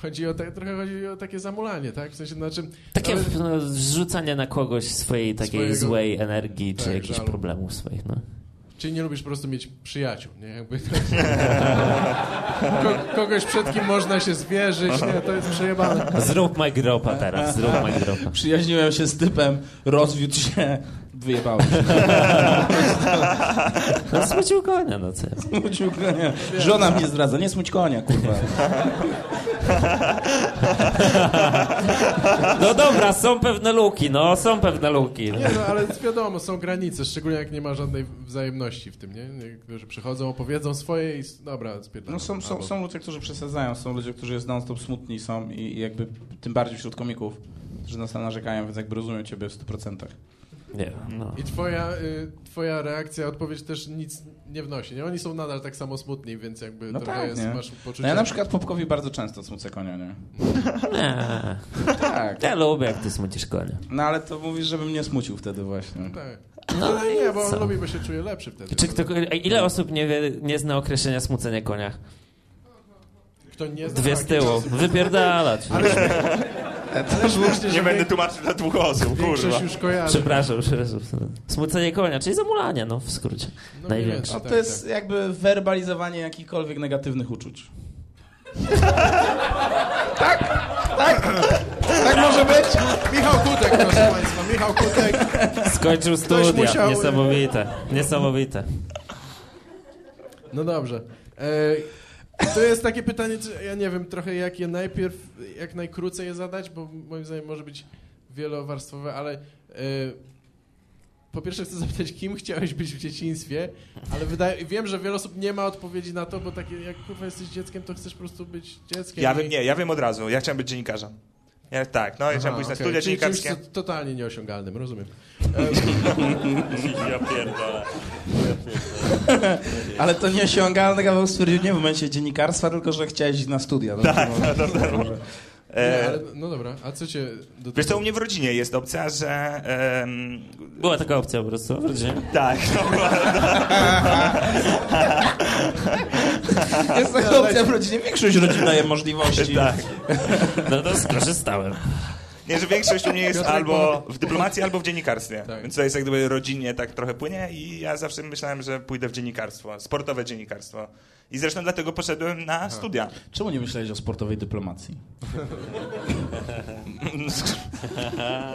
chodzi o te, trochę chodzi o takie zamulanie, tak? W sensie, znaczy... Takie ale- no, zrzucanie na kogoś swojej takiej Swojego- złej energii, czy tak, jakichś żalu. problemów swoich. No. Czyli nie lubisz po prostu mieć przyjaciół, nie? Jakby *laughs* Ko kogoś przed kim można się zwierzyć, nie? To jest przejebane. Zrób Dropa teraz, zrób Dropa. Przyjaźniłem się z typem, rozwiódł się, wyjebałem się. *laughs* No smucił konia, no co? Smucił konia. Żona mnie zdradza, nie smuć konia, kurwa. No dobra, są pewne luki, no, są pewne luki. Nie no, ale wiadomo, są granice, szczególnie jak nie ma żadnej wzajemności w tym, nie? Niektórzy przychodzą, opowiedzą swoje i dobra, spierdalam. No są, są, są ludzie, którzy przesadzają, są ludzie, którzy jest non-stop smutni są i, i jakby tym bardziej wśród komików, którzy na sam narzekają, więc jakby rozumiem ciebie w 100%. Nie, no. I twoja, y, twoja reakcja, odpowiedź też nic nie wnosi, nie? Oni są nadal tak samo smutni, więc jakby No trochę tak, jest, nie? masz poczucie... No ja na przykład Popkowi bardzo często smucę konia, nie? *laughs* Nie, Tak. ja lubię, jak ty smucisz konia. No ale to mówisz, żebym nie smucił wtedy właśnie. Tak. No No, nie, bo on co? lubi, bo się czuje lepszy wtedy. Czy kto, ile osób nie, wie, nie zna określenia smucenia konia? Kto nie zna Dwie z tyłu. Wypierdalać. Ale *laughs* Nie będę tłumaczył dla dwóch osób, kurwa. już kojarzy. Przepraszam, przepraszam. Smucenie konia, czyli zamulanie, no w skrócie. No, Największe. No tak, to jest jakby werbalizowanie jakichkolwiek negatywnych uczuć. *laughs* tak, tak, tak może być. Michał Kutek, proszę Państwa, Michał Kutek. Skończył studia. musiał- Niesamowite. Niesamowite. No dobrze. E, to jest takie pytanie, czy- ja nie wiem trochę jak je najpierw, jak najkrócej je zadać, bo moim zdaniem może być wielowarstwowe, ale e, po pierwsze chcę zapytać, kim chciałeś być w dzieciństwie, ale wydaje, wiem, że wiele osób nie ma odpowiedzi na to, bo takie, jak kurwa jesteś dzieckiem, to chcesz po prostu być dzieckiem. Ja i- wiem, nie, ja wiem od razu. Ja chciałem być dziennikarzem. Ja, tak, no Aha, chciałem pójść na okej, studia czyli czymś dziennikarskie. to- totalnie nieosiągalnym, rozumiem. *laughs* Ja pierdolę. Ale to nieosiągalne, Gaweł stwierdził nie w momencie dziennikarstwa, tylko że chciałeś iść na studia. No, Tak, no to może. Nie, E, ale, no dobra, a co cię do Wiesz co, tego- u mnie w rodzinie jest opcja, że... em, Była taka opcja po prostu w rodzinie. tak, no, *laughs* Jest taka opcja w rodzinie, większość rodzin daje możliwości. tak. No to skorzystałem. Nie, że większość u mnie jest Piotrek, albo w dyplomacji, albo w dziennikarstwie. Tak. Więc to jest jak gdyby rodzinnie tak trochę płynie i ja zawsze myślałem, że pójdę w dziennikarstwo, sportowe dziennikarstwo. I zresztą dlatego poszedłem na studia. Czemu nie myślałeś o sportowej dyplomacji? *laughs*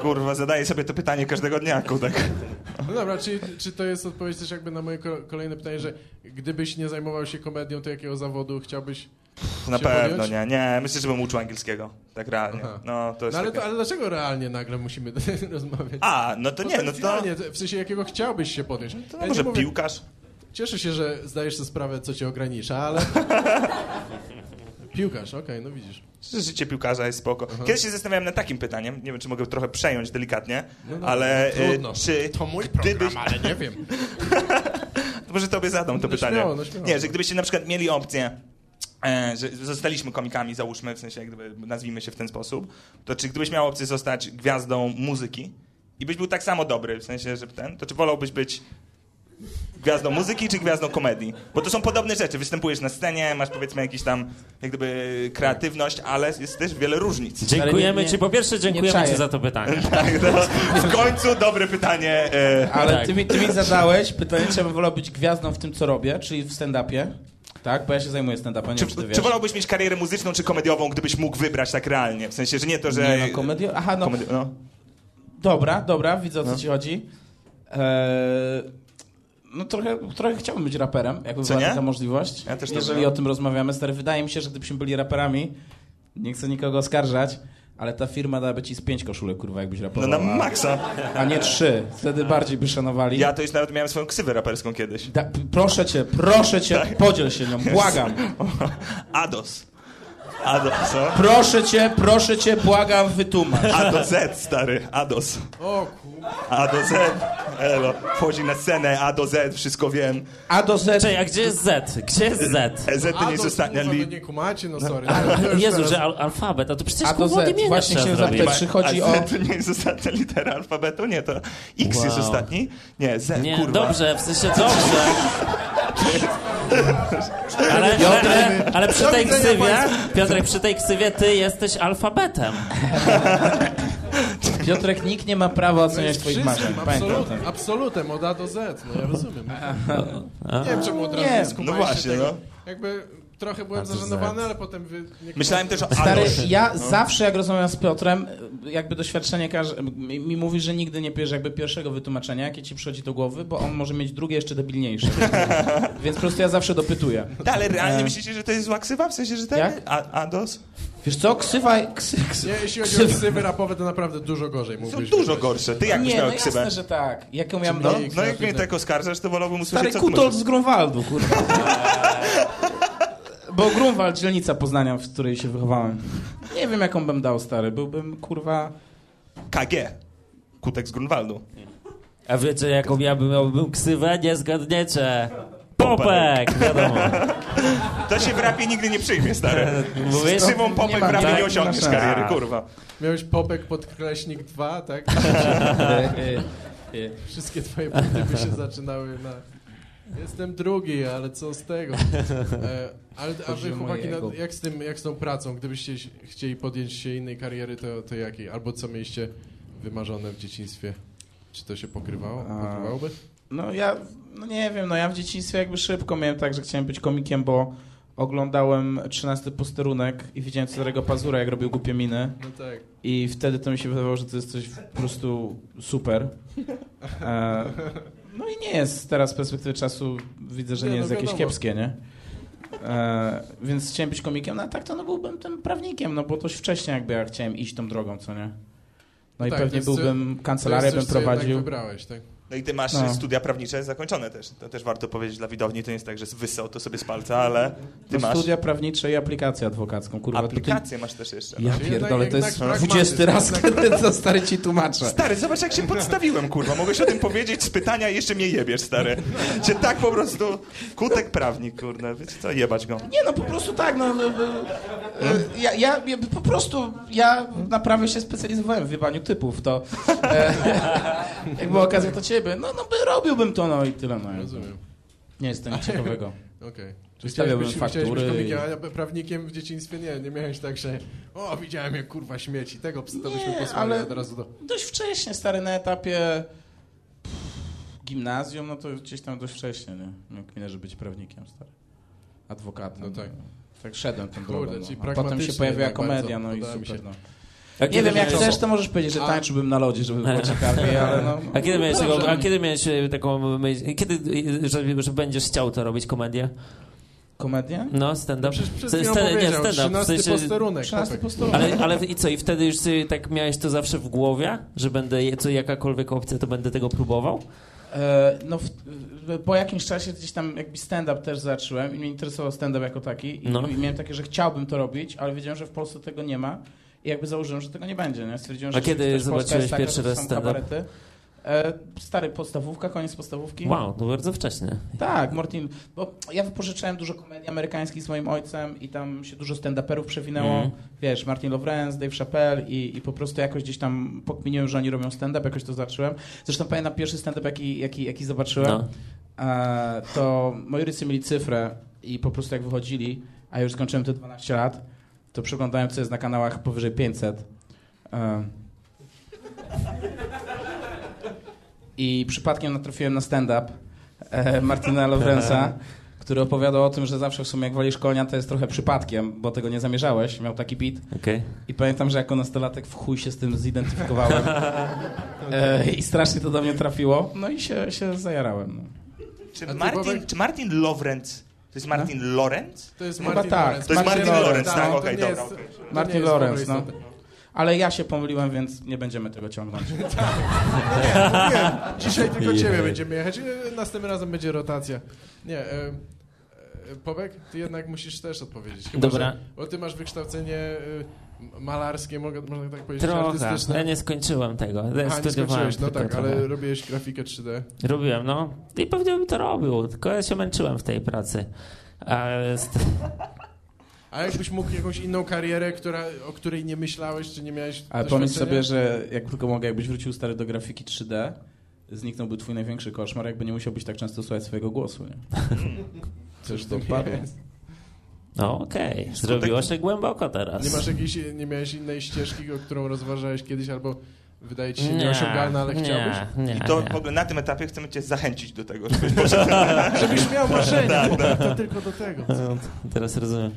Kurwa, zadaję sobie to pytanie każdego dnia, Kudek. No dobra, czy, czy to jest odpowiedź też jakby na moje ko- kolejne pytanie, że gdybyś nie zajmował się komedią, to jakiego zawodu chciałbyś... Na pewno, podjąć? nie, nie. Myślę, że bym uczył angielskiego. Tak realnie. Aha. No, to jest No ale, takie... to, ale dlaczego realnie nagle musimy *laughs* rozmawiać? A, no to nie, no to... W sensie jakiego chciałbyś się podjąć. to Ja no może mówię- piłkarz? Cieszę się, że zdajesz sobie sprawę, co cię ogranicza, ale... Piłkarz, okej, no widzisz. Życie piłkarza jest spoko. Kiedyś się zastanawiałem nad takim pytaniem, nie wiem, czy mogę trochę przejąć delikatnie, No dobra, ale no e, trudno. czy To mój gdybyś... program, ale nie wiem. To *laughs* może tobie zadam to No pytanie. śmiało, no śmiało. Nie, że gdybyście na przykład mieli opcję, e, że zostaliśmy komikami, załóżmy, w sensie jak gdyby nazwijmy się w ten sposób, to czy gdybyś miał opcję zostać gwiazdą muzyki i byś był tak samo dobry, w sensie, że ten, to czy wolałbyś być gwiazdą muzyki czy gwiazdą komedii? Bo to są podobne rzeczy. Występujesz na scenie, masz powiedzmy jakiś tam jak gdyby kreatywność, ale jest też wiele różnic. Dziękujemy nie- ci, po pierwsze dziękujemy ci za to pytanie. *laughs* Tak, to w końcu dobre pytanie. E, Ale Tak. ty, mi, ty mi zadałeś pytanie, czy ja bym wolał być gwiazdą w tym, co robię, czyli w stand-upie. Tak, bo ja się zajmuję stand-upem, nie czy, czy czy wolałbyś mieć karierę muzyczną czy komediową, gdybyś mógł wybrać tak realnie? W sensie, że nie to, że... Nie no, komedio... Aha, no, Komedi- no. dobra, dobra, widzę o co No. ci chodzi. Eee, no trochę, trochę chciałbym być raperem, jakby Co była nie? taka możliwość. Ja też to Jeżeli bym. o tym rozmawiamy, stary, wydaje mi się, że gdybyśmy byli raperami, nie chcę nikogo oskarżać, ale ta firma dałaby ci z pięć koszulek, kurwa, jakbyś No rapował. na a- maksa. A nie trzy. Wtedy bardziej by szanowali. Ja to już nawet miałem swoją ksywę raperską kiedyś. Da, proszę cię, proszę cię, Tak. podziel się nią, błagam. *laughs* Ados. Ados, co? Proszę cię, proszę cię, błagam, wytłumacz. A do Z, stary. Ados. O kur... A do Z. Elo. Wchodzi na scenę, A do Z, wszystko wiem. A do Z. Czekaj, a gdzie jest Z? Gdzie jest Z? E, Z to nie jest ostatnia kurwa, no li... nie kumacie, no sorry. No, to już Jezu, teraz- że al alfabet, a to przecież A do kurwa Z. Właśnie zrobić. zapytać, czy chodzi A o... Z to nie jest ostatnia litera alfabetu? Nie, to X jest Wow. ostatni? Nie, Z, Nie, kurwa. dobrze, w sensie dobrze. *laughs* Ale, ale, ale, przy tej ksywie. Piotrek, przy tej ksywie ty jesteś alfabetem. *laughs* Piotrek, nikt nie ma prawa oceniać twoich marzeń. Pamiętam absolut, to. absolutem, od A do Z, no ja rozumiem. *laughs* Nie wiem, czemu od razu Nie, nie skupaliście no właśnie, tego. no. Jakby trochę byłem zażenowany, ale potem wy... Myślałem też o Stary, ja zawsze jak rozmawiam z Piotrem, jakby doświadczenie każe, mi, mi mówi, że nigdy nie bierze jakby pierwszego wytłumaczenia, jakie ci przychodzi do głowy, bo on może mieć drugie jeszcze debilniejsze. *laughs* Więc po prostu ja zawsze dopytuję. Tak, ale realnie E. myślicie, że to jest zła ksywa? W sensie, że ten? Jak? A, Ados? Wiesz co, ksywaj... Ksy, ksy, Nie, jeśli chodzi o ksywy rapowe, to naprawdę dużo gorzej Są mógłbyś dużo gorsze. Ty jak nie, miał no ksywę? jasne, że tak. Jaką miałem... No, No, no jak mnie tak oskarżasz, to wolałbym stary usłyszeć, co ty kutold możesz. z Grunwaldu, kurwa. *laughs* Bo Grunwald, dzielnica Poznania, w której się wychowałem. Nie wiem, jaką bym dał, stary. Byłbym, kurwa... KG. Kutek z Grunwaldu. A wiecie, jaką ja bym miał ksywę? Nie zgadniecie. Popek, wiadomo. *laughs* To się w rapie nigdy nie przyjmie, stary. *laughs* Mówisz? Z ksywą Nie popek ma- w rapie tak, nie nie osiągniesz kariery, kurwa. Miałeś popek podkreśnik 2, tak? *laughs* Wszystkie twoje punkty by się zaczynały na... Jestem drugi, ale co z tego? *laughs* E, ale, a wy chłopaki, na, jak, z tym, jak z tą pracą? Gdybyście chcieli podjąć się innej kariery, to, to jakiej? Albo co mieliście wymarzone w dzieciństwie? Czy to się pokrywało? Pokrywałoby? No ja, no nie wiem, no ja w dzieciństwie jakby szybko miałem tak, że chciałem być komikiem, bo oglądałem 13 posterunek i widziałem Cezarego Pazura, jak robił głupie miny No tak. i wtedy to mi się wydawało, że to jest coś po prostu super. *laughs* E, no i nie jest, teraz z perspektywy czasu widzę, że Nie, nie, no jest jakieś wiadomo. kiepskie, nie? E, więc chciałem być komikiem, no a tak to no byłbym tym prawnikiem, no bo dość wcześnie jakby ja chciałem iść tą drogą, co nie? No i Tak, pewnie byłbym, kancelarię bym prowadził. wybrałeś, tak? No i ty masz No. studia prawnicze zakończone też. To też warto powiedzieć dla widowni. To nie jest tak, że wysał to sobie z palca, ale ty No, masz studia prawnicze i aplikację adwokacką, kurwa. to ty- aplikację masz też jeszcze. Ja Czyli pierdolę, to jest jednak 20 raz, pragmatyzm, kiedy to stary ci tłumaczę. Stary, zobacz jak się podstawiłem, kurwa. Mogłeś o tym powiedzieć z pytania i jeszcze mnie jebiesz, stary. Cię tak po prostu... Kutek prawnik, kurde. Wiecie co, jebać go. Nie no, po prostu tak, no. no, no e, ja, ja, ja po prostu, ja naprawdę się specjalizowałem w wybaniu typów, to e, *laughs* jak była okazja, to ciebie, no, no by robiłbym to, no i tyle, no. Rozumiem. Nie jest to nic ciekawego. *laughs* Okej. Czy Wystawiałbym chciałeś być, chciałeś być faktury komikiem, a prawnikiem w dzieciństwie nie, nie miałeś tak, że o, widziałem jak kurwa śmieci, tego ps- to byśmy posłali od razu do... Dość wcześnie, stary, na etapie pff, gimnazjum, no to gdzieś tam dość wcześnie, nie? Miałem kminę, żeby być prawnikiem, stary. Adwokatem. No tak. Tak szedłem tą Kurde, drogą. No. A potem się pojawiła komedia, bardzo. no i super, się. no. A Nie wiem, jak miałeś- chcesz, to możesz powiedzieć, że tańczyłbym na lodzie, żeby było *laughs* ciekawiej, ale no... A kiedy miałeś, taką, a kiedy miałeś e, taką myśl, kiedy, że, że będziesz chciał to robić, komedię? Komedię? No, stand-up. Chwilą stand- nie, stand-up, w 13 sensie- posterunek. 13 chłopak. posterunek. Ale, ale i co, i wtedy już sobie tak miałeś to zawsze w głowie, że będę, co jakakolwiek opcja, to będę tego próbował? E, no, w, w, po jakimś czasie gdzieś tam jakby stand-up też zacząłem i mnie interesował stand-up jako taki i, No. i miałem takie, że chciałbym to robić, ale wiedziałem, że w Polsce tego nie ma i jakby założyłem, że tego nie będzie, nie? Stwierdziłem, A że kiedy zobaczyłeś jest taka, pierwszy raz stand-up? kabarety. E, stary, podstawówka, koniec podstawówki. Wow, to bardzo wcześnie. Tak, Martin, bo ja wypożyczałem dużo komedii amerykańskich z moim ojcem i tam się dużo stand-uperów przewinęło. Mhm. Wiesz, Martin Lawrence, Dave Chappelle i, i po prostu jakoś gdzieś tam pokminiłem, że oni robią stand-up, jakoś to zacząłem. Zresztą pamiętam pierwszy stand-up, jaki, jaki, jaki zobaczyłem, No. e, to moi rodzice mieli cyfrę i po prostu jak wychodzili, a już skończyłem te 12 lat, to przeglądałem, co jest na kanałach powyżej 500. E, I przypadkiem natrafiłem na stand-up e, Martina Lawrence'a, który opowiadał o tym, że zawsze w sumie jak walisz konia, to jest trochę przypadkiem, bo tego nie zamierzałeś. Miał taki beat. Okej. I pamiętam, że jako nastolatek w chuj się z tym zidentyfikowałem. E, I strasznie to do mnie trafiło. No i się, się zajarałem. No. Czy Martin, czy Martin Lawrence to jest Martin Lorenz? To jest Chyba Martin tak. Lawrence. To jest Martin Lawrence, tak, to okej, nie dobra, nie Martin Lawrence, no. Ale ja się pomyliłem, więc nie będziemy tego ciągnąć. *laughs* Nie, mówiłem, dzisiaj tylko ciebie będziemy jechać, następnym razem będzie rotacja. Nie, e, Pobek, ty jednak musisz też odpowiedzieć. Chyba, Dobra. Że, bo ty masz wykształcenie e, malarskie, mogę, można tak powiedzieć, Trochę. artystyczne. Ja nie skończyłem tego. Ja Aha, studiowałem no tak, ale robiłeś grafikę 3D. Robiłem, no. I pewnie bym to robił, tylko ja się męczyłem w tej pracy. A A jakbyś mógł jakąś inną karierę, która, o której nie myślałeś, czy nie miałeś Ale pomyśl sobie, że jak tylko mogę, jakbyś wrócił stary do grafiki 3D, zniknąłby twój największy koszmar, jakby nie musiałbyś tak często słuchać swojego głosu. Nie? *laughs* Coś to padło. jest. No okej, zrobiło się głęboko teraz. Nie masz jakiejś, nie miałeś innej ścieżki, o którą rozważałeś kiedyś, albo wydaje ci się nieosiągalne, ale chciałbyś? Nie, I to nie. w ogóle na tym etapie chcemy cię zachęcić do tego, żebyś. *laughs* Żebyś miał marzenia, to tylko do tego. No, teraz rozumiem.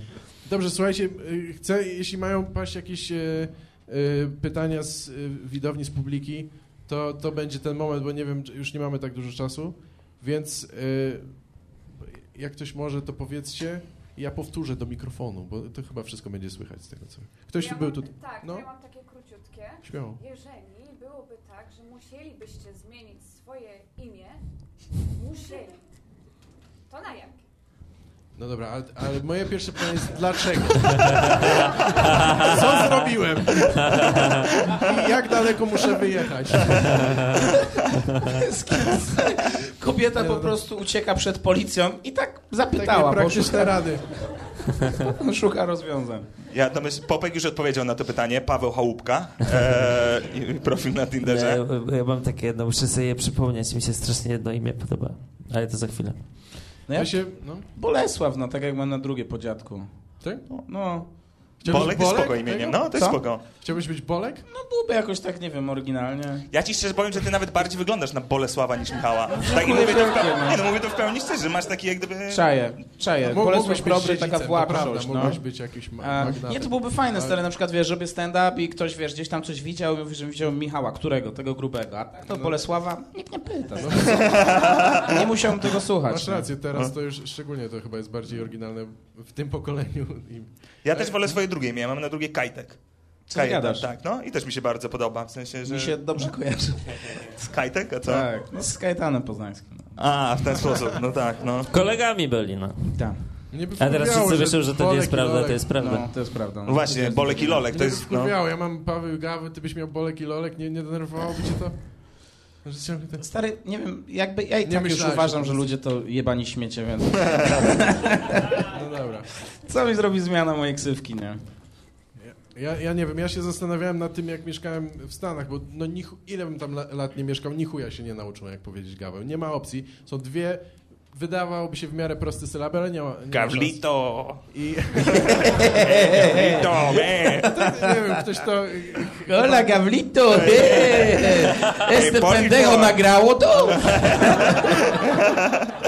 Dobrze, słuchajcie, y, chcę, jeśli mają paść jakieś y, y, pytania z y, widowni, z publiki, to, to będzie ten moment, bo nie wiem, już nie mamy tak dużo czasu, więc y, jak ktoś może, to powiedzcie, ja powtórzę do mikrofonu, bo to chyba wszystko będzie słychać z tego, co... Ktoś ja był tu... Tak, No. ja mam takie króciutkie. Śmiało. Jeżeli byłoby tak, że musielibyście zmienić swoje imię, *laughs* musieli, to na jakie? No dobra, ale, ale moje pierwsze pytanie jest dlaczego? *laughs* Co zrobiłem? I jak daleko muszę wyjechać? Kobieta po prostu ucieka przed policją i tak Takie zapytała, bo praktyczne szuka, rady. *laughs* szuka rozwiązań. Ja, to myślę, Popek już odpowiedział na to pytanie, Paweł Chałupka, e, i profil na Tinderze. Ja, ja mam takie jedno, muszę sobie je przypomnieć, mi się strasznie jedno imię podoba. Ale to za chwilę. No ja, Ja się, no, Bolesław, no tak jak mam na drugie po dziadku. tak? No, Chciałbyś Bolek jest Bolek? spoko imieniem, no to jest Co? spoko. Chciałbyś być Bolek? no byłoby jakoś tak, nie wiem, oryginalnie. Ja ci szczerze powiem, że ty nawet bardziej wyglądasz na Bolesława niż Michała. *laughs* Tak, mówię to, w pełni, no. nie, no, mówię to w pełni szczerze, masz taki jak gdyby... Czaję, czaję. Mógł- Bolesław dobry, taka władczość, no. Mógłbyś być jakiś magnatem. nie, to byłoby fajne, stary, na przykład, wiesz, robię stand-up i ktoś, wiesz, gdzieś tam coś widział i mówi, że widział Michała, którego? Tego grubego. A tak to Bolesława? Nikt nie pyta. nie musiałbym tego słuchać. Masz rację, teraz to już szczególnie to chyba jest bardziej oryginalne w tym pokoleniu. Ja też wolę swoje drugie imię, ja mam na drugie Kajtek. Co gadasz? tak, no i też mi się bardzo podoba, w sensie, że... Mi się dobrze kojarzy. Z Kajtek, a co? Tak, no z Kajetanem Poznańskim. No. A, w ten sposób, no tak, no. Kolegami byli, no. Tak. A teraz wszyscy myślą, że to nie jest prawda, to jest prawda. No, to jest prawda. No właśnie, Bolek i Lolek, to jest, no... wkurwiało, ja mam Paweł i Gawy, ty byś miał Bolek i Lolek, nie, nie denerwowałoby cię to? Ten... Stary, nie wiem, jakby ja i Nie tak już myślałeś, uważam, że ludzie to jebani śmiecie, więc *laughs* No dobra. co mi zrobi zmiana mojej ksywki, nie? Ja, ja nie wiem, ja się zastanawiałem nad tym, jak mieszkałem w Stanach, bo no ni, ile bym tam la, lat nie mieszkał, ni chuja się nie nauczyłem, jak powiedzieć Gawę. Nie ma opcji. Są dwie, wydawałoby się w miarę proste sylaby, ale nie ma, nie. Gawlito! I *laughs* Gawlito, me! nie wiem, ktoś to... Hola, Gablito! Este pendejo nagrało to! *laughs*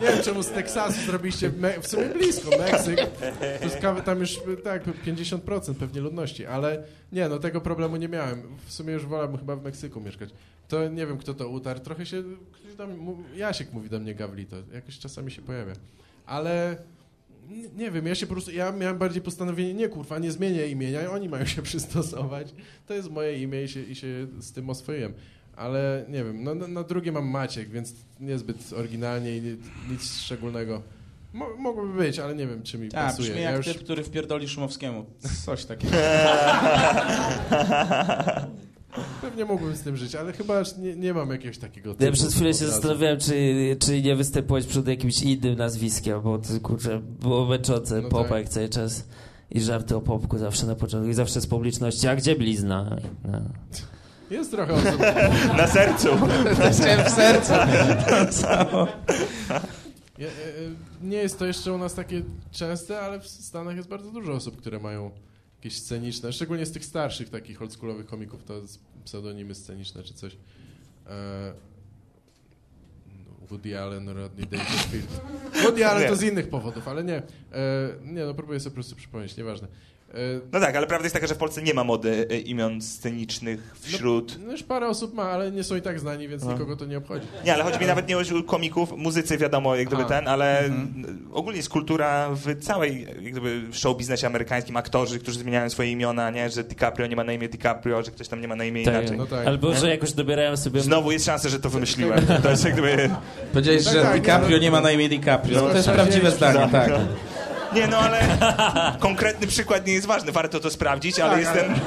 Nie wiem, czemu z Teksasu zrobiliście w sumie blisko, Meksyk. Kawy tam już, tak, 50% pewnie ludności, ale nie, no tego problemu nie miałem. W sumie już wolałbym chyba w Meksyku mieszkać. To nie wiem, kto to utarł. Trochę się, ktoś tam, mu- Jasiek mówi do mnie Gawlito, jakoś czasami się pojawia. Ale nie wiem, ja się po prostu, ja miałem bardziej postanowienie, nie kurwa, nie zmienię imienia, oni mają się przystosować. To jest moje imię i się, i się z tym oswoiłem. Ale nie wiem, no, na, na drugie mam Maciek, więc niezbyt oryginalnie i ni- nic szczególnego. Mo, mogłoby być, ale nie wiem, czy mi Tak, pasuje. brzmi Ja jak już typ, który wpierdoli Szumowskiemu. Coś takiego. *laughs* pewnie mógłbym z tym żyć, ale chyba aż nie, nie mam jakiegoś takiego Ja przez chwilę się zastanawiałem, czy, czy nie występować przed jakimś innym nazwiskiem, bo to kurczę, było męczące, No popek tak. cały czas i żarty o popku zawsze na początku i zawsze z publiczności, a gdzie blizna? No. Jest trochę osób. *laughs* Na sercu. Chciałem w sercu. *laughs* E, e, nie jest to jeszcze u nas takie częste, ale w Stanach jest bardzo dużo osób, które mają jakieś sceniczne, szczególnie z tych starszych takich oldschoolowych komików, to jest pseudonimy sceniczne czy coś. E, no, Woody Allen, Rodney Dangerfield. Woody Allen Nie. to z innych powodów, ale nie. Nie, no próbuję sobie po prostu przypomnieć, nieważne. E, No tak, ale prawda jest taka, że w Polsce nie ma mody e, imion scenicznych wśród... no już parę osób ma, ale nie są i tak znani, więc No. nikogo to nie obchodzi. Nie, ale chodzi mi nawet nie o komików, muzycy wiadomo, jak gdyby A. ten, ale Mhm. ogólnie jest kultura w całej jak gdyby show biznesie amerykańskim, aktorzy, którzy zmieniają swoje imiona, nie, że DiCaprio nie ma na imię DiCaprio, że ktoś tam nie ma na imię Tak, inaczej. no tak. Albo, że jakoś dobierają sobie... Znowu jest szansa, że to wymyśliłem. To jest jak gdyby... Powiedziałeś, Tak, że tak, DiCaprio nie, nie no- ma na imię DiCaprio. No, To jest tak, prawdziwe nie, zdanie, tak, tak. no. Nie, no ale *laughs* konkretny przykład nie jest ważny, warto to sprawdzić, ale Tak, jestem... *laughs*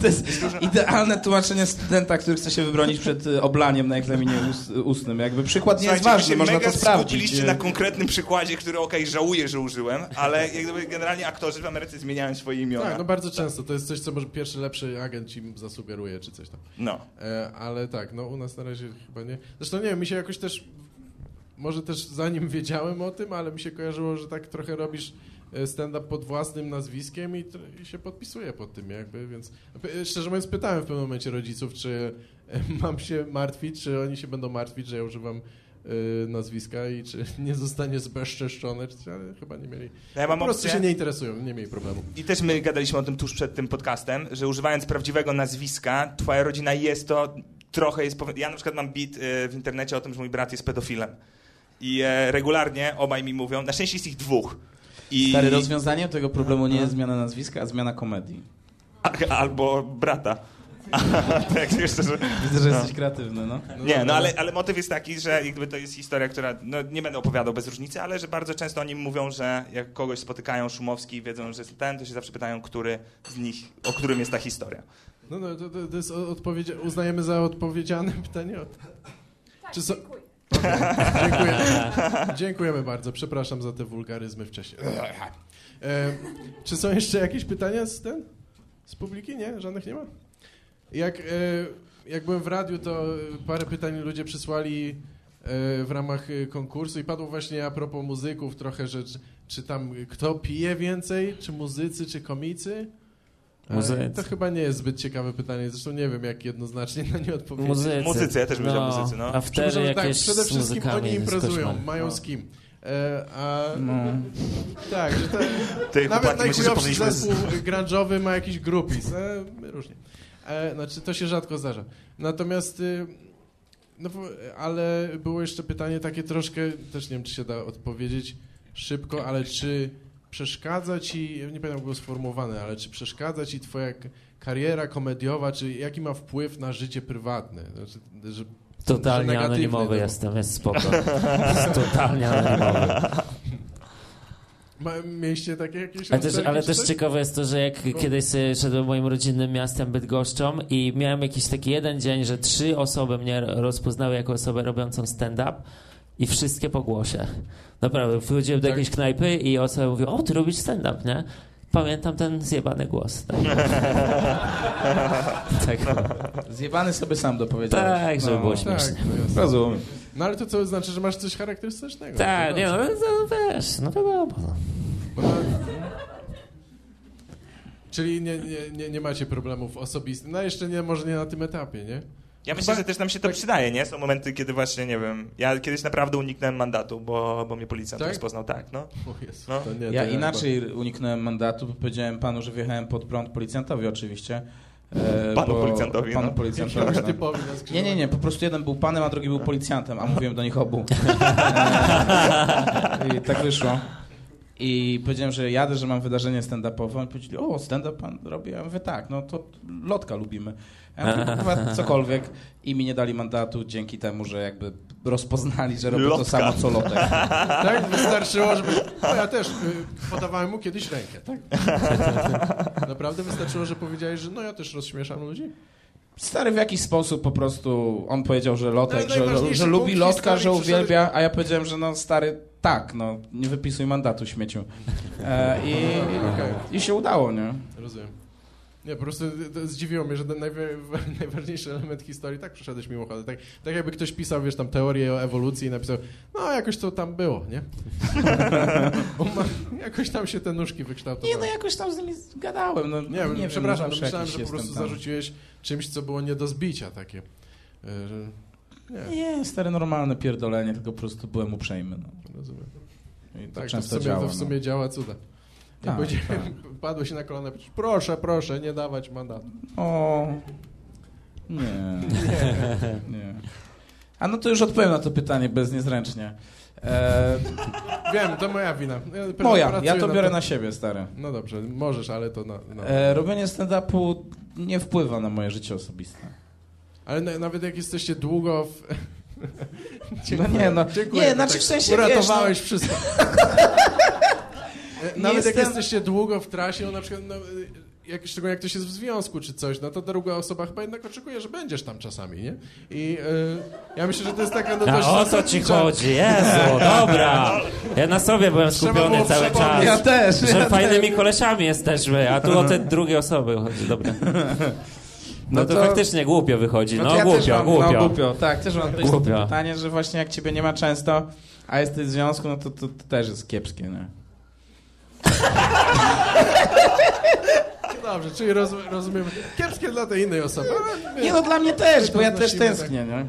To jest idealne tłumaczenie studenta, który chce się wybronić przed y, oblaniem na egzaminie ust, ustnym. Jakby przykład nie jest ważny, można mega to sprawdzić. skupiliście na konkretnym przykładzie, który okej, żałuję, że użyłem, ale jak gdyby generalnie aktorzy w Ameryce zmieniają swoje imiona. Tak, no bardzo często. To jest coś, co może pierwszy lepszy agent ci zasugeruje, czy coś tam. No. E, ale tak, no u nas na razie chyba nie. Zresztą nie wiem, mi się jakoś też, może też zanim wiedziałem o tym, ale mi się kojarzyło, że tak trochę robisz e, stand-up pod własnym nazwiskiem i, i, się podpisuję pod tym jakby, więc e, szczerze mówiąc pytałem w pewnym momencie rodziców, czy *laughs* mam się martwić, czy oni się będą martwić, że ja używam nazwiska i czy *laughs* nie zostanie zbezczeszczone, czy, ale chyba nie mieli. Ja po prostu opcję. się nie interesują, nie mieli problemu. I też my gadaliśmy o tym tuż przed tym podcastem, że używając prawdziwego nazwiska, twoja rodzina jest to trochę jest... Ja na przykład mam bit w internecie o tym, że mój brat jest pedofilem. I e, regularnie obaj mi mówią, na szczęście jest ich dwóch. I... Stary, rozwiązaniem tego problemu nie jest zmiana nazwiska, a zmiana komedii. albo brata. *laughs* tak, jeszcze, że... Widzę, że jesteś kreatywny, no. Nie, no ale, ale motyw jest taki, że jakby to jest historia, która, no nie będę opowiadał bez różnicy, ale że bardzo często oni mówią, że jak kogoś spotykają Szumowski i wiedzą, że jest ten, to się zawsze pytają, który z nich, o którym jest ta historia. No, no to, to jest odpowiedź, uznajemy za odpowiedziane *laughs* pytanie. Tak, Czy so... dziękuję. Dziękujemy. *laughs* Dziękujemy bardzo. Przepraszam za te wulgaryzmy wcześniej. E, czy są jeszcze jakieś pytania z ten? Z publiki? Nie? Żadnych nie ma? Jak, e, jak byłem w radiu, to parę pytań ludzie przysłali e, w ramach konkursu i padło właśnie a propos muzyków trochę, że czy, czy tam kto pije więcej, czy muzycy, czy komicy? Muzycy. To chyba nie jest zbyt ciekawe pytanie, zresztą nie wiem, jak jednoznacznie na nie odpowiedzieć. Muzycy, muzycy ja też bym no, muzycy, no. A wtedy tak, jakieś tak, przede wszystkim oni imprezują, mają no. z kim. E, a, no. Tak, że te, nawet najchujowszy zespół grunge'owy ma jakiś grupis. E, różnie. E, znaczy, to się rzadko zdarza. Natomiast, y, no, ale było jeszcze pytanie takie troszkę, też nie wiem, czy się da odpowiedzieć szybko, ale czy przeszkadza ci, nie pamiętam jak było sformułowane, ale czy przeszkadza ci twoja kariera komediowa, czy jaki ma wpływ na życie prywatne? Znaczy, że, totalnie że anonimowy no. jestem, jest spoko. jest *laughs* totalnie anonimowy. Mieliście takie jakieś... Ale, też, ale też ciekawe jest to, że jak no. kiedyś szedłem moim rodzinnym miastem Bydgoszczą i miałem jakiś taki jeden dzień, że trzy osoby mnie rozpoznały jako osobę robiącą stand-up i wszystkie po głosie. Naprawdę, wchodziłem do tak. jakiejś knajpy i osoba mówiła, o, ty robisz stand-up, nie? Pamiętam ten zjebany głos. Tak. *laughs* tak. Zjebany sobie sam dopowiedziałeś. Tak, żeby no, było śmiesznie. Tak, no Rozumiem. No ale to co znaczy, że masz coś charakterystycznego? Tak, nie, no, no wiesz, no wiadomo. No, czyli nie, nie, nie, nie macie problemów osobistych. No jeszcze nie, może nie na tym etapie, nie? Ja myślę, że też nam się to przydaje, nie? Są momenty, kiedy właśnie, nie wiem, ja kiedyś naprawdę uniknąłem mandatu, bo, bo mnie policjant tak? rozpoznał, tak, no. no. Nie, ja inaczej chyba... uniknąłem mandatu, bo powiedziałem panu, że wjechałem pod prąd policjantowi oczywiście. E, panu policjantowi, Panu no. policjantowi. No. Nie, nie, nie, po prostu jeden był panem, a drugi był policjantem, a mówiłem do nich obu. *laughs* I tak wyszło. I powiedziałem, że jadę, że mam wydarzenie stand-upowe. Oni powiedzieli, o, stand-up pan robi? Ja mówię, tak, no to lotka lubimy. Ja mówię, *laughs* cokolwiek. I mi nie dali mandatu dzięki temu, że jakby rozpoznali, że robię Lotka. to samo co Lotek. *laughs* Tak? Wystarczyło, żeby... No ja też y, podawałem mu kiedyś rękę, tak? *laughs* Naprawdę wystarczyło, że powiedziałeś, że no ja też rozśmieszam ludzi? Stary w jakiś sposób po prostu on powiedział, że Lotek, że, że, że lubi Lotka, że uwielbia, a ja powiedziałem, że no stary, tak, no nie wypisuj mandatu śmieciu. E, i. I się udało, nie? Rozumiem. Nie, po prostu zdziwiło mnie, że ten *laughs* najważniejszy element historii tak przeszedłeś mimochodem. Tak, tak jakby ktoś pisał, wiesz, tam teorię o ewolucji i napisał, no jakoś to tam było, nie? *laughs* ma, jakoś tam się te nóżki wykształtowały. Nie, no jakoś tam z gadałem. No, nie, nie przepraszam, wiem, myślałem, że po prostu tam. zarzuciłeś czymś, co było nie do zbicia takie. E, że, nie. nie, stare normalne pierdolenie, tylko po prostu byłem uprzejmy. No. Rozumiem. I tak, często to w sumie, działa. To w sumie no. działa cuda. Ja tak, tak. *laughs* padłeś na kolana, proszę, proszę, nie dawać mandatu. O, nie, nie, *laughs* nie. A no to już odpowiem na to pytanie bez niezręcznie. E... *laughs* Wiem, to moja wina. Ja moja, ja to biorę na, na, siebie, stary. No dobrze, możesz, ale to na... na... E, robienie stand-upu nie wpływa na moje życie osobiste. Ale na, nawet jak jesteście długo w... *laughs* no nie, no. Dziękuję, nie, znaczy tak w sensie, Uratowałeś wiesz, no... wszystko. E, *laughs* nawet jestem... jak jesteście długo w trasie, no na przykład, no, jak, szczególnie jak ktoś jest w związku czy coś, no to druga osoba chyba jednak oczekuje, że będziesz tam czasami, nie? I yy, ja myślę, że to jest taka no dość... O co ci *laughs* chodzi? Jezu, dobra. Ja na sobie byłem skupiony cały czas. Ja też. Że ja fajnymi też. kolesiami jesteśmy, a tu o te drugie osoby chodzi, dobra. No, no to, to, faktycznie głupio wychodzi. No, no ja głupio, mam, głupio. No, głupio. Tak, też mam głupio. pytanie, że właśnie jak ciebie nie ma często, a jesteś w związku, no to, to, to też jest kiepskie, nie? Dobrze, czyli roz, rozumiem. Kiepskie dla tej innej osoby. Nie no, dla mnie też, bo ja też Podnosimy, tęsknię, nie?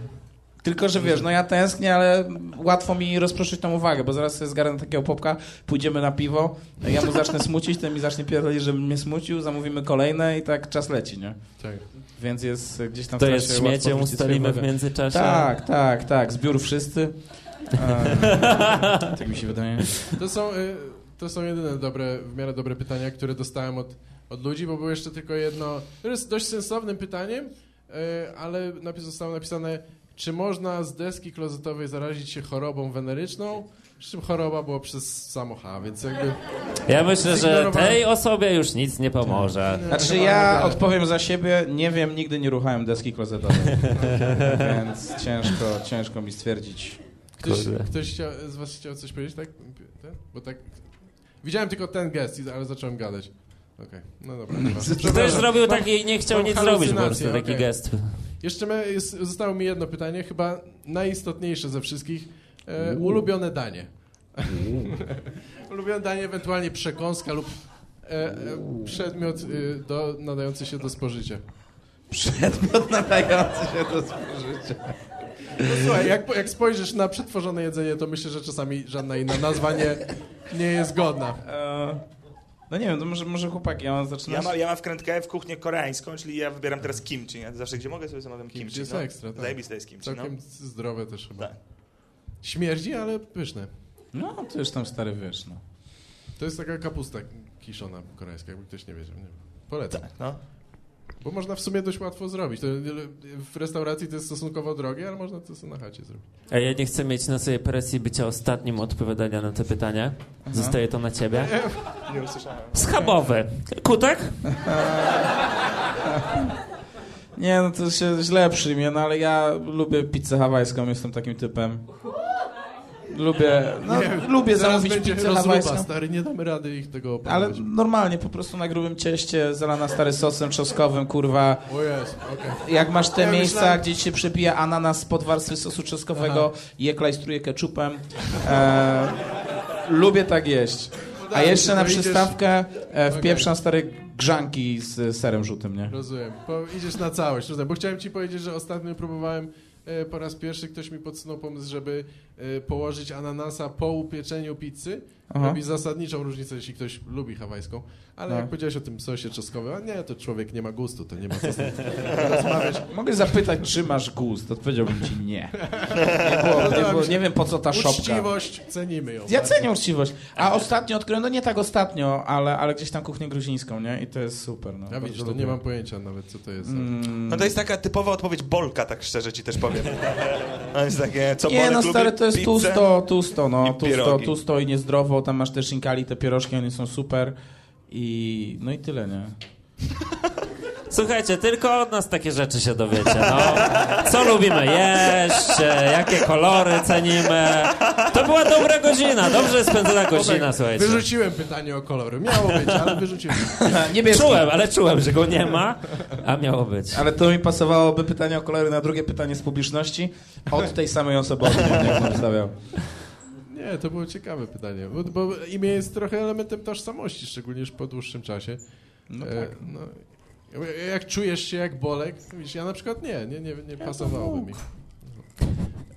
Tylko, że wiesz, no ja tęsknię, ale łatwo mi rozproszyć tą uwagę, bo zaraz sobie zgarnę takiego popka, pójdziemy na piwo, ja mu zacznę smucić, ten mi zacznie pierdolić, żebym mnie smucił, zamówimy kolejne i tak czas leci, nie? Tak. Więc jest gdzieś tam w To jest śmiecie, ustalimy w międzyczasie. Tak, tak, tak, zbiór wszyscy. Tak mi się wydaje. To są, y, to są jedyne dobre, w miarę dobre pytania, które dostałem od, od ludzi, bo było jeszcze tylko jedno, które jest dość sensownym pytaniem, y, ale napis zostało napisane, czy można z deski klozetowej zarazić się chorobą weneryczną? Przy czym choroba było przez samo H, więc jakby... Ja myślę, że tej osobie już nic nie pomoże. Znaczy ja odpowiem za siebie, nie wiem, nigdy nie ruchałem deski klozetowej, *laughs* więc ciężko, ciężko mi stwierdzić. Ktoś, ktoś chciał, z was chciał coś powiedzieć, tak? Ten? Bo tak... Widziałem tylko ten gest, ale zacząłem gadać. Okej, no dobra. *laughs* Ktoś zrobił taki, nie chciał nic zrobić po prostu, taki okej. gest. Jeszcze me, jest, zostało mi jedno pytanie, chyba najistotniejsze ze wszystkich. E, ulubione danie. *laughs* ulubione danie, ewentualnie przekąska lub e, e, przedmiot e, do, nadający się do spożycia. Przedmiot nadający się do spożycia. No, słuchaj, jak, jak spojrzysz na przetworzone jedzenie, to myślę, że czasami żadna inna nazwa nie, nie jest godna. No nie wiem, to może, może chłopaki, ja mam Ja, zaczynać? ma, ja mam wkrętkę w kuchnię koreańską, czyli ja wybieram teraz kimchi. Nie? Zawsze gdzie mogę sobie zamawiam kimchi. Kimchi jest no. ekstra, tak. Zajebiste jest kimchi, no. Całkiem zdrowe też chyba. Tak. Śmierdzi, ale pyszne. No, to już tam stary wiesz, no. To jest taka kapusta kiszona koreańska, jakby ktoś nie wiedział. Nie wiem. Polecam. Tak, no. Bo można w sumie dość łatwo zrobić. To w restauracji to jest stosunkowo drogie, ale można to sobie na chacie zrobić. A ja nie chcę mieć na sobie presji bycia ostatnim odpowiadania na te pytania. Zostaje to na ciebie. Nie usłyszałem. Schabowy. Kutek? *laughs* Nie, no to się źle przyjmie, no ale ja lubię pizzę hawajską, jestem takim typem. Lubię, no, lubię Zaraz zamówić pizzę hawajską. stary, nie damy rady ich tego Ale opanować. normalnie, po prostu na grubym cieście, zalana stary sosem czosnkowym, kurwa. O jest, okej. Jak masz te Ja miejsca, myślałem- gdzie ci się przebija ananas pod warstwy sosu czosnkowego i je klajstruje ketchupem. E, lubię tak jeść. A jeszcze na przystawkę e, wpieprzam stare grzanki z serem żółtym, nie? Rozumiem. Po, idziesz na całość, rozumiem. Bo chciałem ci powiedzieć, że ostatnio próbowałem e, po raz pierwszy, ktoś mi podsunął pomysł, żeby położyć ananasa po upieczeniu pizzy. Aha. Robi zasadniczą różnicę, jeśli ktoś lubi hawajską. Ale No. jak powiedziałeś o tym sosie czosnkowym, a nie, to człowiek nie ma gustu, to nie ma co *laughs* rozmawiać. Mogę zapytać, czy masz gust? Odpowiedziałbym ci nie. Nie, było, nie, było, nie wiem, po co ta szopka. Uczciwość, cenimy ją. Ja cenię uczciwość. A ostatnio odkryłem, no nie tak ostatnio, ale, ale gdzieś tam kuchnię gruzińską, nie? I to jest super. No, Ja Bardzo widzisz, to lubię. nie mam pojęcia nawet, co to jest. Mm. No to jest taka typowa odpowiedź Bolka, tak szczerze ci też powiem. *laughs* To jest takie, co Nie, no stary, to jest tusto, tusto, no. i Tusto, tusto i niezdrowo. Tam masz te szinkali, te pierożki, one są super. I no i tyle, nie? *laughs* Słuchajcie, tylko od nas takie rzeczy się dowiecie, no. Co lubimy jeść, e, jakie kolory cenimy. To była dobra godzina, dobrze spędzona godzina, słuchajcie. Wyrzuciłem pytanie o kolory. Miało być, ale wyrzuciłem. *laughs* Niebieski. Czułem, ale czułem, że go nie ma, a miało być. Ale to mi pasowałoby pytanie o kolory na drugie pytanie z publiczności od tej samej osoby, od stawiał. Nie, to było ciekawe pytanie, bo, bo imię jest trochę elementem tożsamości, szczególnie już po dłuższym czasie. No E, tak. no, jak czujesz się jak Bolek, widzisz, ja na przykład nie, nie, nie, nie pasowałoby mi.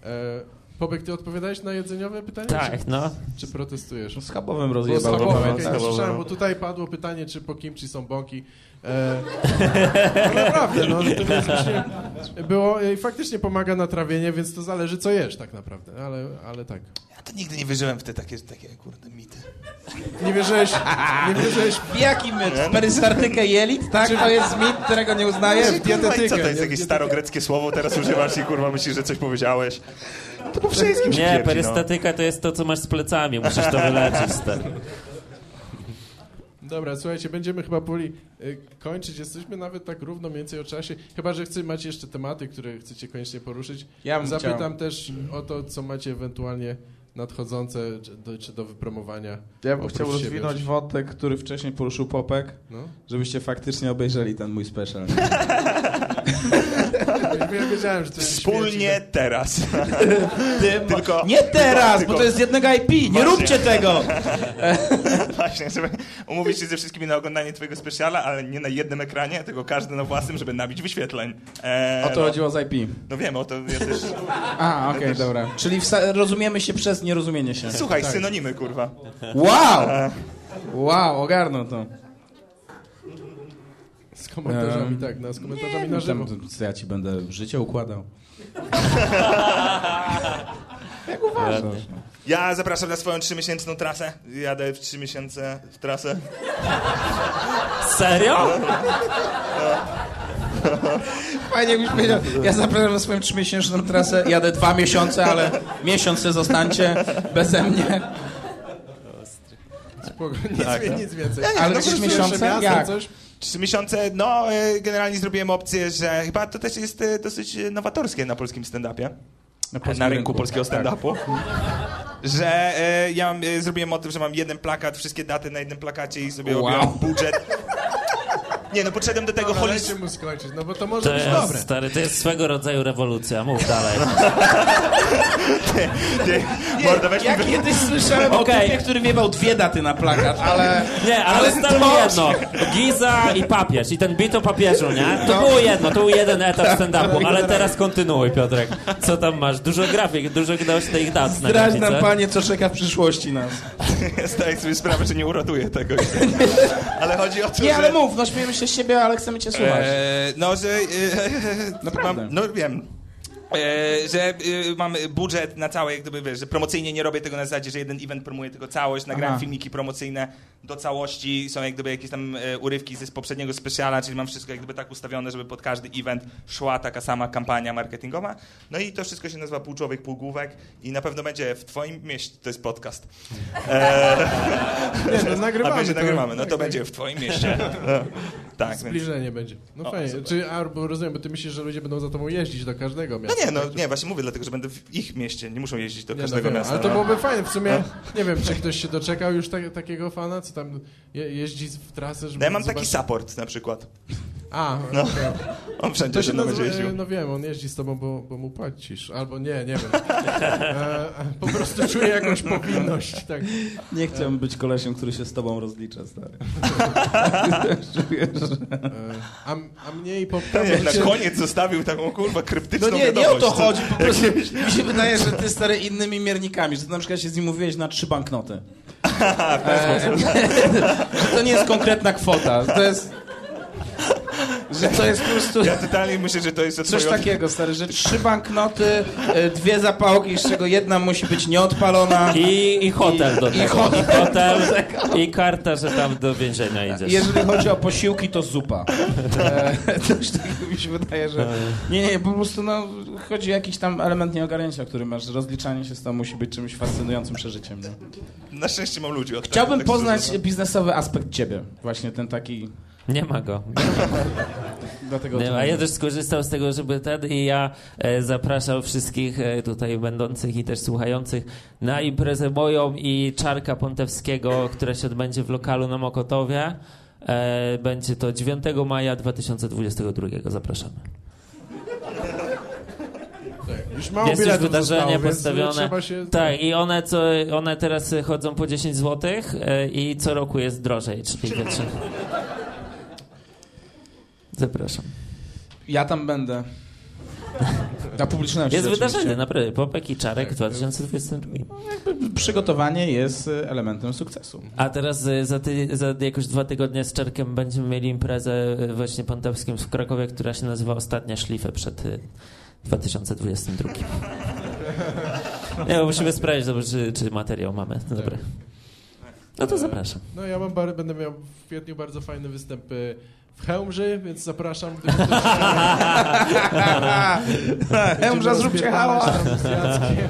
E, Pobek, ty odpowiadałeś na jedzeniowe pytanie? Tak, no. Czy, czy protestujesz? Z schabowym Bo rozjebał, schabowe, bo okej, pamiętam. nie słyszałem, bo tutaj padło pytanie, czy po kimchi są bąki. E, *laughs* no naprawdę, no, to właśnie było i faktycznie pomaga na trawienie, więc to zależy co jesz tak naprawdę, ale, ale tak. Ja to nigdy nie wierzyłem w te takie, takie kurde, mity. Nie wierzyłeś, nie wierzyłeś Jaki myt? Perystartykę jelit, tak? To jest mit, którego nie uznajesz? w dietetykę. Co to jest jakieś starogreckie słowo, teraz używasz i kurwa myślisz, że coś powiedziałeś? To po wszystkim Nie, pierdzi, no. perystatyka to jest to, co masz z plecami, musisz to wyleczyć, stary. Dobra, słuchajcie, będziemy chyba powoli y, kończyć. Jesteśmy nawet tak równo mniej więcej o czasie. Chyba, że chcecie, macie jeszcze tematy, które chcecie koniecznie poruszyć. Ja bym Zapytam chciał. też o to, co macie ewentualnie nadchodzące, czy do, czy do wypromowania. Ja bym chciał siebie rozwinąć wątek, który wcześniej poruszył Popek, No. żebyście faktycznie obejrzeli ten mój special. *laughs* *laughs* Ja wiedziałem, że to jest Wspólnie teraz. Ty, Tylko- nie teraz, tylko- bo to jest jednego IP. Nie Właśnie. róbcie tego. *laughs* Właśnie, żeby umówić się ze wszystkimi na oglądanie twojego specjala, ale nie na jednym ekranie, tylko każdy na własnym, żeby nabić wyświetleń. Eee, O to no, chodziło z IP. No wiem, o to ja też... A, okej, dobra. Czyli rozumiemy się przez nierozumienie się. Słuchaj, synonimy, kurwa. Wow! Wow, ogarnął to. Z komentarzami, tak, no, z komentarzami Nie, na no żywo. tam, co ja ci będę życie układał. *laughs* Ja zapraszam na swoją trzymiesięczną trasę. Jadę w trzy miesiące w trasę. Serio? Fajnie jakbyś powiedział, ja zapraszam na swoją trzymiesięczną trasę, jadę dwa miesiące, ale miesiąc se zostańcie beze mnie. Spoko, nic, Tak, tak. nic więcej. Ale no, jakieś po prostu miesiące? Jak? Coś? Trzy miesiące, no e, generalnie zrobiłem opcję, że chyba to też jest e, dosyć e, nowatorskie na polskim stand-upie. Na, polskim rynku, rynku, polskiego tak. stand-upu. *laughs* Że e, ja mam, zrobiłem motyw, że mam jeden plakat, wszystkie daty na jednym plakacie i sobie Wow. budżet. Nie, no podszedłem do tego Dobra, holis... dajcie mu skończyć, no bo to może To być jest, dobre. stary, to jest swego rodzaju rewolucja. Mów dalej. *laughs* Nie, Mordo, weź mi Ja wy... kiedyś słyszałem o Okej. typie, który wiewał dwie daty na plakat, ale... Nie, ale ustalmy jedno. Giza i papież. I ten bit o papieżu, nie? To było jedno, to był jeden etap stand-upu, ale teraz kontynuuj, Piotrek. Co tam masz? Dużo grafik, dużo dałeś tych dat na Zdradź nam, panie, co czeka w przyszłości nas. *laughs* Zdaję sobie sprawę, że nie uratuję tego. *laughs* Ale chodzi o to, Nie, że... ale mów, no śmiejemy się z siebie, ale chcemy cię słuchać. E, no, że... E, *laughs* Naprawdę. Mam, no wiem. E, że e, mam budżet na całe, jak gdyby, wiesz, że promocyjnie nie robię tego na zasadzie, że jeden event promuje tylko całość, nagrałem Aha. filmiki promocyjne do całości, są jak gdyby jakieś tam e, urywki z poprzedniego specjala, czyli mam wszystko jak gdyby tak ustawione, żeby pod każdy event szła taka sama kampania marketingowa. No i to wszystko się nazywa Pół Człowiek, Pół Główek i na pewno będzie w twoim mieście, to jest podcast. *laughs* Nie, no *laughs* nagrywamy. będzie to- nagrywamy, no tak, to tak. będzie w twoim mieście. *laughs* No, tak, więc... Zbliżenie będzie. No O, fajnie. super. Czy, a, bo rozumiem, bo ty myślisz, że ludzie będą za tobą jeździć do każdego No miasta. Nie, no nie, właśnie mówię dlatego, że będę w ich mieście, nie muszą jeździć do Nie, no każdego wiem, miasta. ale to no. byłoby fajne. W sumie nie wiem, czy ktoś się doczekał już tak, takiego fana, co tam je, jeździ w trasę, żeby No ja mam taki zobaczyć- support na przykład. A, No. okej. On wszędzie To się nazywa, będzie jeździł. e, no wiem, on jeździ z tobą, bo, bo mu płacisz. Albo nie, nie wiem. E, po prostu czuję jakąś powinność. Tak. Nie chciałbym być kolesiem, który się z tobą rozlicza, stary. *laughs* E, a, a mnie i po nie, na koniec zostawił taką kurwa kryptyczną No nie, nie o to chodzi, po prostu mi się wydaje, że ty stary innymi miernikami, że ty na przykład się z nim mówiłeś na trzy banknoty. *laughs* E, *laughs* że to nie jest konkretna kwota, to jest... Że to jest po prostu Ja totalnie myślę, że to jest coś takiego, stary, że trzy banknoty, e, dwie zapałki, z czego jedna musi być nieodpalona. I, I hotel do I tego. I hotel. hotel, *laughs* i karta, że tam do więzienia idziesz. Jeżeli chodzi o posiłki, to zupa. E, *laughs* coś takiego mi się wydaje, że... Nie, nie, po prostu no, chodzi o jakiś tam element nieogarnięcia, który masz. Rozliczanie się z tym musi być czymś fascynującym przeżyciem. Nie? Na szczęście mam ludzi od Chciałbym tego, tak poznać biznesowy aspekt ciebie. Właśnie ten taki... Nie ma go. *laughs* Dlatego Nie, to a ja też skorzystał z tego, żeby ten i ja e, zapraszał wszystkich e, tutaj będących i też słuchających na imprezę moją i Czarka Pontewskiego, która się odbędzie w lokalu na Mokotowie. E, będzie to 9 maja 2022. Zapraszamy. Już mało Jest już wydarzenie zostało, więc postawione. Się... Tak, i one, co, one teraz chodzą po 10 zł e, i co roku jest drożej, czyli. *laughs* Zapraszam. Ja tam będę. Na publiczności Jest oczywiście. wydarzenie, naprawdę. Popek i Czarek 2022. Przygotowanie jest e, elementem sukcesu. A teraz y, za, ty, za jakoś dwa tygodnie z Czarkiem będziemy mieli imprezę y, właśnie Pontowskim w Krakowie, która się nazywa Ostatnia Szlifę przed y, 2022. Nie, bo musimy sprawdzić, czy, czy materiał mamy. No Dobra. No to zapraszam. No ja mam będę miał w kwietniu bardzo fajny występ y, w Chełmży, więc zapraszam. *laughs* Hemża, zróbcie hałas! Jackiem.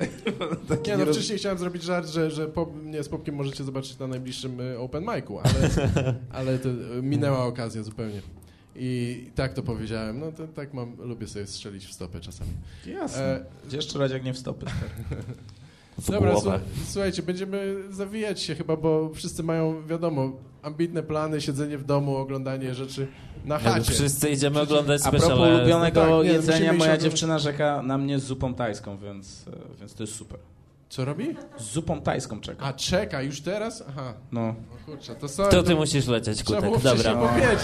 *laughs* Nie, no wcześniej chciałem zrobić żart, że, że pop, nie, z Popkiem możecie zobaczyć na najbliższym y, open micu, ale, *laughs* ale to y, minęła okazja zupełnie. I tak to powiedziałem, no to tak mam, lubię sobie strzelić w stopę czasami. Jasne. E, Gdzie strzelać jak nie w stopy? w Dobra, słuchajcie, będziemy zawijać się chyba, bo wszyscy mają, wiadomo, ambitne plany, siedzenie w domu, oglądanie rzeczy na chacie. Wszyscy idziemy oglądać A propos speciale. ulubionego No tak, nie, jedzenia, musimy iść moja od- dziewczyna rzeka na mnie z zupą tajską, więc, e, więc to jest super. Co robi? Z zupą tajską czeka. A, czeka, już teraz? Aha, No. o kurczę, to sorry. To ty musisz lecieć, Trzeba było Kutek. wcześniej Dobra. powiedzieć.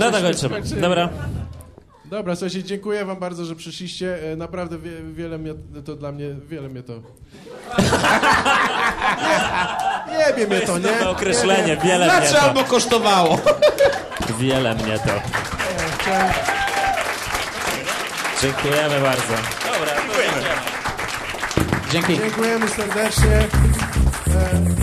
No to kończymy. Dobra. Dobra, słuchajcie, dziękuję wam bardzo, że przyszliście. E, Naprawdę wie, wiele mnie to dla mnie, wiele mnie to... *laughs* nie, jebie mnie to, nie? Nowe określenie, wiele mnie Znaczy to. albo kosztowało. *laughs* Wiele mnie to. Dziękujemy bardzo. Dobra, dziękujemy. Dzięki. Dziękujemy serdecznie. E,